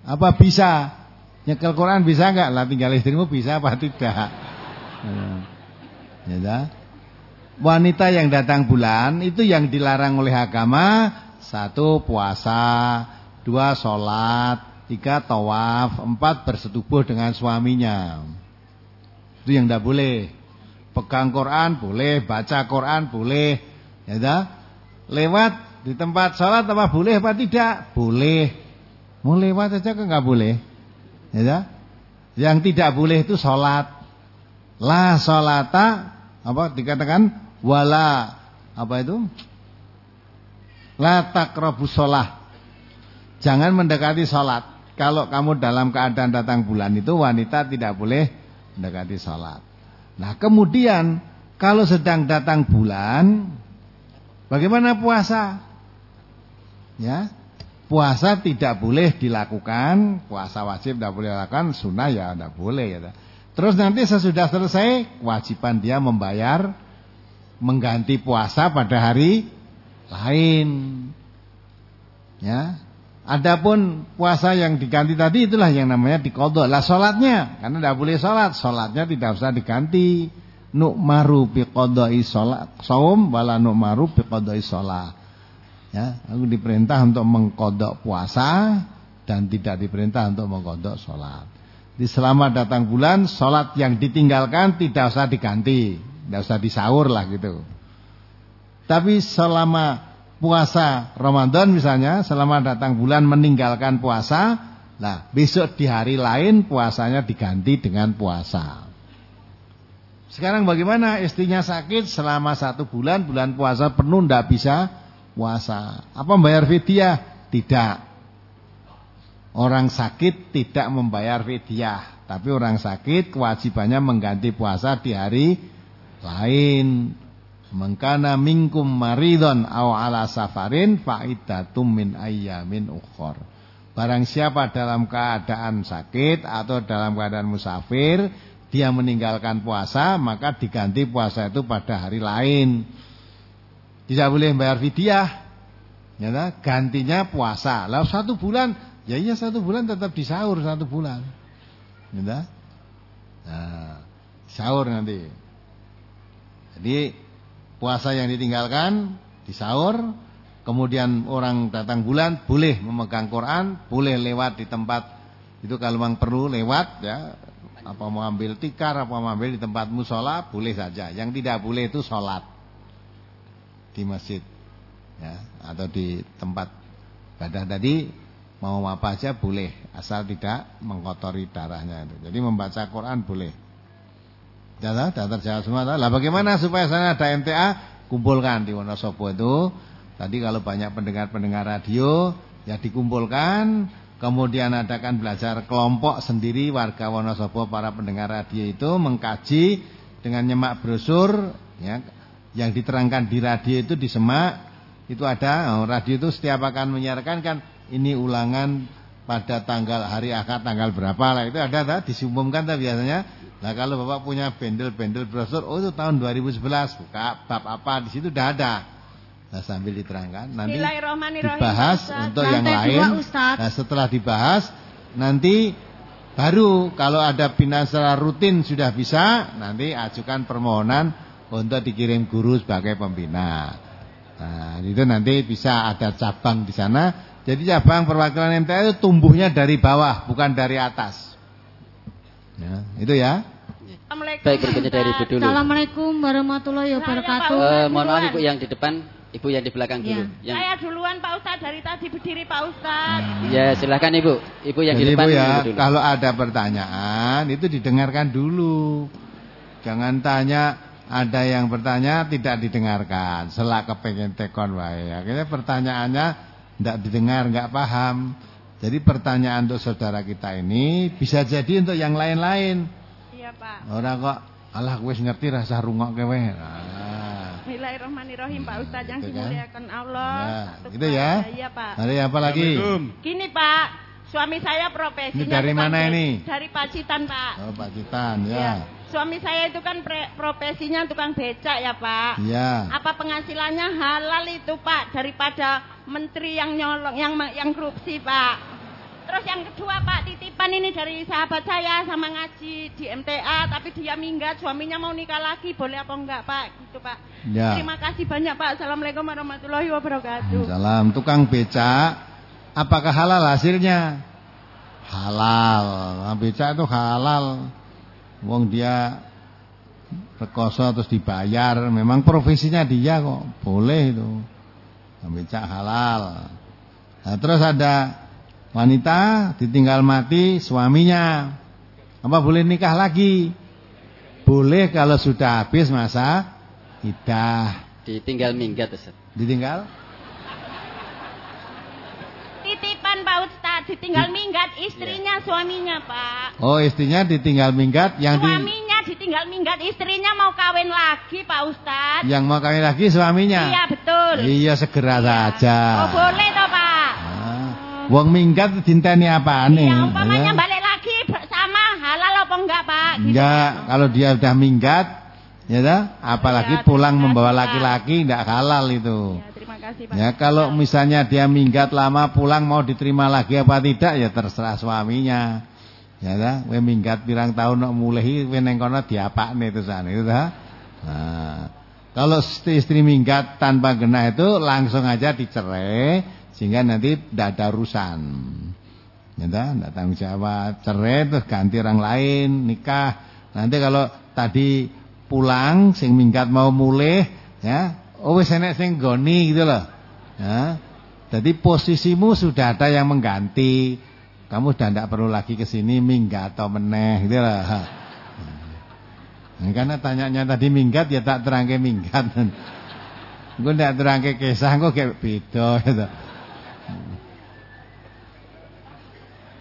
Apa bisa? Nyekel Quran bisa nggak? Lah tinggal istrimu bisa apa tidak? Ya. Wanita yang datang bulan itu yang dilarang oleh agama satu puasa, dua sholat, Tiga tawaf, empat bersetubuh dengan suaminya. Itu yang tidak boleh. Pegang Quran boleh, baca Quran boleh, ya. Lewat di tempat sholat apa boleh apa tidak? Boleh. Mau lewat saja kan nggak boleh, ya. Yang tidak boleh itu sholat. La sholata apa dikatakan wala apa itu? La takrabu sholat. Jangan mendekati sholat. Kalau kamu dalam keadaan datang bulan itu wanita tidak boleh mendekati sholat. Nah kemudian kalau sedang datang bulan, bagaimana puasa? Ya, puasa tidak boleh dilakukan, puasa wajib tidak boleh dilakukan, sunnah ya tidak boleh ya. Terus nanti sesudah selesai, kewajiban dia membayar mengganti puasa pada hari lain. Ya, Adapun puasa yang diganti tadi itulah yang namanya dikodok. Lah sholatnya, karena tidak boleh sholat, sholatnya tidak usah diganti. Nukmaru biqodoi sholat, saum wala nukmaru biqodoi sholat. Ya, aku diperintah untuk mengkodok puasa dan tidak diperintah untuk mengkodok sholat. Di selama datang bulan, sholat yang ditinggalkan tidak usah diganti, tidak usah disaur lah gitu. Tapi selama puasa Ramadan misalnya selama datang bulan meninggalkan puasa, nah besok di hari lain puasanya diganti dengan puasa. Sekarang bagaimana istrinya sakit selama satu bulan, bulan puasa penuh tidak bisa puasa. Apa membayar fidyah? Tidak. Orang sakit tidak membayar fidyah, tapi orang sakit kewajibannya mengganti puasa di hari lain. Mengkana minkum maridon aw ala safarin fa'idatum min ayyamin ukhor. Barang siapa dalam keadaan sakit atau dalam keadaan musafir, dia meninggalkan puasa, maka diganti puasa itu pada hari lain. Tidak boleh bayar fidyah. Ya, gantinya puasa. Lalu satu bulan, ya iya satu bulan tetap disaur satu bulan. Ya, nah, sahur nanti. Jadi puasa yang ditinggalkan di sahur, kemudian orang datang bulan boleh memegang Quran, boleh lewat di tempat itu kalau memang perlu lewat ya, apa mau ambil tikar, apa mau ambil di tempat musola boleh saja. Yang tidak boleh itu sholat di masjid ya atau di tempat ibadah tadi mau apa aja boleh asal tidak mengkotori darahnya itu. Jadi membaca Quran boleh. Sudah, sudah terjawab semua. Lah bagaimana supaya sana ada MTA? Kumpulkan di Wonosobo itu. Tadi kalau banyak pendengar-pendengar radio, ya dikumpulkan. Kemudian adakan belajar kelompok sendiri warga Wonosobo para pendengar radio itu mengkaji dengan nyemak brosur ya yang diterangkan di radio itu di semak itu ada oh, radio itu setiap akan menyiarkan kan ini ulangan pada tanggal hari akad tanggal berapa lah. Itu ada tak disumumkan tak biasanya. Nah kalau bapak punya bendel-bendel brosur oh itu tahun 2011 buka bab apa di situ udah ada. Nah sambil diterangkan. Nanti dibahas untuk yang lain. nah setelah dibahas nanti baru kalau ada bina secara rutin sudah bisa nanti ajukan permohonan untuk dikirim guru sebagai pembina. Nah, itu nanti bisa ada cabang di sana. Jadi cabang perwakilan MTA itu tumbuhnya dari bawah, bukan dari atas. Ya, itu ya. Baik, berikutnya dari Ibu dulu. Assalamualaikum warahmatullahi wabarakatuh. Uh, mohon maaf Ibu yang di depan, Ibu yang di belakang dulu. Ya. Yang... Saya duluan Pak Ustaz dari tadi berdiri Pak Ustaz. Ya, silakan Ibu. Ibu yang Jadi di depan Ibu ya, dulu. kalau ada pertanyaan itu didengarkan dulu. Jangan tanya ada yang bertanya tidak didengarkan, selak kepengen tekon wae. Akhirnya pertanyaannya tidak didengar, nggak paham. Jadi pertanyaan untuk saudara kita ini bisa jadi untuk yang lain-lain. Iya, Pak. Orang kok Allah wis ngerti rasa rungok kowe. Nah. Bismillahirrahmanirrahim Pak Ustaz yang gitu kan? dimuliakan Allah. Ya, gitu ya. Iya, Pak. Hari apa lagi? Gini, Pak. Suami saya profesinya Ini dari mana ini? Dari Pacitan, Pak. Oh, Pacitan, ya. ya. Suami saya itu kan profesinya tukang becak ya Pak. Iya. Apa penghasilannya halal itu Pak daripada menteri yang nyolong yang yang korupsi Pak. Terus yang kedua Pak titipan ini dari sahabat saya sama ngaji di MTA tapi dia minggat suaminya mau nikah lagi boleh apa enggak Pak gitu Pak. Ya. Terima kasih banyak Pak. Assalamualaikum warahmatullahi wabarakatuh. Salam tukang becak apakah halal hasilnya? Halal. Becak itu halal. Wong dia rekoso terus dibayar, memang profesinya dia kok, boleh itu. Becak halal. Nah, terus ada wanita ditinggal mati suaminya. Apa boleh nikah lagi? Boleh kalau sudah habis masa iddah. Ditinggal minggat, Ustaz. Ditinggal? titipan Pak Ustaz ditinggal minggat istrinya yeah. suaminya Pak. Oh istrinya ditinggal minggat yang suaminya di... ditinggal minggat istrinya mau kawin lagi Pak Ustaz. Yang mau kawin lagi suaminya. Iya betul. Iya segera iya. saja. Oh boleh toh Pak. Nah, wong minggat dinteni apa nih? Iya umpamanya ya? balik lagi sama halal apa enggak Pak? Gitu, enggak kalau dia udah minggat ya dah apalagi ya, pulang membawa laki-laki enggak halal itu. Ya, kasih Pak. Ya kalau misalnya dia minggat lama pulang mau diterima lagi apa tidak ya terserah suaminya. Ya dah, we minggat pirang tahun nak mulai we neng kono diapakne itu sana itu dah. Nah, kalau istri, istri minggat tanpa genah itu langsung aja dicerai sehingga nanti tidak ada urusan. Ya dah, tidak tanggung jawab, cerai terus ganti orang lain, nikah. Nanti kalau tadi pulang sing minggat mau mulai ya Oh wis enek sing goni gitu loh. Ya. Jadi posisimu sudah ada yang mengganti. Kamu sudah tidak perlu lagi ke sini minggat atau meneh gitu loh. Nah, karena tanyanya tadi minggat ya tak terangke minggat. Gue tidak terangke kisah gue kayak beda gitu.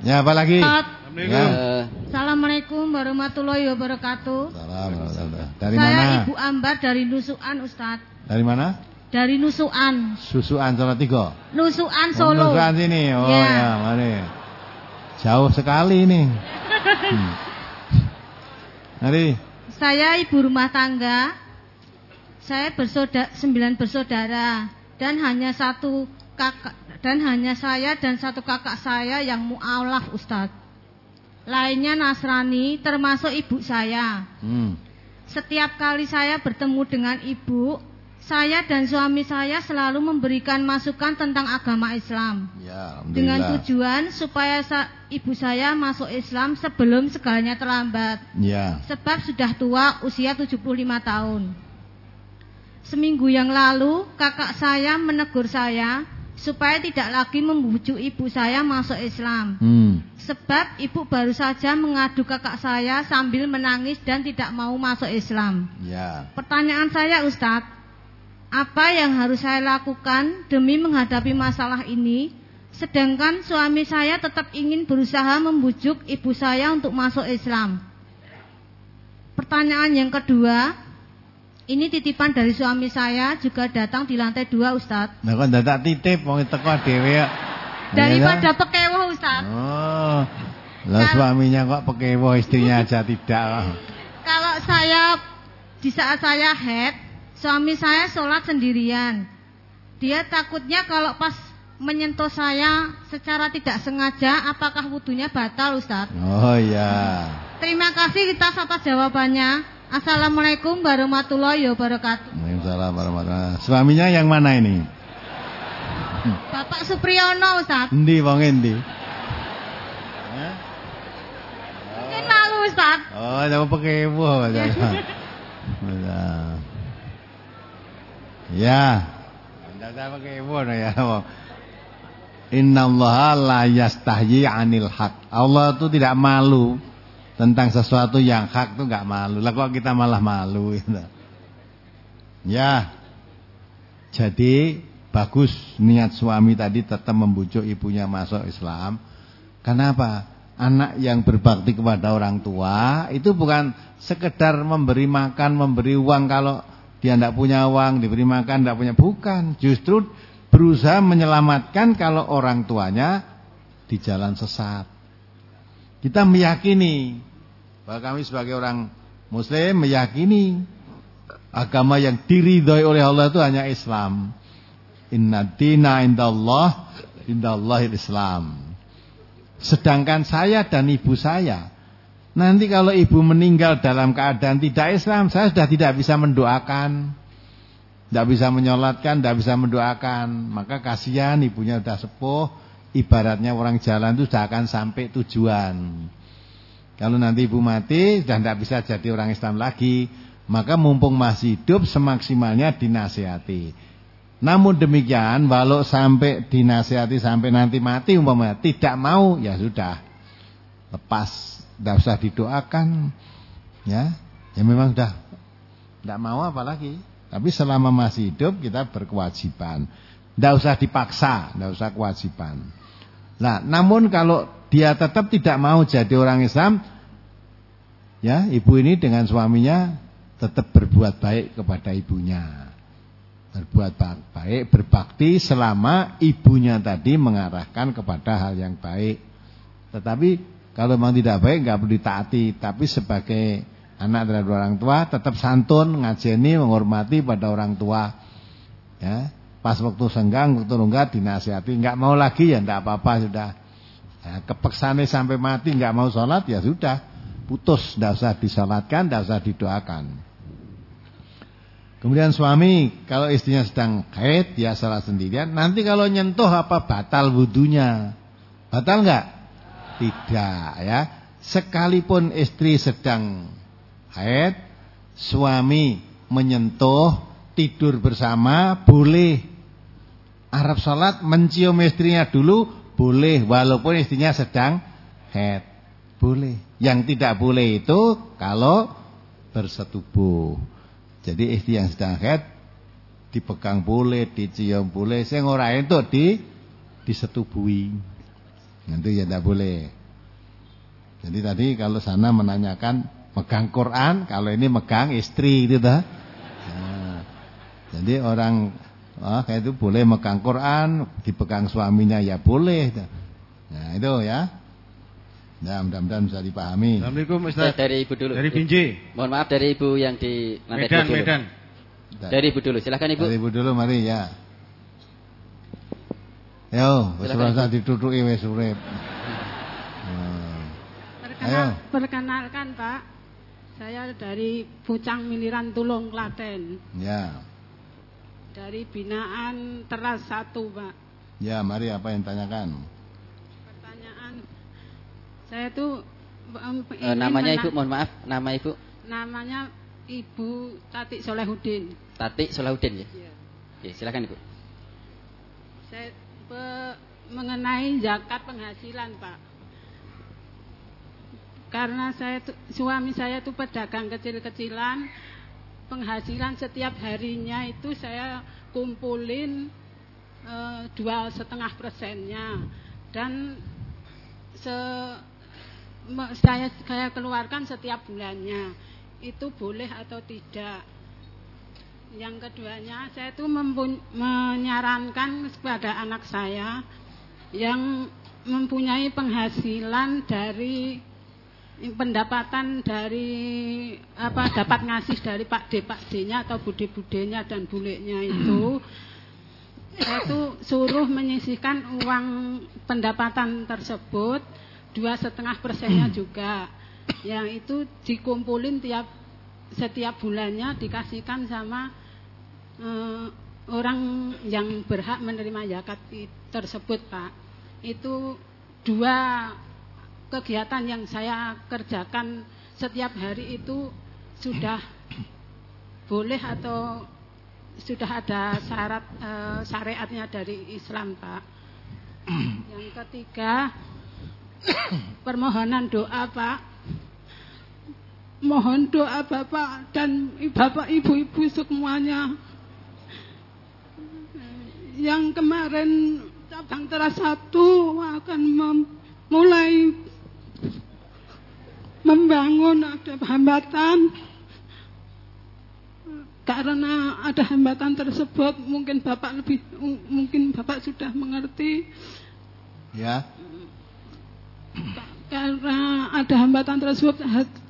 Ya apa lagi? Ya. Assalamualaikum warahmatullahi wabarakatuh. Salam. Dari Saya mana? Ibu Ambar dari Nusukan Ustadz. Dari mana? Dari Nusuan. Susuan tiga. Nusuan oh, Solo. Oh, Nusuan sini. Oh ya, ya mari. Jauh sekali ini. hmm. Mari. Saya ibu rumah tangga. Saya bersaudara, sembilan bersaudara dan hanya satu kakak dan hanya saya dan satu kakak saya yang mualaf Ustadz. Lainnya Nasrani termasuk ibu saya. Hmm. Setiap kali saya bertemu dengan ibu, saya dan suami saya selalu memberikan masukan tentang agama Islam. Ya, dengan tujuan supaya sa ibu saya masuk Islam sebelum segalanya terlambat. Ya. Sebab sudah tua, usia 75 tahun. Seminggu yang lalu, kakak saya menegur saya supaya tidak lagi membujuk ibu saya masuk Islam. Hmm. Sebab ibu baru saja mengadu kakak saya sambil menangis dan tidak mau masuk Islam. Ya. Pertanyaan saya Ustadz, apa yang harus saya lakukan demi menghadapi masalah ini sedangkan suami saya tetap ingin berusaha membujuk ibu saya untuk masuk Islam. Pertanyaan yang kedua, Ini titipan dari suami saya juga datang di lantai dua Ustadz. Nah kok datang titip mau teko dhewe ya. Daripada pekewo Ustadz. Oh. Lah suaminya kok pekewo istrinya aja tidak. Kalau saya di saat saya head, suami saya sholat sendirian. Dia takutnya kalau pas menyentuh saya secara tidak sengaja, apakah wudhunya batal Ustadz? Oh iya. Terima kasih kita atas jawabannya. Assalamualaikum warahmatullahi wabarakatuh. Waalaikumsalam warahmatullahi wabarakatuh. Suaminya yang mana ini? Bapak Supriyono Ustaz. Endi wong endi? Mungkin malu Ustaz. Oh, jangan pakai kewo. ya. Pakai kewo ya. Inna Allah la yastahyi anil haq. Allah itu tidak malu tentang sesuatu yang hak tuh nggak malu. Lah kok kita malah malu gitu. Ya. Jadi bagus niat suami tadi tetap membujuk ibunya masuk Islam. Kenapa? Anak yang berbakti kepada orang tua itu bukan sekedar memberi makan, memberi uang kalau dia tidak punya uang, diberi makan, tidak punya bukan. Justru berusaha menyelamatkan kalau orang tuanya di jalan sesat. Kita meyakini bahwa kami sebagai orang muslim meyakini agama yang diridhoi oleh Allah itu hanya Islam. Inna dina indallah indallahil Islam. Sedangkan saya dan ibu saya nanti kalau ibu meninggal dalam keadaan tidak Islam, saya sudah tidak bisa mendoakan. Tidak bisa menyolatkan, tidak bisa mendoakan. Maka kasihan ibunya sudah sepuh, ibaratnya orang jalan itu sudah akan sampai tujuan. Kalau nanti ibu mati sudah tidak bisa jadi orang Islam lagi, maka mumpung masih hidup semaksimalnya dinasihati. Namun demikian, walau sampai dinasihati sampai nanti mati umpamanya tidak mau, ya sudah lepas, tidak usah didoakan, ya, ya memang sudah tidak mau apalagi. Tapi selama masih hidup kita berkewajiban. Tidak usah dipaksa, tidak usah kewajiban. Nah, namun kalau dia tetap tidak mau jadi orang Islam, ya ibu ini dengan suaminya tetap berbuat baik kepada ibunya. Berbuat baik, berbakti selama ibunya tadi mengarahkan kepada hal yang baik. Tetapi kalau memang tidak baik nggak perlu ditaati, tapi sebagai anak dari orang tua tetap santun, ngajeni, menghormati pada orang tua. Ya, Pas waktu senggang, waktu enggak dinasihati, enggak mau lagi ya enggak apa-apa sudah. Ya, kepeksane sampai mati enggak mau sholat ya sudah, putus, enggak usah disolatkan, enggak usah didoakan. Kemudian suami kalau istrinya sedang haid ya salat sendirian, nanti kalau nyentuh apa batal wudhunya. Batal enggak? Tidak ya. Sekalipun istri sedang haid, suami menyentuh tidur bersama boleh Arab sholat mencium istrinya dulu boleh walaupun istrinya sedang head. Boleh. Yang tidak boleh itu kalau bersetubuh. Jadi istri yang sedang head dipegang boleh dicium boleh sing ora itu di disetubuhi nanti ya tidak boleh. Jadi tadi kalau sana menanyakan megang Quran? Kalau ini megang istri gitu dah. Nah, jadi orang Ah, kayak itu boleh megang Quran, dipegang suaminya ya boleh. Nah, itu ya. Nah, mudah-mudahan bisa dipahami. Assalamualaikum Ustaz. Dari Ibu dulu. Dari Binji. Mohon maaf dari Ibu yang di lantai Medan, dulu. Medan. Dari Ibu dulu. Silakan Ibu. Dari Ibu dulu mari ya. Yo, wis ora ditutuki wis urip. Ayo. Perkenalkan Pak. Saya dari Pucang Miliran Tulung Klaten. Ya. Dari binaan Teras satu, Pak. Ya, mari apa yang tanyakan? Pertanyaan saya tuh um, e, namanya Ibu, mohon maaf, nama Ibu? Namanya Ibu Tati Solehudin. Tati Solehudin ya? Iya. Oke, silakan Ibu. Saya be, mengenai zakat penghasilan, Pak. Karena saya tuh, suami saya tuh pedagang kecil-kecilan, penghasilan setiap harinya itu saya kumpulin eh, dua setengah persennya. Dan se, saya saya keluarkan setiap bulannya. Itu boleh atau tidak? Yang keduanya saya itu menyarankan kepada anak saya yang mempunyai penghasilan dari pendapatan dari apa dapat ngasih dari Pak D Pak D-nya atau Bude Budenya dan buleknya itu saya itu suruh menyisihkan uang pendapatan tersebut dua setengah persennya juga. Yang itu dikumpulin tiap setiap bulannya dikasihkan sama uh, orang yang berhak menerima zakat tersebut Pak. Itu dua kegiatan yang saya kerjakan setiap hari itu sudah boleh atau sudah ada syarat e, syariatnya dari Islam Pak. Yang ketiga permohonan doa Pak. Mohon doa Bapak dan Bapak Ibu-ibu semuanya. Yang kemarin cabang teras satu akan memulai membangun ada hambatan. Karena ada hambatan tersebut mungkin bapak lebih mungkin bapak sudah mengerti. Ya. Karena ada hambatan tersebut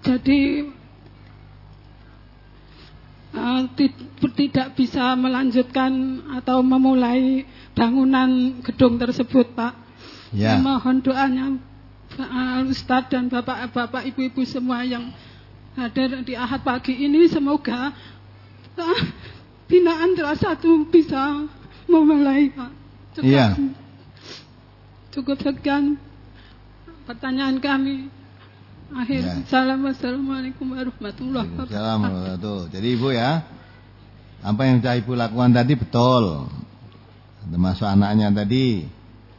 jadi uh, tidak bisa melanjutkan atau memulai bangunan gedung tersebut pak. Ya. mohon doanya Ustadz dan bapak-bapak, ibu-ibu semua yang hadir di ahad pagi ini semoga uh, binaan terasa satu bisa memulai Pak. Cukup, iya. cukup sekian pertanyaan kami. Akhir. Ya. Assalamualaikum warahmatullahi wabarakatuh. Jadi ibu ya, apa yang sudah ibu lakukan tadi betul. Termasuk anaknya tadi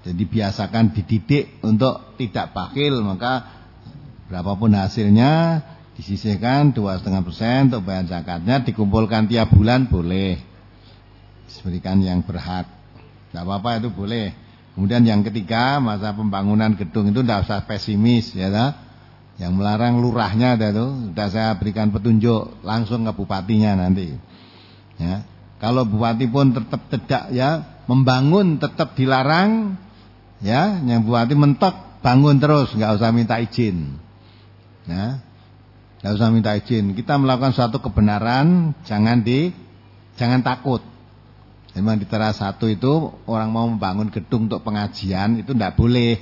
jadi biasakan dididik untuk tidak bakil maka berapapun hasilnya disisihkan dua setengah persen untuk bayar zakatnya dikumpulkan tiap bulan boleh. Diberikan yang berhak. Tidak apa-apa itu boleh. Kemudian yang ketiga masa pembangunan gedung itu tidak usah pesimis ya yang melarang lurahnya ada tuh. Sudah saya berikan petunjuk langsung ke bupatinya nanti. Ya. Kalau bupati pun tetap tidak ya membangun tetap dilarang Ya, yang bupati mentok bangun terus, nggak usah minta izin. Ya. Nggak usah minta izin. Kita melakukan suatu kebenaran, jangan di jangan takut. Memang di teras satu itu orang mau membangun gedung untuk pengajian itu tidak boleh.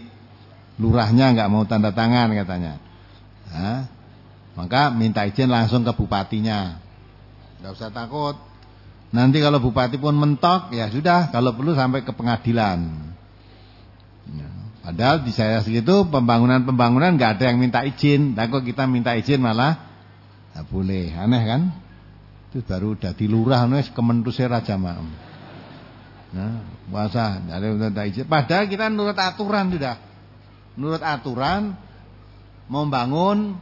Lurahnya nggak mau tanda tangan katanya. Ya. Maka minta izin langsung ke bupatinya. Nggak usah takut. Nanti kalau bupati pun mentok, ya sudah. Kalau perlu sampai ke pengadilan. Ya. Padahal di saya segitu pembangunan-pembangunan nggak ada yang minta izin. Dan kok kita minta izin malah nggak boleh. Aneh kan? Itu baru udah dilurah nulis kementusnya Raja Mam. Nah, puasa ada minta izin. Padahal kita nurut aturan sudah. Nurut aturan mau bangun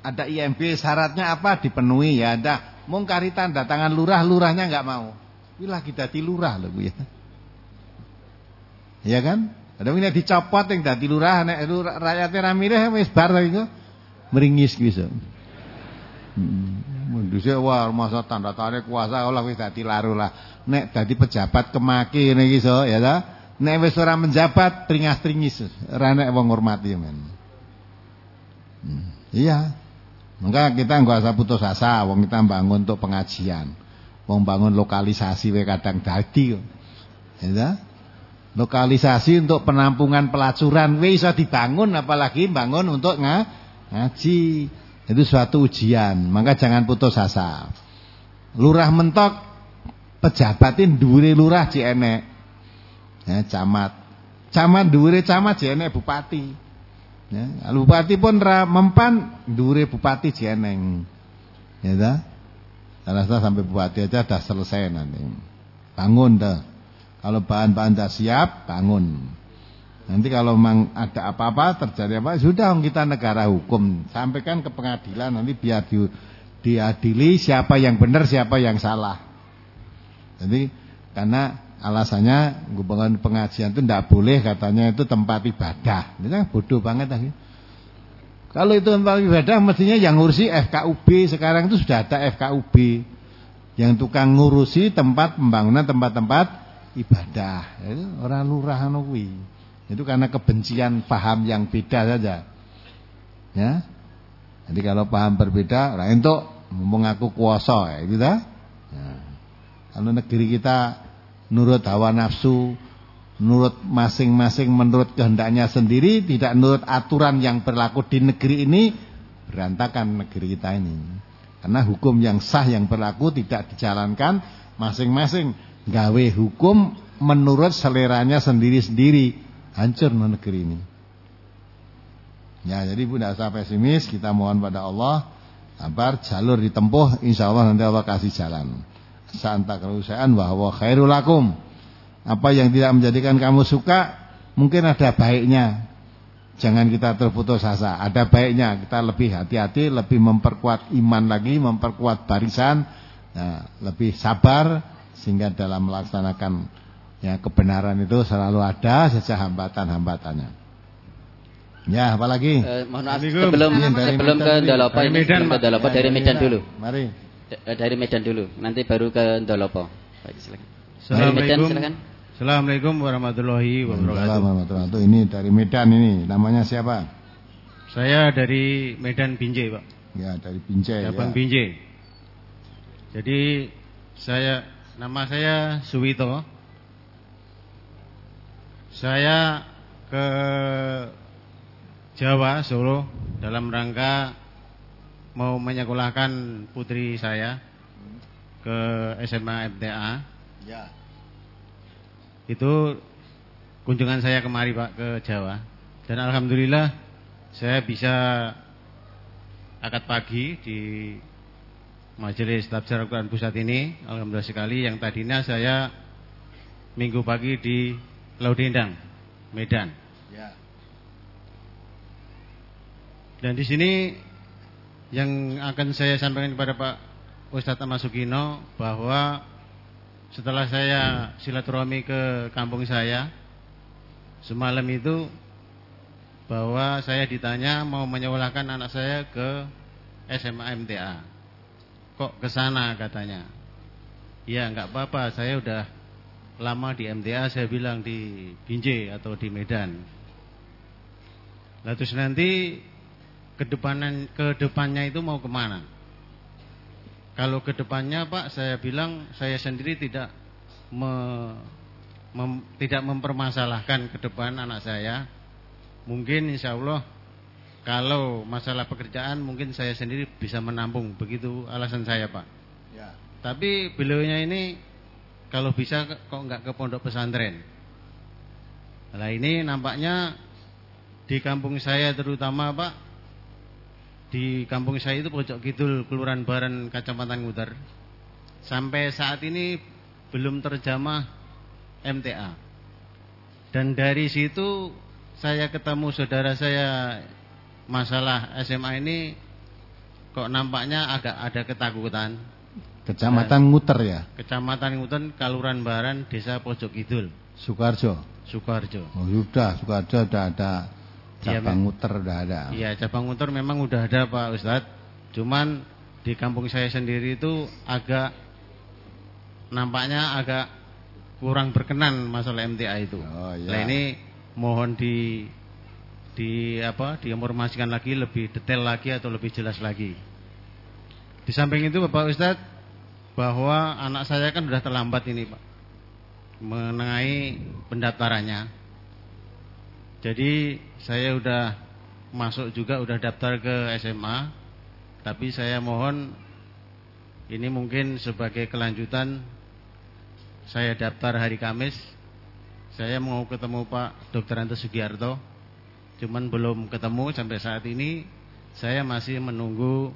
ada IMB syaratnya apa dipenuhi ya ada mau kari tanda tangan lurah lurahnya nggak mau Bila kita lurah loh Bu ya Iya kan ada ini dicopot yang dadi lurah nek rakyatnya ra milih wis bar iku meringis bisa. Hmm. Dhisik wah masa tanda tanda kuasa Allah wis dadi laru lah. Nek dadi pejabat kemaki ngene so ya ta. Nek wis ora menjabat tringas-tringis ora nek wong ngurmati men. Hmm. Iya. Maka kita enggak usah putus asa wong kita bangun untuk pengajian. Wong bangun lokalisasi we kadang dadi kok. Ya lokalisasi untuk penampungan pelacuran bisa dibangun apalagi bangun untuk ngaji. Itu suatu ujian maka jangan putus asa. Lurah mentok pejabatin duri lurah enek. Ya, camat. Camat duri camat enek bupati. Ya, bupati pun ra mempan duri bupati jeneng ya dah sampai bupati aja dah selesai nanti. Bangun dah kalau bahan-bahan sudah siap, bangun. Nanti kalau memang ada apa-apa, terjadi apa, sudah kita negara hukum. Sampaikan ke pengadilan, nanti biar di, diadili siapa yang benar, siapa yang salah. Jadi karena alasannya hubungan pengajian itu tidak boleh katanya itu tempat ibadah. Ini kan bodoh banget lagi. Kalau itu tempat ibadah mestinya yang ngurusi FKUB sekarang itu sudah ada FKUB yang tukang ngurusi tempat pembangunan tempat-tempat ibadah. Itu orang lurah kuwi. Itu karena kebencian paham yang beda saja. Ya. Jadi kalau paham berbeda, ora entuk mengaku kuasa ya gitu. Ya. Kalau negeri kita nurut hawa nafsu, nurut masing-masing menurut kehendaknya sendiri, tidak nurut aturan yang berlaku di negeri ini, berantakan negeri kita ini. Karena hukum yang sah yang berlaku tidak dijalankan, masing-masing gawe hukum menurut seleranya sendiri-sendiri, hancur negeri ini. Ya, jadi tidak usah pesimis, kita mohon pada Allah sabar jalur ditempuh, insya Allah nanti Allah kasih jalan. Santa kerusahaan bahwa khairul lakum. Apa yang tidak menjadikan kamu suka, mungkin ada baiknya. Jangan kita terputus asa. Ada baiknya kita lebih hati-hati, lebih memperkuat iman lagi, memperkuat barisan, nah, lebih sabar sehingga dalam melaksanakan ya kebenaran itu selalu ada saja hambatan-hambatannya. Ya, apalagi? Eh, mohon maaf sebelum sebelum ke Ndolopo ini Medan, ke Ndolopo ya, dari Medan dulu. Mari. Eh, dari Medan dulu, nanti baru ke Ndolopo. Baik, silakan. Dari Medan silakan. Assalamualaikum warahmatullahi wabarakatuh. Ini dari Medan ini, namanya siapa? Saya dari Medan Binjai, Pak. Ya, dari Binjai. Cabang ya. Binjai. Jadi saya nama saya Suwito. Saya ke Jawa, Solo dalam rangka mau menyekolahkan putri saya ke SMA MTA. Ya. Itu kunjungan saya kemari Pak ke Jawa dan alhamdulillah saya bisa akad pagi di Majelis Tafsir Al-Quran Pusat ini alhamdulillah sekali yang tadinya saya minggu pagi di Laudendang, Medan. Dan di sini yang akan saya sampaikan kepada Pak Ustadz Amasukino bahwa setelah saya silaturahmi ke kampung saya semalam itu bahwa saya ditanya mau menyekolahkan anak saya ke SMA MTA. Kok ke sana katanya? Ya nggak apa-apa, saya udah lama di MTA, saya bilang di Binjai atau di Medan. Lalu terus nanti kedepanan ke depannya itu mau ke mana? Kalau ke depannya Pak, saya bilang saya sendiri tidak me, mem, tidak mempermasalahkan ke depan anak saya. Mungkin insya Allah kalau masalah pekerjaan mungkin saya sendiri bisa menampung. Begitu alasan saya Pak. Ya. Tapi beliaunya ini kalau bisa kok nggak ke pondok pesantren. Nah ini nampaknya di kampung saya terutama Pak di kampung saya itu pojok kidul Kelurahan Baran Kecamatan Nguter. Sampai saat ini belum terjamah MTA. Dan dari situ saya ketemu saudara saya masalah SMA ini kok nampaknya agak ada ketakutan. Kecamatan Nguter ya? Kecamatan Nguter, Kelurahan Baran, Desa Pojok Kidul. Sukarjo. Sukarjo. Oh, sudah, Sukarjo sudah ada Cabang muter udah ada. Iya, cabang muter memang udah ada Pak Ustadz. Cuman di kampung saya sendiri itu agak nampaknya agak kurang berkenan masalah MTA itu. Oh, iya. Nah ini mohon di di apa diinformasikan lagi lebih detail lagi atau lebih jelas lagi. Di samping itu Bapak Ustadz bahwa anak saya kan sudah terlambat ini Pak mengenai pendaftarannya. Jadi saya udah masuk juga udah daftar ke SMA Tapi saya mohon Ini mungkin sebagai kelanjutan Saya daftar hari Kamis Saya mau ketemu Pak Dr. Anto Sugiarto Cuman belum ketemu sampai saat ini Saya masih menunggu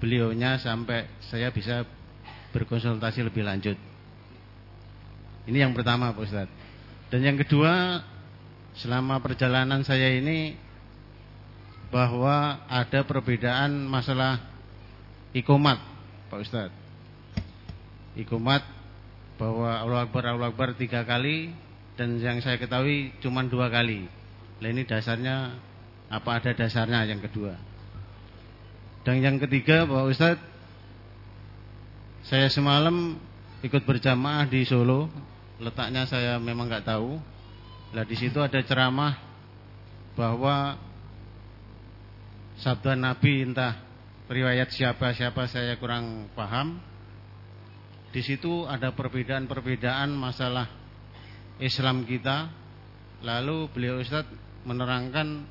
beliaunya sampai saya bisa berkonsultasi lebih lanjut. Ini yang pertama Pak Ustadz. Dan yang kedua selama perjalanan saya ini bahwa ada perbedaan masalah ikomat Pak Ustadz. Ikomat bahwa Allah Akbar Allah Akbar tiga kali dan yang saya ketahui cuma dua kali nah ini dasarnya apa ada dasarnya yang kedua dan yang ketiga Pak Ustadz saya semalam ikut berjamaah di Solo. Letaknya saya memang nggak tahu. Lah di situ ada ceramah bahwa sabda Nabi entah riwayat siapa-siapa saya kurang paham. Di situ ada perbedaan-perbedaan masalah Islam kita. Lalu beliau Ustaz menerangkan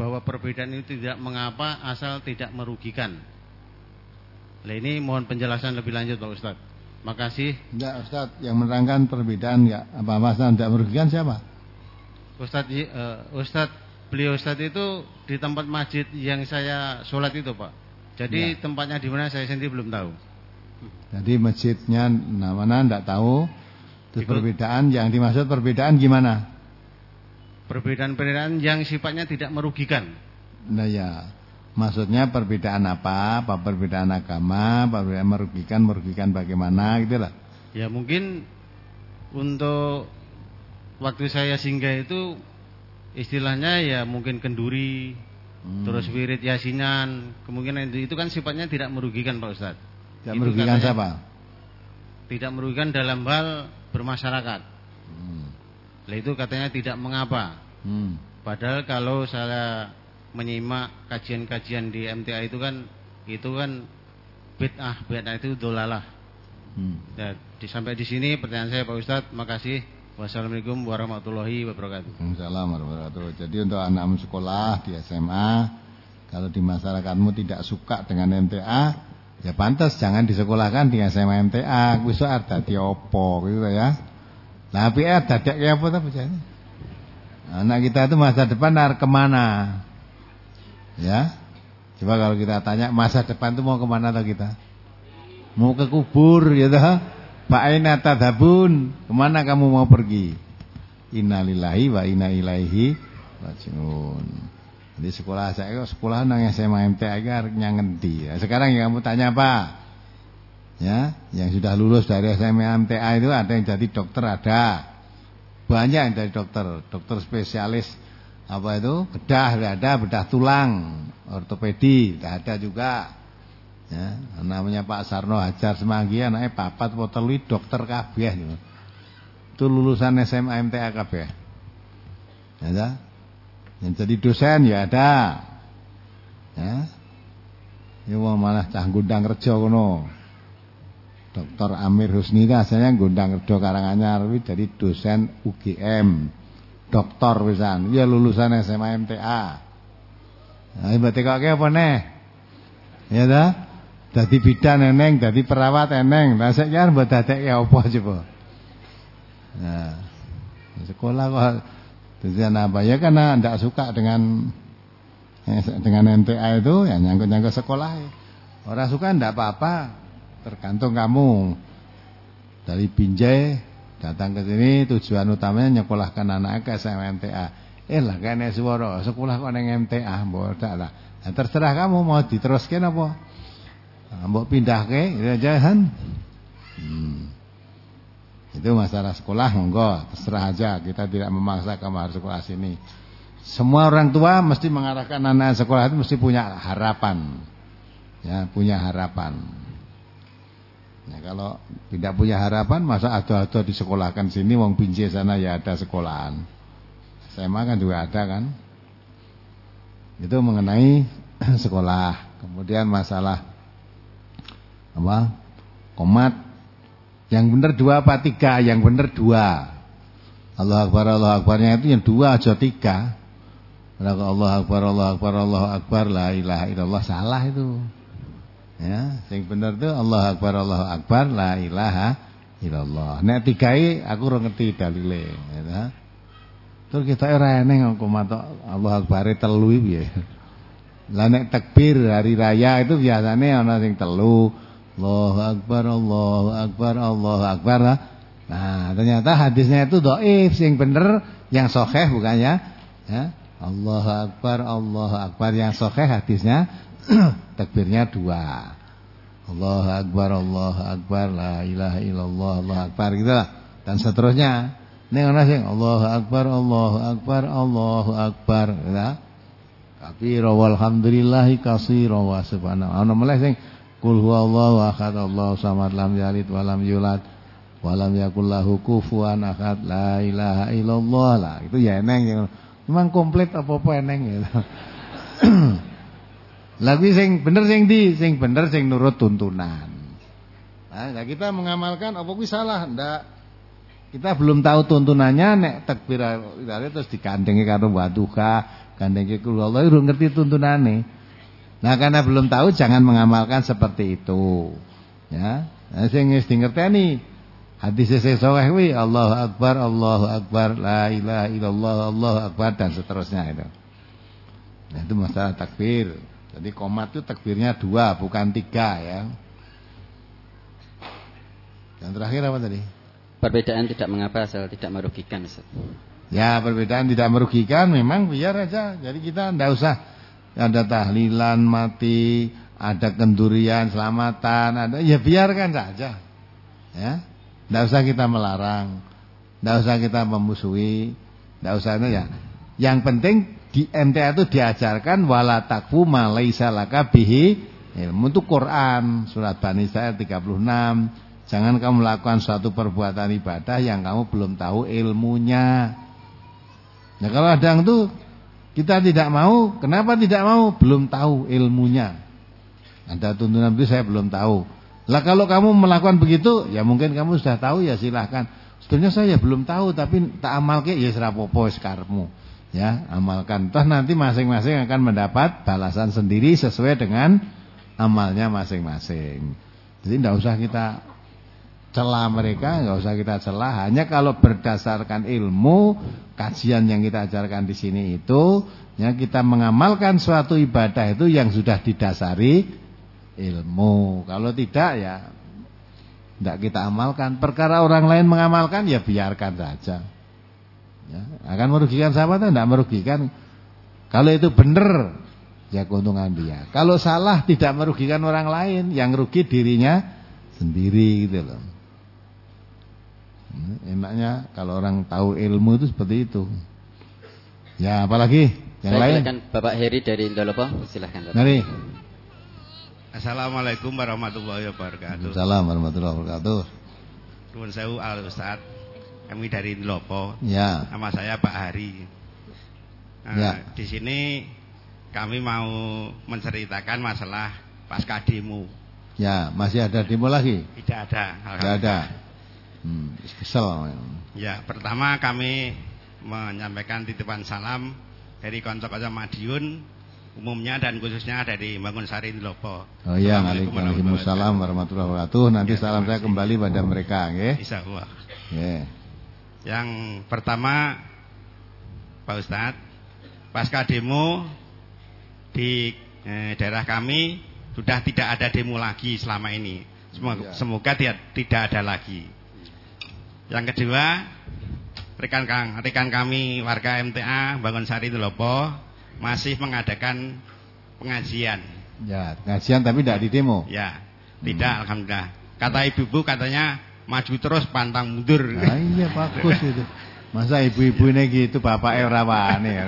bahwa perbedaan itu tidak mengapa asal tidak merugikan. Nah ini mohon penjelasan lebih lanjut Pak Ustaz. Makasih. Tidak Ustaz, yang menerangkan perbedaan ya apa masalah tidak merugikan siapa? Ustaz uh, Ustaz beliau Ustaz itu di tempat masjid yang saya sholat itu Pak. Jadi ya. tempatnya di mana saya sendiri belum tahu. Jadi masjidnya mana tidak tahu. Terus perbedaan yang dimaksud perbedaan gimana? Perbedaan-perbedaan yang sifatnya tidak merugikan. Nah ya. Maksudnya perbedaan apa? Apa perbedaan agama? Perbedaan merugikan, merugikan bagaimana gitu lah. Ya mungkin untuk waktu saya singgah itu istilahnya ya mungkin kenduri, hmm. terus wirid yasinan, kemungkinan itu, itu kan sifatnya tidak merugikan Pak Ustaz. Tidak itu merugikan siapa? Tidak merugikan dalam hal bermasyarakat. Nah, itu katanya tidak mengapa. Hmm. Padahal kalau saya menyimak kajian-kajian di MTA itu kan itu kan bid'ah, bid'ah itu dolalah. Hmm. Dan di, sampai di sini pertanyaan saya Pak Ustadz, makasih. Wassalamualaikum warahmatullahi wabarakatuh. Waalaikumsalam warahmatullahi wabarakatuh. Jadi untuk anak sekolah di SMA, kalau di masyarakatmu tidak suka dengan MTA, ya pantas jangan disekolahkan di SMA MTA. Kuwi ada di opo gitu ya. Lah PR dadak ya apa ta Anak kita itu masa depan harus ke mana? Ya. Coba kalau kita tanya masa depan itu mau ke mana tuh kita? Mau ke kubur ya toh? Pak aina tadhabun? Ke mana kamu mau pergi? Innalillahi wa inna ilaihi rajiun. Jadi sekolah saya sekolah nang SMA MT agar nyangendi. Ya, sekarang yang kamu tanya apa? Ya, yang sudah lulus dari SMA MTA itu ada yang jadi dokter ada. Banyak yang jadi dokter, dokter spesialis apa itu? Bedah ada. Bedah tulang ortopedi ada juga. Ya namanya Pak Sarno Hajar Semanggi anaknya papat poteli dokter kabeh gitu. itu lulusan SMA MTA kabeh. Ya yang jadi dosen ya ada. Ya. Ya malah cah gundang kerja kono Dr. Amir Husni itu asalnya gundang kerja Karanganyar jadi dosen UGM dokter pisan. Ya lulusan SMA MTA. Nah, berarti kok apa neh? Ya dah. Dadi bidan eneng, dadi perawat eneng. Lah sik kan mbok dadekke apa coba? Nah, sekolah kok tujuan apa? Ya karena ndak suka dengan eh, dengan MTA itu ya nyangkut-nyangkut sekolah. Orang suka ndak apa-apa, tergantung kamu. Dari Binjai Datang ke sini tujuan utamanya nyekolahkan anak ke SMA MTA. Eh lah kene suara sekolah kok ning MTA bodak lah. Nah, terserah kamu mau diteruskan apa. Nah, mbok pindahke ya jangan. Hmm. Itu masalah sekolah monggo terserah aja kita tidak memaksa kamu harus sekolah sini. Semua orang tua mesti mengarahkan anak sekolah itu mesti punya harapan. Ya, punya harapan. Nah, kalau tidak punya harapan masa ada-ada disekolahkan sini wong pinje sana ya ada sekolahan. SMA kan juga ada kan. Itu mengenai sekolah. Kemudian masalah apa? Komat yang benar dua apa tiga? Yang benar dua. Allah Akbar Allah Akbarnya itu yang dua aja tiga. Allah Akbar Allah Akbar Allah Akbar la ilaha illallah salah itu. Ya, sing bener tuh Allah Akbar Allah Akbar la ilaha illallah. Nek tigai aku ora ngerti dalile, ya. Terus kita ora eneng kok matok Allah Akbar telu piye. Lah nek takbir hari raya itu biasanya ana sing telu. Allahu Akbar, Allahu Akbar, Allahu Akbar. Nah, ternyata hadisnya itu dhaif, sing bener yang sahih bukannya ya. Allahu Akbar, Allahu Akbar yang sahih hadisnya takbirnya dua. Allah Akbar, Allah Akbar, la ilaha illallah, Allah Akbar gitu lah. Dan seterusnya. Ini ana sing Allah Akbar, Allah Akbar, Allah Akbar, ya. Tapi rawal hamdulillahi katsira wa subhanahu. Ana mulai sing Qul huwallahu ahad Allahu samad lam yalid wa lam yulad wa lam yakul lahu kufuwan ahad la ilaha illallah lah. Itu ya eneng ya. Memang komplit apa-apa eneng Lagu sing bener sing di, sing bener sing nurut tuntunan. Nah, kita mengamalkan apa kuwi salah? Ndak. Kita belum tahu tuntunannya nek takbir terus dikandengi karo waduha, kandengi kul Allah urung ngerti tuntunane. Nah karena belum tahu jangan mengamalkan seperti itu. Ya. Nah sing wis dingerteni hadis sahih kuwi Allahu akbar Allahu akbar la ilaha illallah Allahu akbar dan seterusnya itu. Nah itu masalah takbir. Jadi komat itu takbirnya dua bukan tiga ya. Yang terakhir apa tadi? Perbedaan tidak mengapa asal tidak merugikan Ustaz. Ya perbedaan tidak merugikan memang biar aja. Jadi kita tidak usah ada tahlilan mati, ada kendurian selamatan, ada ya biarkan saja. Ya. Tidak usah kita melarang, tidak usah kita memusuhi, tidak usah ya. Yang penting di MTA itu diajarkan wala takfu ma laisa laka bihi ilmu itu Quran surat Bani Israil 36. Jangan kamu melakukan suatu perbuatan ibadah yang kamu belum tahu ilmunya. Nah kalau ada yang tuh kita tidak mau, kenapa tidak mau? Belum tahu ilmunya. Ada tuntunan itu saya belum tahu. Lah kalau kamu melakukan begitu, ya mungkin kamu sudah tahu ya silahkan. Sebenarnya saya belum tahu tapi tak amal ke ya serapopo sekarmu. Ya, amalkan. Toh nanti masing-masing akan mendapat balasan sendiri sesuai dengan amalnya masing-masing. Jadi tidak usah kita celah mereka, nggak usah kita celah. Hanya kalau berdasarkan ilmu kajian yang kita ajarkan di sini itu, ya kita mengamalkan suatu ibadah itu yang sudah didasari ilmu. Kalau tidak ya tidak kita amalkan. Perkara orang lain mengamalkan ya biarkan saja. Ya, akan merugikan siapa tuh? Tidak merugikan. Kalau itu benar ya keuntungan dia. Kalau salah tidak merugikan orang lain, yang rugi dirinya sendiri gitu loh. Enaknya kalau orang tahu ilmu itu seperti itu. Ya, apalagi yang Saya lain? Silakan Bapak Heri dari Indolopo, silakan. Mari. Assalamualaikum warahmatullahi wabarakatuh. Assalamualaikum warahmatullahi wabarakatuh. Nuwun sewu Al Ustaz. Kami dari Indolopo. Ya. Nama saya Pak Hari. Nah, ya. di sini kami mau menceritakan masalah pasca demo. Ya, masih ada demo lagi? Tidak ada. Tidak ada. Hmm, kesel. Ya, pertama kami menyampaikan titipan salam dari konco-konco Madiun umumnya dan khususnya dari Bangun Sari Lopo. Oh iya, Waalaikumsalam warahmatullahi wabarakatuh. Nanti ya, salam saya kembali pada mereka, nggih. Insyaallah. Yeah. Yang pertama Pak Ustadz, pasca demo di eh, daerah kami sudah tidak ada demo lagi selama ini. Semoga, ya. semoga tidak, tidak ada lagi. Yang kedua, rekan rekan kami warga MTA Bangun Sari Telopo masih mengadakan pengajian. Ya, pengajian tapi tidak di demo. Ya, tidak hmm. alhamdulillah. Kata ibu-ibu katanya maju terus pantang mundur. Nah, iya bagus itu. Masa ibu-ibu ini gitu bapak rawani.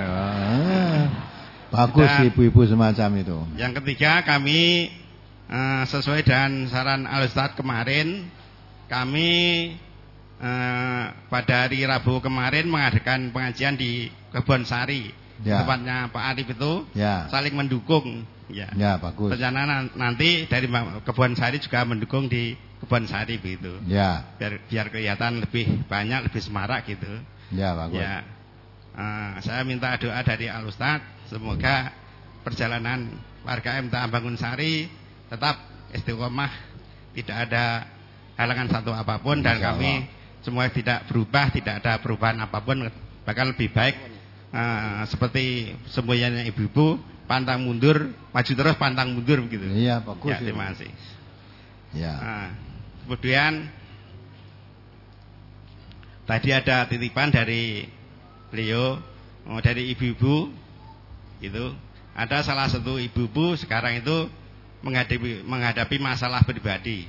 Ah, bagus ibu-ibu semacam itu. Yang ketiga kami uh, sesuai dengan saran Al kemarin kami eh, pada hari Rabu kemarin mengadakan pengajian di Kebon Sari. Ya. Tempatnya Pak Arif itu ya. saling mendukung. Ya, ya bagus. Rencana nanti dari Kebon Sari juga mendukung di Kebon Sari begitu. Ya. Biar biar kelihatan lebih banyak, lebih semarak gitu. Ya, bagus. Ya. Uh, saya minta doa dari Al Ustaz semoga perjalanan warga MTA Bangun Sari tetap istiqomah, tidak ada halangan satu apa pun dan kami semua tidak berubah, tidak ada perubahan apa pun, bahkan lebih baik uh, seperti semuanya ibu-ibu pantang mundur, maju terus pantang mundur begitu. Iya, bagus. Ya, terima kasih. Ya. Nah, kemudian tadi ada titipan dari beliau oh, dari ibu-ibu itu ada salah satu ibu-ibu sekarang itu menghadapi menghadapi masalah pribadi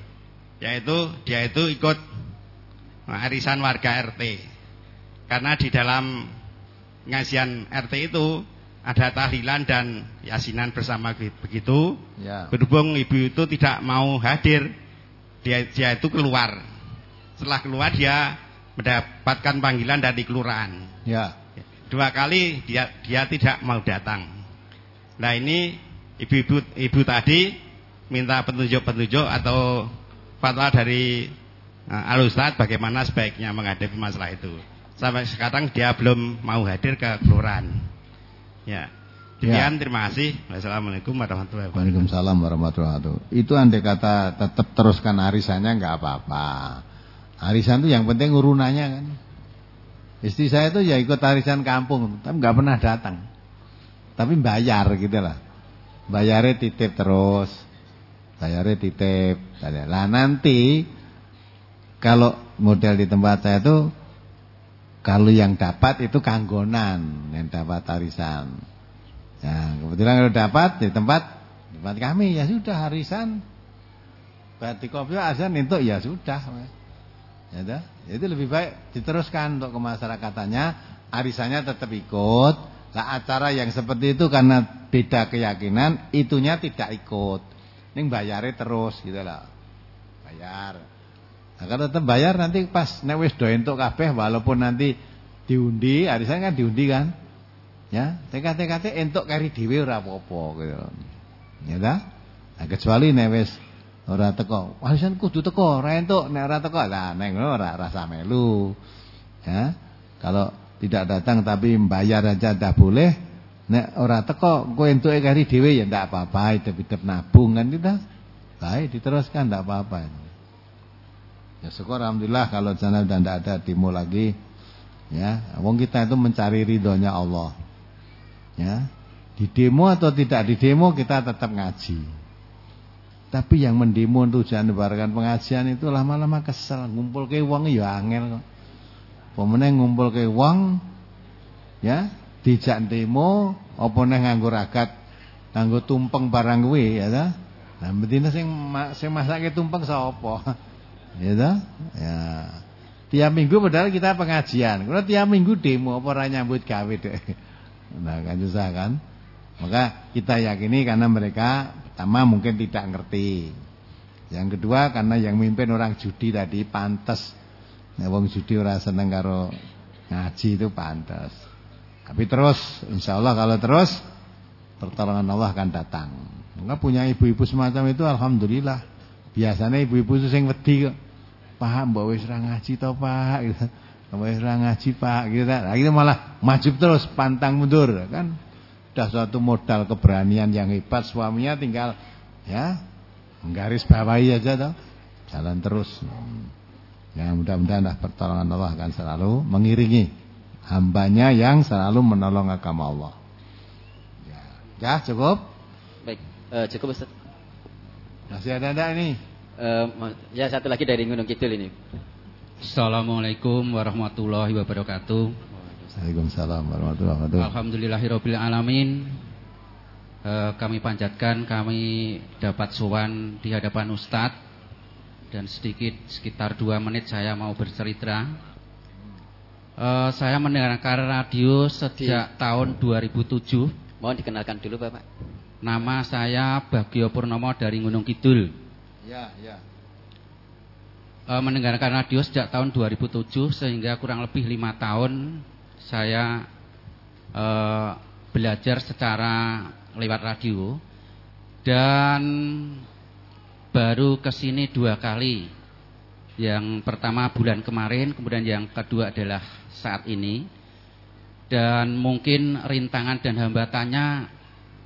yaitu dia itu ikut Nah, arisan warga RT. Karena di dalam ngasian RT itu ada tahlilan dan yasinan bersama begitu. Ya. Berhubung ibu itu tidak mau hadir, dia, dia itu keluar. Setelah keluar dia mendapatkan panggilan dari kelurahan. Ya. Dua kali dia dia tidak mau datang. Nah ini ibu-ibu ibu tadi minta petunjuk-petunjuk atau fatwa dari uh, Al Ustadz bagaimana sebaiknya menghadapi masalah itu. Sampai sekarang dia belum mau hadir ke kelurahan. Ya. Demikian ya. terima kasih. Wassalamualaikum warahmatullahi wabarakatuh. Waalaikumsalam warahmatullahi wabarakatuh. Itu andai kata tetap teruskan arisannya nggak apa-apa. Arisan itu yang penting urunannya kan. Istri saya itu ya ikut arisan kampung, tapi nggak pernah datang. Tapi bayar gitu lah. Bayarnya titip terus. Bayarnya titip. Lah nanti kalau model di tempat saya itu kalau yang dapat itu kanggonan yang dapat arisan. Ya, kebetulan kalau dapat di tempat tempat kami ya sudah arisan. Berarti kopi arisan itu ya sudah. Ya dah. Itu lebih baik diteruskan untuk kemasyarakatnya, arisannya tetap ikut. Lah acara yang seperti itu karena beda keyakinan, itunya tidak ikut. Ini bayarnya terus gitu lah. Bayar. Nah, kalau tetap bayar nanti pas nek wis do entuk kabeh walaupun nanti diundi, arisan kan diundi kan. Ya, TKT-TKT entuk kari dhewe ora apa-apa gitu. Ya dah. Nah, kecuali nek wis ora teko, arisan kudu teko, ora entuk nek ora teko lah nek ora rasa melu. Ya. Kalau tidak datang tapi bayar aja ndak boleh. Nek ora teko kowe entuke kari dhewe ya ndak apa-apa, hidup-hidup nabung kan tidak. Baik diteruskan ndak apa-apa. Ya syukur alhamdulillah kalau sana sudah tidak ada demo lagi. Ya, wong kita itu mencari ridhonya Allah. Ya. Di demo atau tidak di demo kita tetap ngaji. Tapi yang mendemo tujuan menyebarkan pengajian itu lama-lama kesel, ngumpul ke wong ya angel. Pemenang ngumpul ke wong ya, dijak demo apa neh nganggo ragat, tumpeng barang kuwi ya ta. Nah, betina sing sing masake tumpeng sapa? Ya Ya. Tiap minggu padahal kita pengajian. Kalau tiap minggu demo apa nyambut gawe deh. Nah, kan susah kan? Maka kita yakini karena mereka pertama mungkin tidak ngerti. Yang kedua karena yang mimpin orang judi tadi pantas. Nah, wong judi ora seneng karo ngaji itu pantas. Tapi terus insya Allah kalau terus pertolongan Allah akan datang. Maka punya ibu-ibu semacam itu alhamdulillah. Biasanya ibu-ibu itu sing wedi kok. Pak, mbak wis ra ngaji to, Pak gitu. Wis ra ngaji, Pak gitu. Nah, itu malah maju terus, pantang mundur kan. Sudah suatu modal keberanian yang hebat suaminya tinggal ya menggaris bawahi aja toh. Jalan terus. Ya mudah-mudahan pertolongan Allah akan selalu mengiringi hambanya yang selalu menolong agama Allah. Ya, ya cukup. Baik, uh, cukup Ustaz. Masih ada ada ini? Uh, ya satu lagi dari Gunung Kidul ini. Assalamualaikum warahmatullahi wabarakatuh. Waalaikumsalam warahmatullahi wabarakatuh. Alhamdulillahirabbil alamin. Uh, kami panjatkan kami dapat sowan di hadapan Ustadz dan sedikit sekitar dua menit saya mau bercerita. Uh, saya mendengarkan radio sejak di, tahun 2007. Mohon dikenalkan dulu Bapak. Nama saya Bagio Purnomo dari Gunung Kidul. Ya, ya. E, mendengarkan radio sejak tahun 2007 sehingga kurang lebih lima tahun saya e, belajar secara lewat radio dan baru ke sini dua kali. Yang pertama bulan kemarin, kemudian yang kedua adalah saat ini. Dan mungkin rintangan dan hambatannya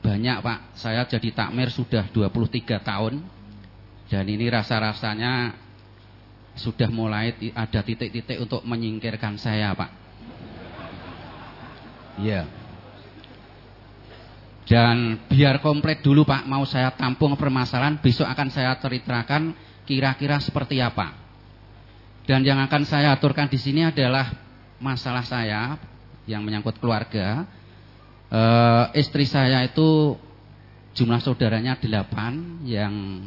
banyak Pak. Saya jadi takmir sudah 23 tahun dan ini rasa-rasanya sudah mulai ada titik-titik untuk menyingkirkan saya, Pak. Iya. Dan biar komplit dulu, Pak, mau saya tampung permasalahan, besok akan saya ceritakan kira-kira seperti apa. Dan yang akan saya aturkan di sini adalah masalah saya yang menyangkut keluarga. E, istri saya itu jumlah saudaranya delapan yang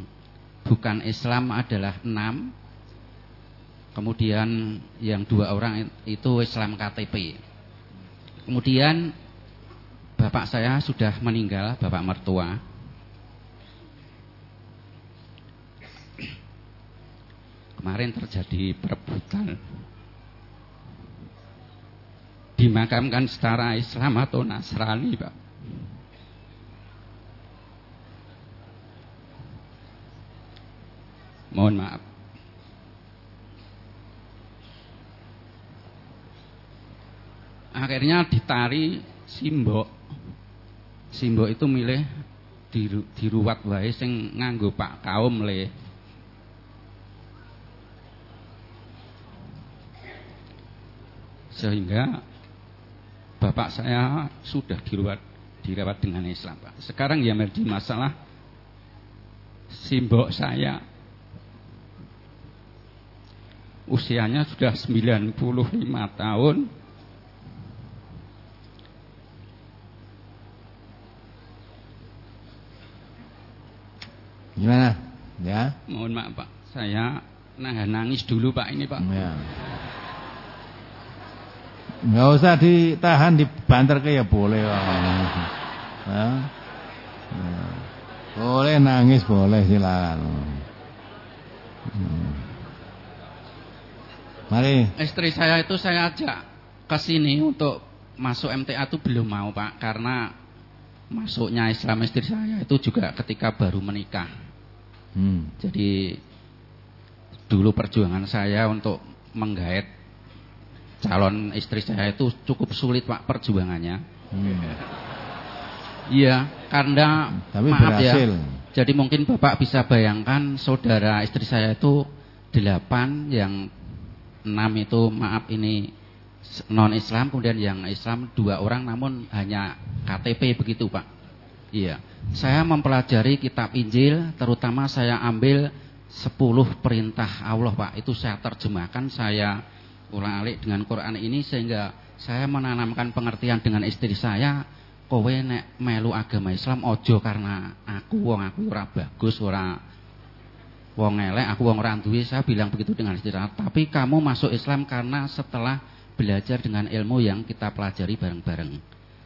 bukan Islam adalah enam kemudian yang dua orang itu Islam KTP kemudian bapak saya sudah meninggal, bapak mertua. Kemarin terjadi perebutan dimakamkan secara Islam atau Nasrani, Pak. Mohon maaf. Akhirnya ditari simbok. Simbok itu milih diruwat wae sing nganggo Pak kaum le. Sehingga bapak saya sudah dirawat dirawat dengan Islam Pak. Sekarang ya menjadi masalah simbok saya usianya sudah 95 tahun. Gimana? Ya. Mohon maaf Pak, saya nangis dulu Pak ini Pak. Ya. Nggak usah ditahan, dibanter ke ya boleh. Ya. Boleh nangis, boleh silakan. Hmm. Mari. Istri saya itu saya ajak ke sini untuk masuk MTA itu belum mau Pak karena masuknya Islam istri saya itu juga ketika baru menikah. Hmm. Jadi dulu perjuangan saya untuk menggait calon istri saya itu cukup sulit Pak perjuangannya. Hmm. Iya, karena Tapi maaf ya, berhasil. ya. Jadi mungkin Bapak bisa bayangkan saudara istri saya itu delapan yang enam itu maaf ini non Islam kemudian yang Islam dua orang namun hanya KTP begitu Pak. Iya. Saya mempelajari kitab Injil terutama saya ambil sepuluh perintah Allah Pak. Itu saya terjemahkan saya ulang alik dengan Quran ini sehingga saya menanamkan pengertian dengan istri saya kowe nek melu agama Islam ojo karena aku wong aku ora bagus ora wong elek aku wong ora duwe saya bilang begitu dengan istri saya tapi kamu masuk Islam karena setelah belajar dengan ilmu yang kita pelajari bareng-bareng.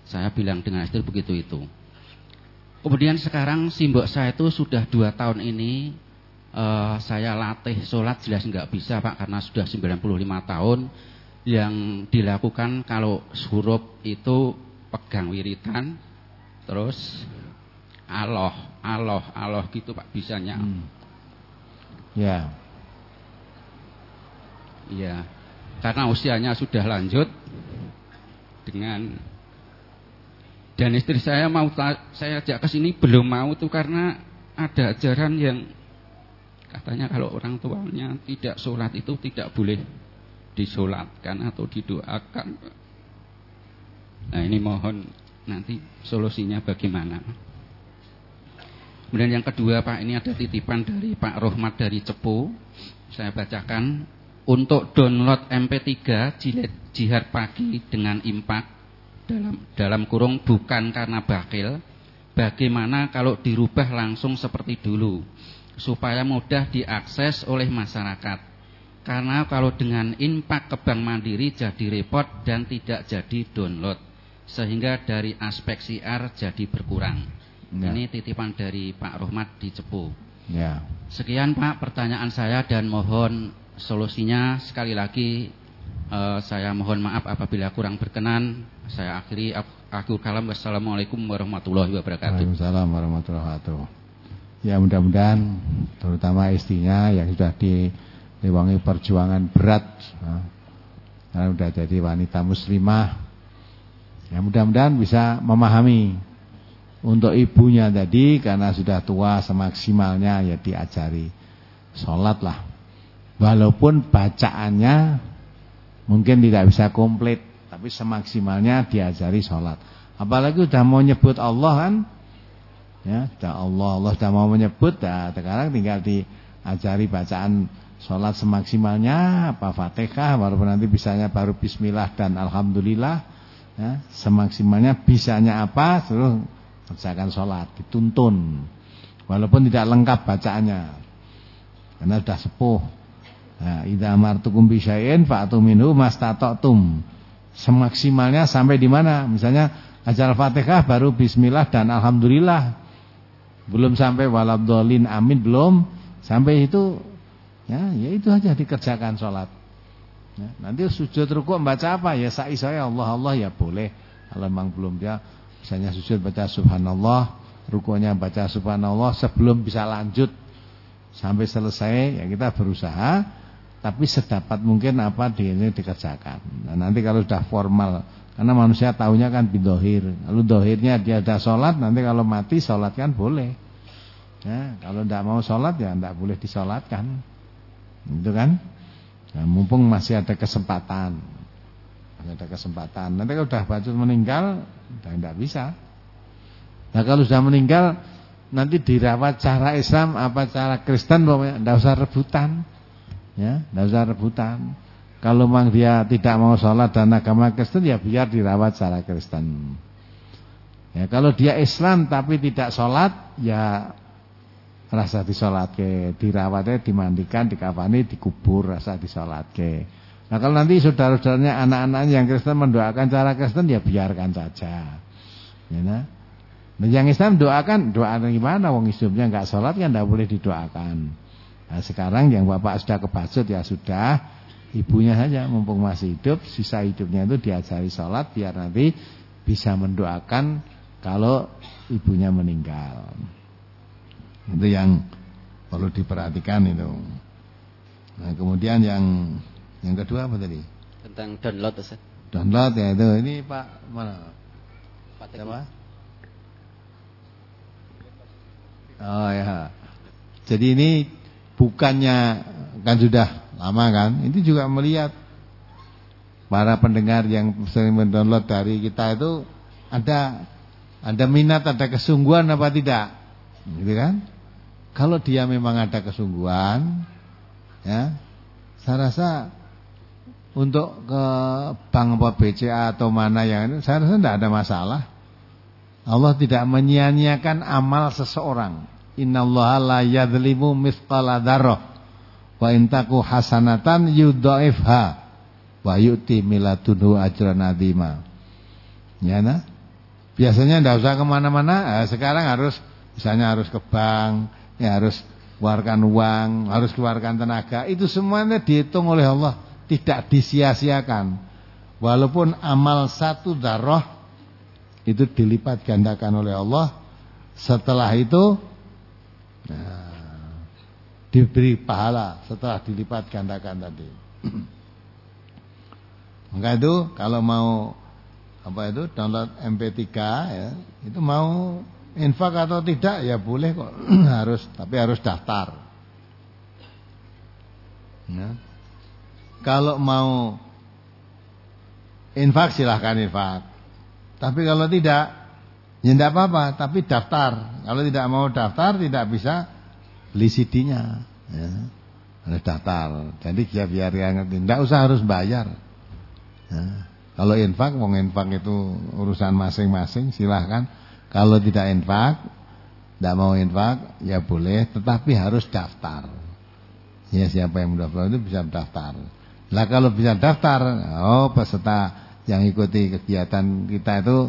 Saya bilang dengan istri begitu itu. Kemudian sekarang simbok saya itu sudah dua tahun ini uh, saya latih sholat jelas nggak bisa Pak karena sudah 95 tahun. Yang dilakukan kalau huruf itu pegang wiritan terus Allah Allah Allah gitu Pak bisanya. Hmm. Ya ya karena usianya sudah lanjut dengan dan istri saya mau saya ajak ke sini belum mau tuh karena ada ajaran yang Katanya kalau orang tuanya tidak sholat itu tidak boleh disolatkan atau didoakan. Nah ini mohon nanti solusinya bagaimana. Kemudian yang kedua Pak ini ada titipan dari Pak Rohmat dari Cepu. Saya bacakan untuk download MP3 jilid jihad pagi dengan impak dalam dalam kurung bukan karena bakil. Bagaimana kalau dirubah langsung seperti dulu? supaya mudah diakses oleh masyarakat. Karena kalau dengan impak ke bank mandiri jadi repot dan tidak jadi download. Sehingga dari aspek siar jadi berkurang. Ya. Ini titipan dari Pak Rohmat di Cepu. Ya. Sekian Pak pertanyaan saya dan mohon solusinya sekali lagi uh, saya mohon maaf apabila kurang berkenan. Saya akhiri aku kalam wassalamualaikum warahmatullahi wabarakatuh. Waalaikumsalam warahmatullahi wabarakatuh. Ya mudah-mudahan terutama istrinya yang sudah dilewangi perjuangan berat ya, karena sudah jadi wanita muslimah. Ya mudah-mudahan bisa memahami untuk ibunya tadi karena sudah tua semaksimalnya ya diajari sholat lah. Walaupun bacaannya mungkin tidak bisa komplit tapi semaksimalnya diajari sholat. Apalagi sudah mau nyebut Allah kan Ya, sudah Allah Allah sudah mau menyebut, nah, sekarang tinggal diajari bacaan sholat semaksimalnya, apa fatihah, walaupun nanti bisanya baru Bismillah dan Alhamdulillah, ya, semaksimalnya bisanya apa, suruh kerjakan sholat, dituntun, walaupun tidak lengkap bacaannya, karena sudah sepuh. Nah, idza amartukum bisyai'in fa'tu minhu mastata'tum. Semaksimalnya sampai di mana? Misalnya ajar Fatihah baru bismillah dan alhamdulillah. Belum sampai walabdolin amin belum. Sampai itu ya, ya itu aja dikerjakan sholat. Ya, nanti sujud rukuk baca apa? Ya saya Allah Allah ya boleh. Kalau memang belum dia misalnya sujud baca subhanallah, rukuknya baca subhanallah sebelum bisa lanjut sampai selesai ya kita berusaha tapi sedapat mungkin apa di ini dikerjakan. Nah, nanti kalau sudah formal karena manusia tahunya kan bidohir. Lalu dohirnya dia ada sholat nanti kalau mati sholat kan boleh. Ya, kalau tidak mau sholat ya tidak boleh disolatkan. Itu kan? Nah, mumpung masih ada kesempatan. Ada kesempatan. Nanti kalau sudah bacot meninggal, sudah tidak bisa. Nah, kalau sudah meninggal nanti dirawat cara Islam apa cara Kristen tidak usah rebutan. Ya, tidak usah rebutan. Kalau memang dia tidak mau sholat dan agama Kristen ya biar dirawat cara Kristen. Ya, kalau dia Islam tapi tidak sholat ya rasa disolat ke dirawatnya dimandikan dikafani dikubur rasa disolat ke nah kalau nanti saudara-saudaranya anak-anaknya yang Kristen mendoakan cara Kristen ya biarkan saja. Ya nah. Nah yang Islam doakan doa gimana? Wong hidupnya nggak sholat kan tidak boleh didoakan. Nah sekarang yang bapak sudah kebasut ya sudah. Ibunya saja mumpung masih hidup sisa hidupnya itu diajari sholat biar nanti bisa mendoakan kalau ibunya meninggal. Itu yang perlu diperhatikan itu. Nah, kemudian yang yang kedua apa tadi? Tentang download Ustaz. Download ya itu. Ini Pak mana? Pak Siapa? Oh ya. Jadi ini bukannya kan sudah lama kan? Ini juga melihat para pendengar yang sering mendownload dari kita itu ada ada minat, ada kesungguhan apa tidak? Gitu kan? Kalau dia memang ada kesungguhan, ya, saya rasa untuk ke bank apa BCA atau mana yang saya rasa tidak ada masalah. Allah tidak menyia-nyiakan amal seseorang. Innallaha la yadzlimu mithqala dzarrah. Wa intaku hasanatan yudhaifha wa yu'ti miladunhu ajran adzima. Ya nah? Biasanya tidak usah ke mana-mana, eh, sekarang harus misalnya harus ke bank, ya harus keluarkan uang, harus keluarkan tenaga. Itu semuanya dihitung oleh Allah, tidak disia-siakan. Walaupun amal satu darah itu dilipat gandakan oleh Allah. Setelah itu nah, diberi pahala setelah dilipat gandakan tadi. Maka itu kalau mau apa itu download MP3 ya, itu mau infak atau tidak ya boleh kok harus tapi harus daftar ya. Kalau mau infak silahkan infak tapi kalau tidak ya tidak apa-apa tapi daftar kalau tidak mau daftar tidak bisa beli CD-nya ya. harus daftar jadi dia biar ngerti tidak usah harus bayar ya. kalau infak mau infak itu urusan masing-masing silahkan kalau tidak infak, tidak mau infak, ya boleh, tetapi harus daftar. Ya siapa yang mendaftar itu bisa daftar. Lah kalau bisa daftar, oh peserta yang ikuti kegiatan kita itu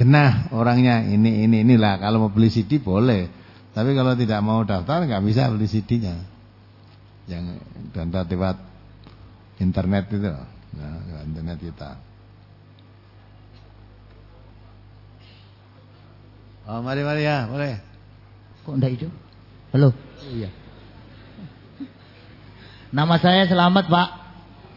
kena orangnya ini ini inilah. Kalau mau beli CD boleh, tapi kalau tidak mau daftar nggak bisa beli CD-nya. Yang daftar lewat internet itu, nah, internet kita. Oh, mari mari ya, boleh. Kok enggak hidup? Halo. Iya. Nama saya Selamat, Pak.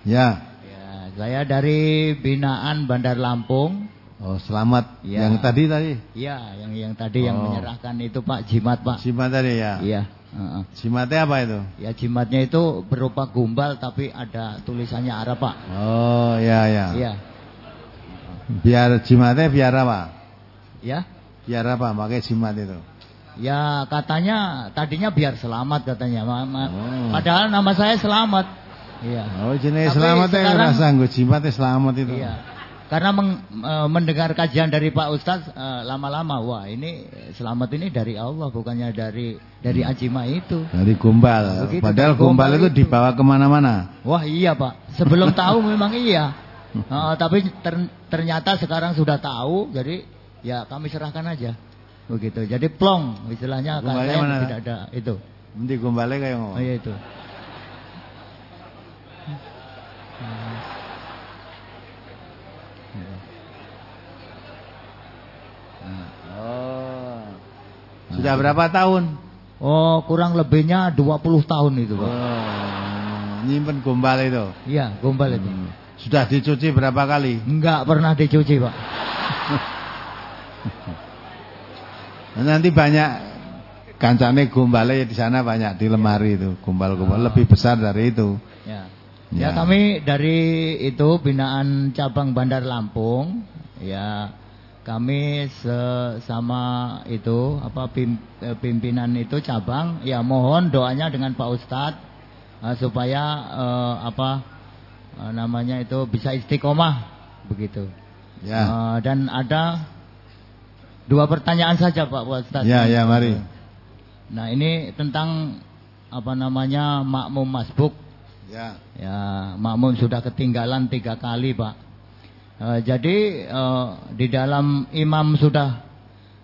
Ya. Ya, saya dari binaan Bandar Lampung. Oh, selamat. Ya. Yang tadi tadi? Iya, yang yang tadi oh. yang menyerahkan itu Pak Jimat, Pak. Jimat tadi ya? Iya. Uh -uh. Jimatnya apa itu? Ya jimatnya itu berupa gumbal tapi ada tulisannya Arab Pak. Oh ya ya. Iya. Biar jimatnya biar apa? Ya. Biar apa pakai jimat itu? Ya katanya tadinya biar selamat katanya. Oh. Padahal nama saya selamat. Iya. Oh jenis selamat ya rasa gue jimat selamat itu. Iya. Karena meng, e, mendengar kajian dari Pak Ustadz e, lama-lama, wah ini selamat ini dari Allah bukannya dari dari hmm. ajima itu. Dari gombal. Begitu, Padahal gombal, gombal itu, itu dibawa ke mana-mana. Wah iya Pak. Sebelum tahu memang iya. uh, tapi ter, ternyata sekarang sudah tahu, jadi ya kami serahkan aja. Begitu. Jadi plong istilahnya kan tidak ada itu. Nanti gombale kayak ngomong. Oh iya itu. Sudah berapa tahun? Oh, kurang lebihnya 20 tahun itu, Pak. Oh, nyimpen gombal itu. Iya, gombal itu. Hmm. Sudah dicuci berapa kali? Enggak pernah dicuci, Pak. Nanti banyak kancane gombale di sana banyak di lemari itu, gombal-gombal oh. lebih besar dari itu. Ya. ya. Ya kami dari itu binaan cabang Bandar Lampung, ya kami sama itu apa eh, pimpinan itu cabang ya mohon doanya dengan Pak Ustadz uh, supaya uh, apa uh, namanya itu bisa istiqomah begitu. Ya. Uh, dan ada dua pertanyaan saja Pak Ustadz. Ya ya mari. Nah ini tentang apa namanya makmum masbuk. Ya. Ya makmum sudah ketinggalan tiga kali Pak. Uh, jadi uh, di dalam imam sudah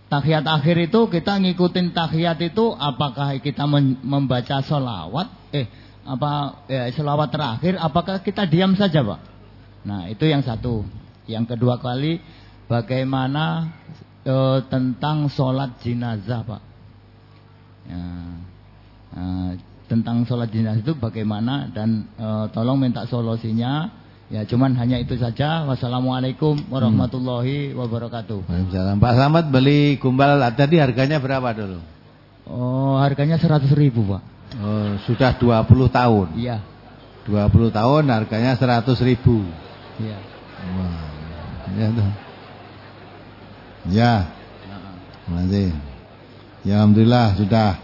tahiyat akhir itu kita ngikutin tahiyat itu apakah kita membaca solawat eh apa eh, solawat terakhir apakah kita diam saja pak? Nah itu yang satu. Yang kedua kali bagaimana uh, tentang sholat jenazah pak? Ya, uh, tentang sholat jenazah itu bagaimana dan uh, tolong minta solusinya Ya cuman hanya itu saja. Wassalamualaikum warahmatullahi wabarakatuh. Waalaikumsalam. Pak Slamet beli gumbal tadi harganya berapa dulu? Oh harganya 100 ribu Pak. Oh sudah 20 tahun. Iya. 20 tahun harganya 100 ribu. Iya. Wah. Ya tuh. Ya. Nanti. Ya Alhamdulillah sudah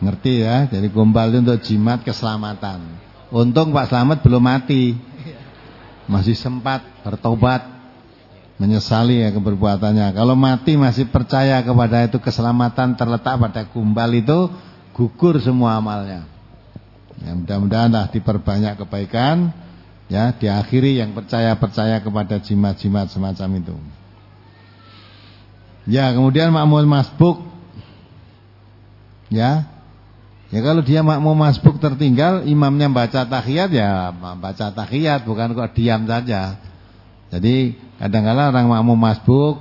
ngerti ya. Jadi gombal itu untuk jimat keselamatan. Untung Pak Slamet belum mati masih sempat bertobat menyesali ya keperbuatannya. Kalau mati masih percaya kepada itu keselamatan terletak pada gumbal itu gugur semua amalnya. Ya mudah-mudahan lah diperbanyak kebaikan ya diakhiri yang percaya-percaya kepada jimat-jimat semacam itu. Ya, kemudian makmul masbuk ya Ya kalau dia mau masbuk tertinggal, imamnya baca tahiyat ya baca tahiyat, bukan kok diam saja. Jadi kadang-kala orang makmum masbuk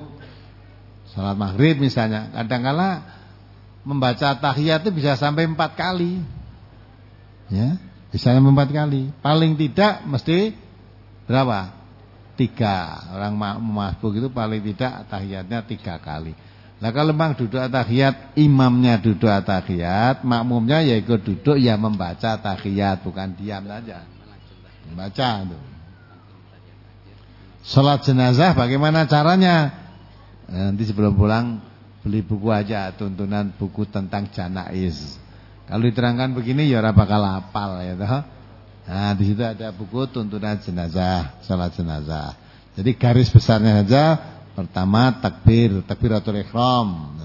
salat maghrib misalnya, kadang-kala membaca tahiyat itu bisa sampai empat kali. Ya, bisa sampai empat kali. Paling tidak mesti berapa? Tiga. Orang makmum masbuk itu paling tidak tahiyatnya tiga kali. Nah kalau memang duduk tahiyat, imamnya duduk tahiyat, makmumnya ya ikut duduk ya membaca tahiyat, bukan diam saja. Membaca itu. Salat jenazah bagaimana caranya? Nanti sebelum pulang beli buku aja tuntunan buku tentang janaiz. Kalau diterangkan begini ya ora bakal hafal ya toh. Nah, di situ ada buku tuntunan jenazah, salat jenazah. Jadi garis besarnya saja Pertama takbir, takbiratul ihram.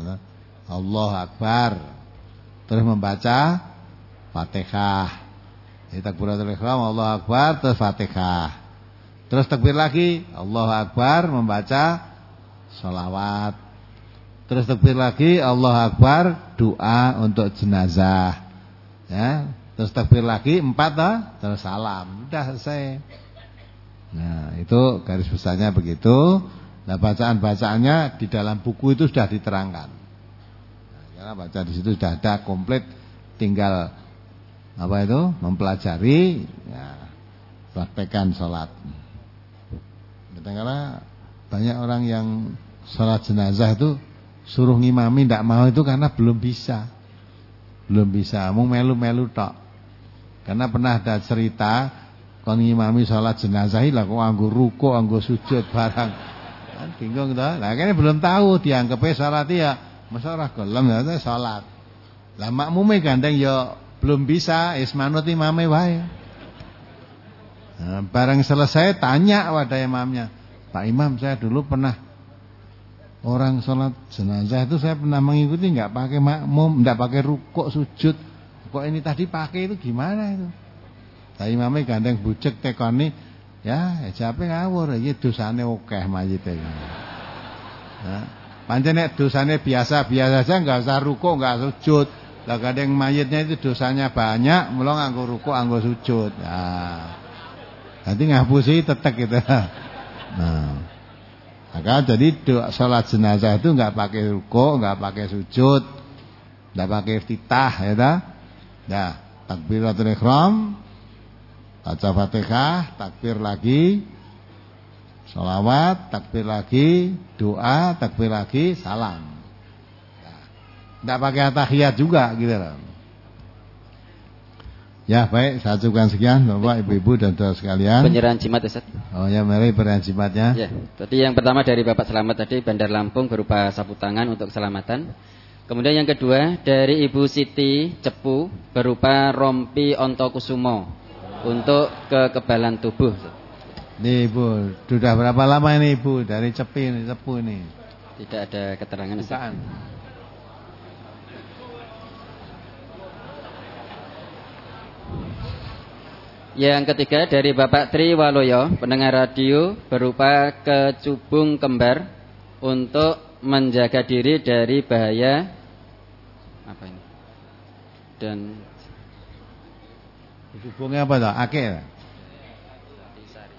Allah Akbar. Terus membaca Fatihah. Jadi takbiratul ihram Allah Akbar terus Fatihah. Terus takbir lagi Allah Akbar membaca sholawat. Terus takbir lagi Allah Akbar doa untuk jenazah. Ya, terus takbir lagi empat lah, terus salam. Udah selesai. Nah, itu garis besarnya begitu. Nah bacaan-bacaannya di dalam buku itu sudah diterangkan. Nah, karena baca di situ sudah ada komplit, tinggal apa itu mempelajari, ya, praktekan sholat. Karena banyak orang yang sholat jenazah itu suruh ngimami tidak mau itu karena belum bisa, belum bisa, mau melu-melu tok. Karena pernah ada cerita kon ngimami sholat jenazah lah kok anggo ruko, anggo sujud barang. Kan bingung toh. Lah kene belum tahu dianggepe salat ya masa ora gelem ya salat. Lah makmume gandeng ya belum bisa is manut imame wae. Nah, barang selesai tanya pada imamnya, Pak Imam saya dulu pernah orang sholat jenazah itu saya pernah mengikuti nggak pakai makmum, nggak pakai rukuk sujud. Kok ini tadi pakai itu gimana itu? Pak imamnya gandeng bucek tekoni Ya, ejabe ngawur iki dosane akeh mayite. Ya. Pancen nek dosane biasa-biasa saja enggak usah ruko, enggak sujud. Lah kadang mayitnya itu dosanya banyak, mula nganggo ruko, nganggo sujud. Nah. Nanti ngapusi tetek gitu. Nah. Maka jadi doa salat jenazah itu enggak pakai ruko, enggak pakai sujud, enggak pakai iftitah ya dah. Nah, takbiratul ihram, baca Fatihah, takbir lagi, Salawat, takbir lagi, doa, takbir lagi, salam. Tidak pakai tahiyat juga gitu loh. Ya baik, saya cukupkan sekian Bapak, Ibu-ibu dan saudara sekalian. Penyerahan jimat Ustaz. Oh ya, mari penyerahan jimatnya. Ya, tadi yang pertama dari Bapak Selamat tadi Bandar Lampung berupa sapu tangan untuk keselamatan. Kemudian yang kedua dari Ibu Siti Cepu berupa rompi ontokusumo untuk kekebalan tubuh. Nih Ibu, sudah berapa lama ini Ibu dari Cepi ini, Cepu ini? Tidak ada keterangan. Bukan. Yang ketiga dari Bapak Tri Waloyo, pendengar radio berupa kecubung kembar untuk menjaga diri dari bahaya apa ini? Dan kecubungnya apa toh? Akeh.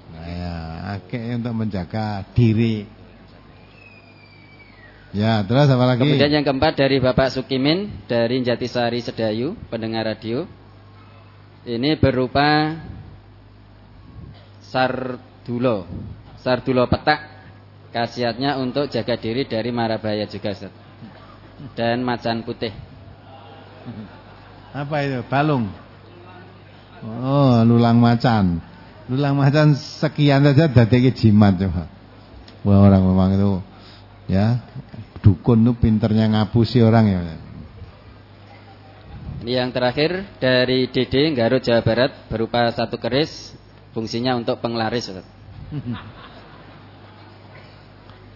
Nah, ya, akeh untuk menjaga diri. Ya, terus apa lagi? Kemudian yang keempat dari Bapak Sukimin dari Jatisari Sedayu, pendengar radio. Ini berupa sardulo. Sardulo petak. Khasiatnya untuk jaga diri dari mara bahaya juga, Ustaz. Dan macan putih. Apa itu? Balung. Oh, lulang macan. Lulang macan sekian saja dadeki jimat coba. Wah, orang memang itu ya, dukun tuh pinternya ngapusi orang ya. Yang terakhir dari DD Garut Jawa Barat berupa satu keris fungsinya untuk penglaris.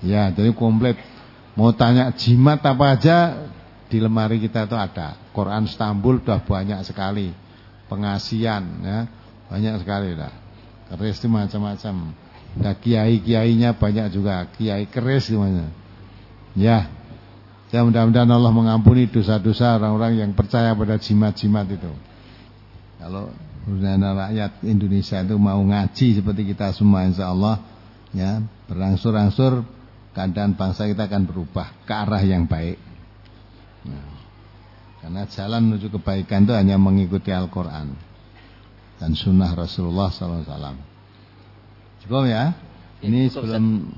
ya, jadi komplit. Mau tanya jimat apa aja di lemari kita itu ada. Quran Istanbul sudah banyak sekali. Pengasian ya, banyak sekali lah. Keris itu macam-macam. Nah, kiai-kiainya banyak juga. Kiai keris semuanya. Ya, Ya mudah-mudahan Allah mengampuni dosa-dosa orang-orang yang percaya pada jimat-jimat itu. Kalau rakyat Indonesia itu mau ngaji seperti kita semua insya Allah ya berangsur-angsur keadaan bangsa kita akan berubah ke arah yang baik. Nah, karena jalan menuju kebaikan itu hanya mengikuti Al-Quran dan Sunnah Rasulullah SAW. Cukup ya. Ini sebelum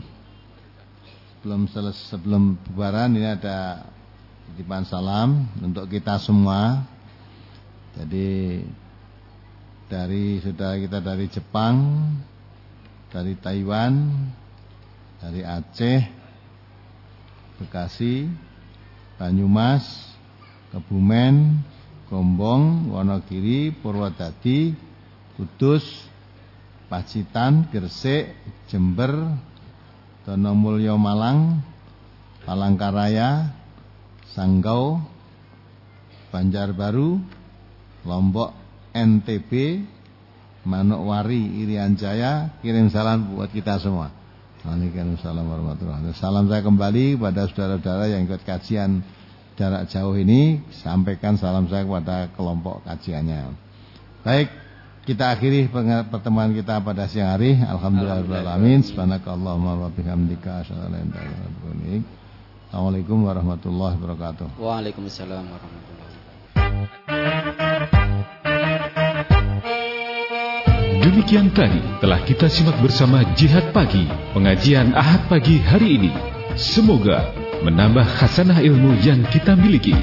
sebelum selesai sebelum bubaran ini ada titipan salam untuk kita semua. Jadi dari saudara kita dari Jepang, dari Taiwan, dari Aceh, Bekasi, Banyumas, Kebumen, Gombong, Wonogiri, Purwodadi, Kudus, Pacitan, Gresik, Jember, Donomulyo Malang, Palangkaraya, Sanggau, Banjarbaru, Lombok, NTB, Manokwari, Irian Jaya, kirim salam buat kita semua. Waalaikumsalam warahmatullahi wabarakatuh. Salam saya kembali pada saudara-saudara yang ikut kajian jarak jauh ini, sampaikan salam saya kepada kelompok kajiannya. Baik, kita akhiri pertemuan kita pada siang hari. Alhamdulillahirobbilalamin. Subhanakallahumma wa bihamdika asyhadu an la ilaha illa anta Assalamualaikum warahmatullahi wabarakatuh. Waalaikumsalam warahmatullahi wabarakatuh. Demikian tadi telah kita simak bersama Jihad Pagi, pengajian Ahad pagi hari ini. Semoga menambah khasanah ilmu yang kita miliki.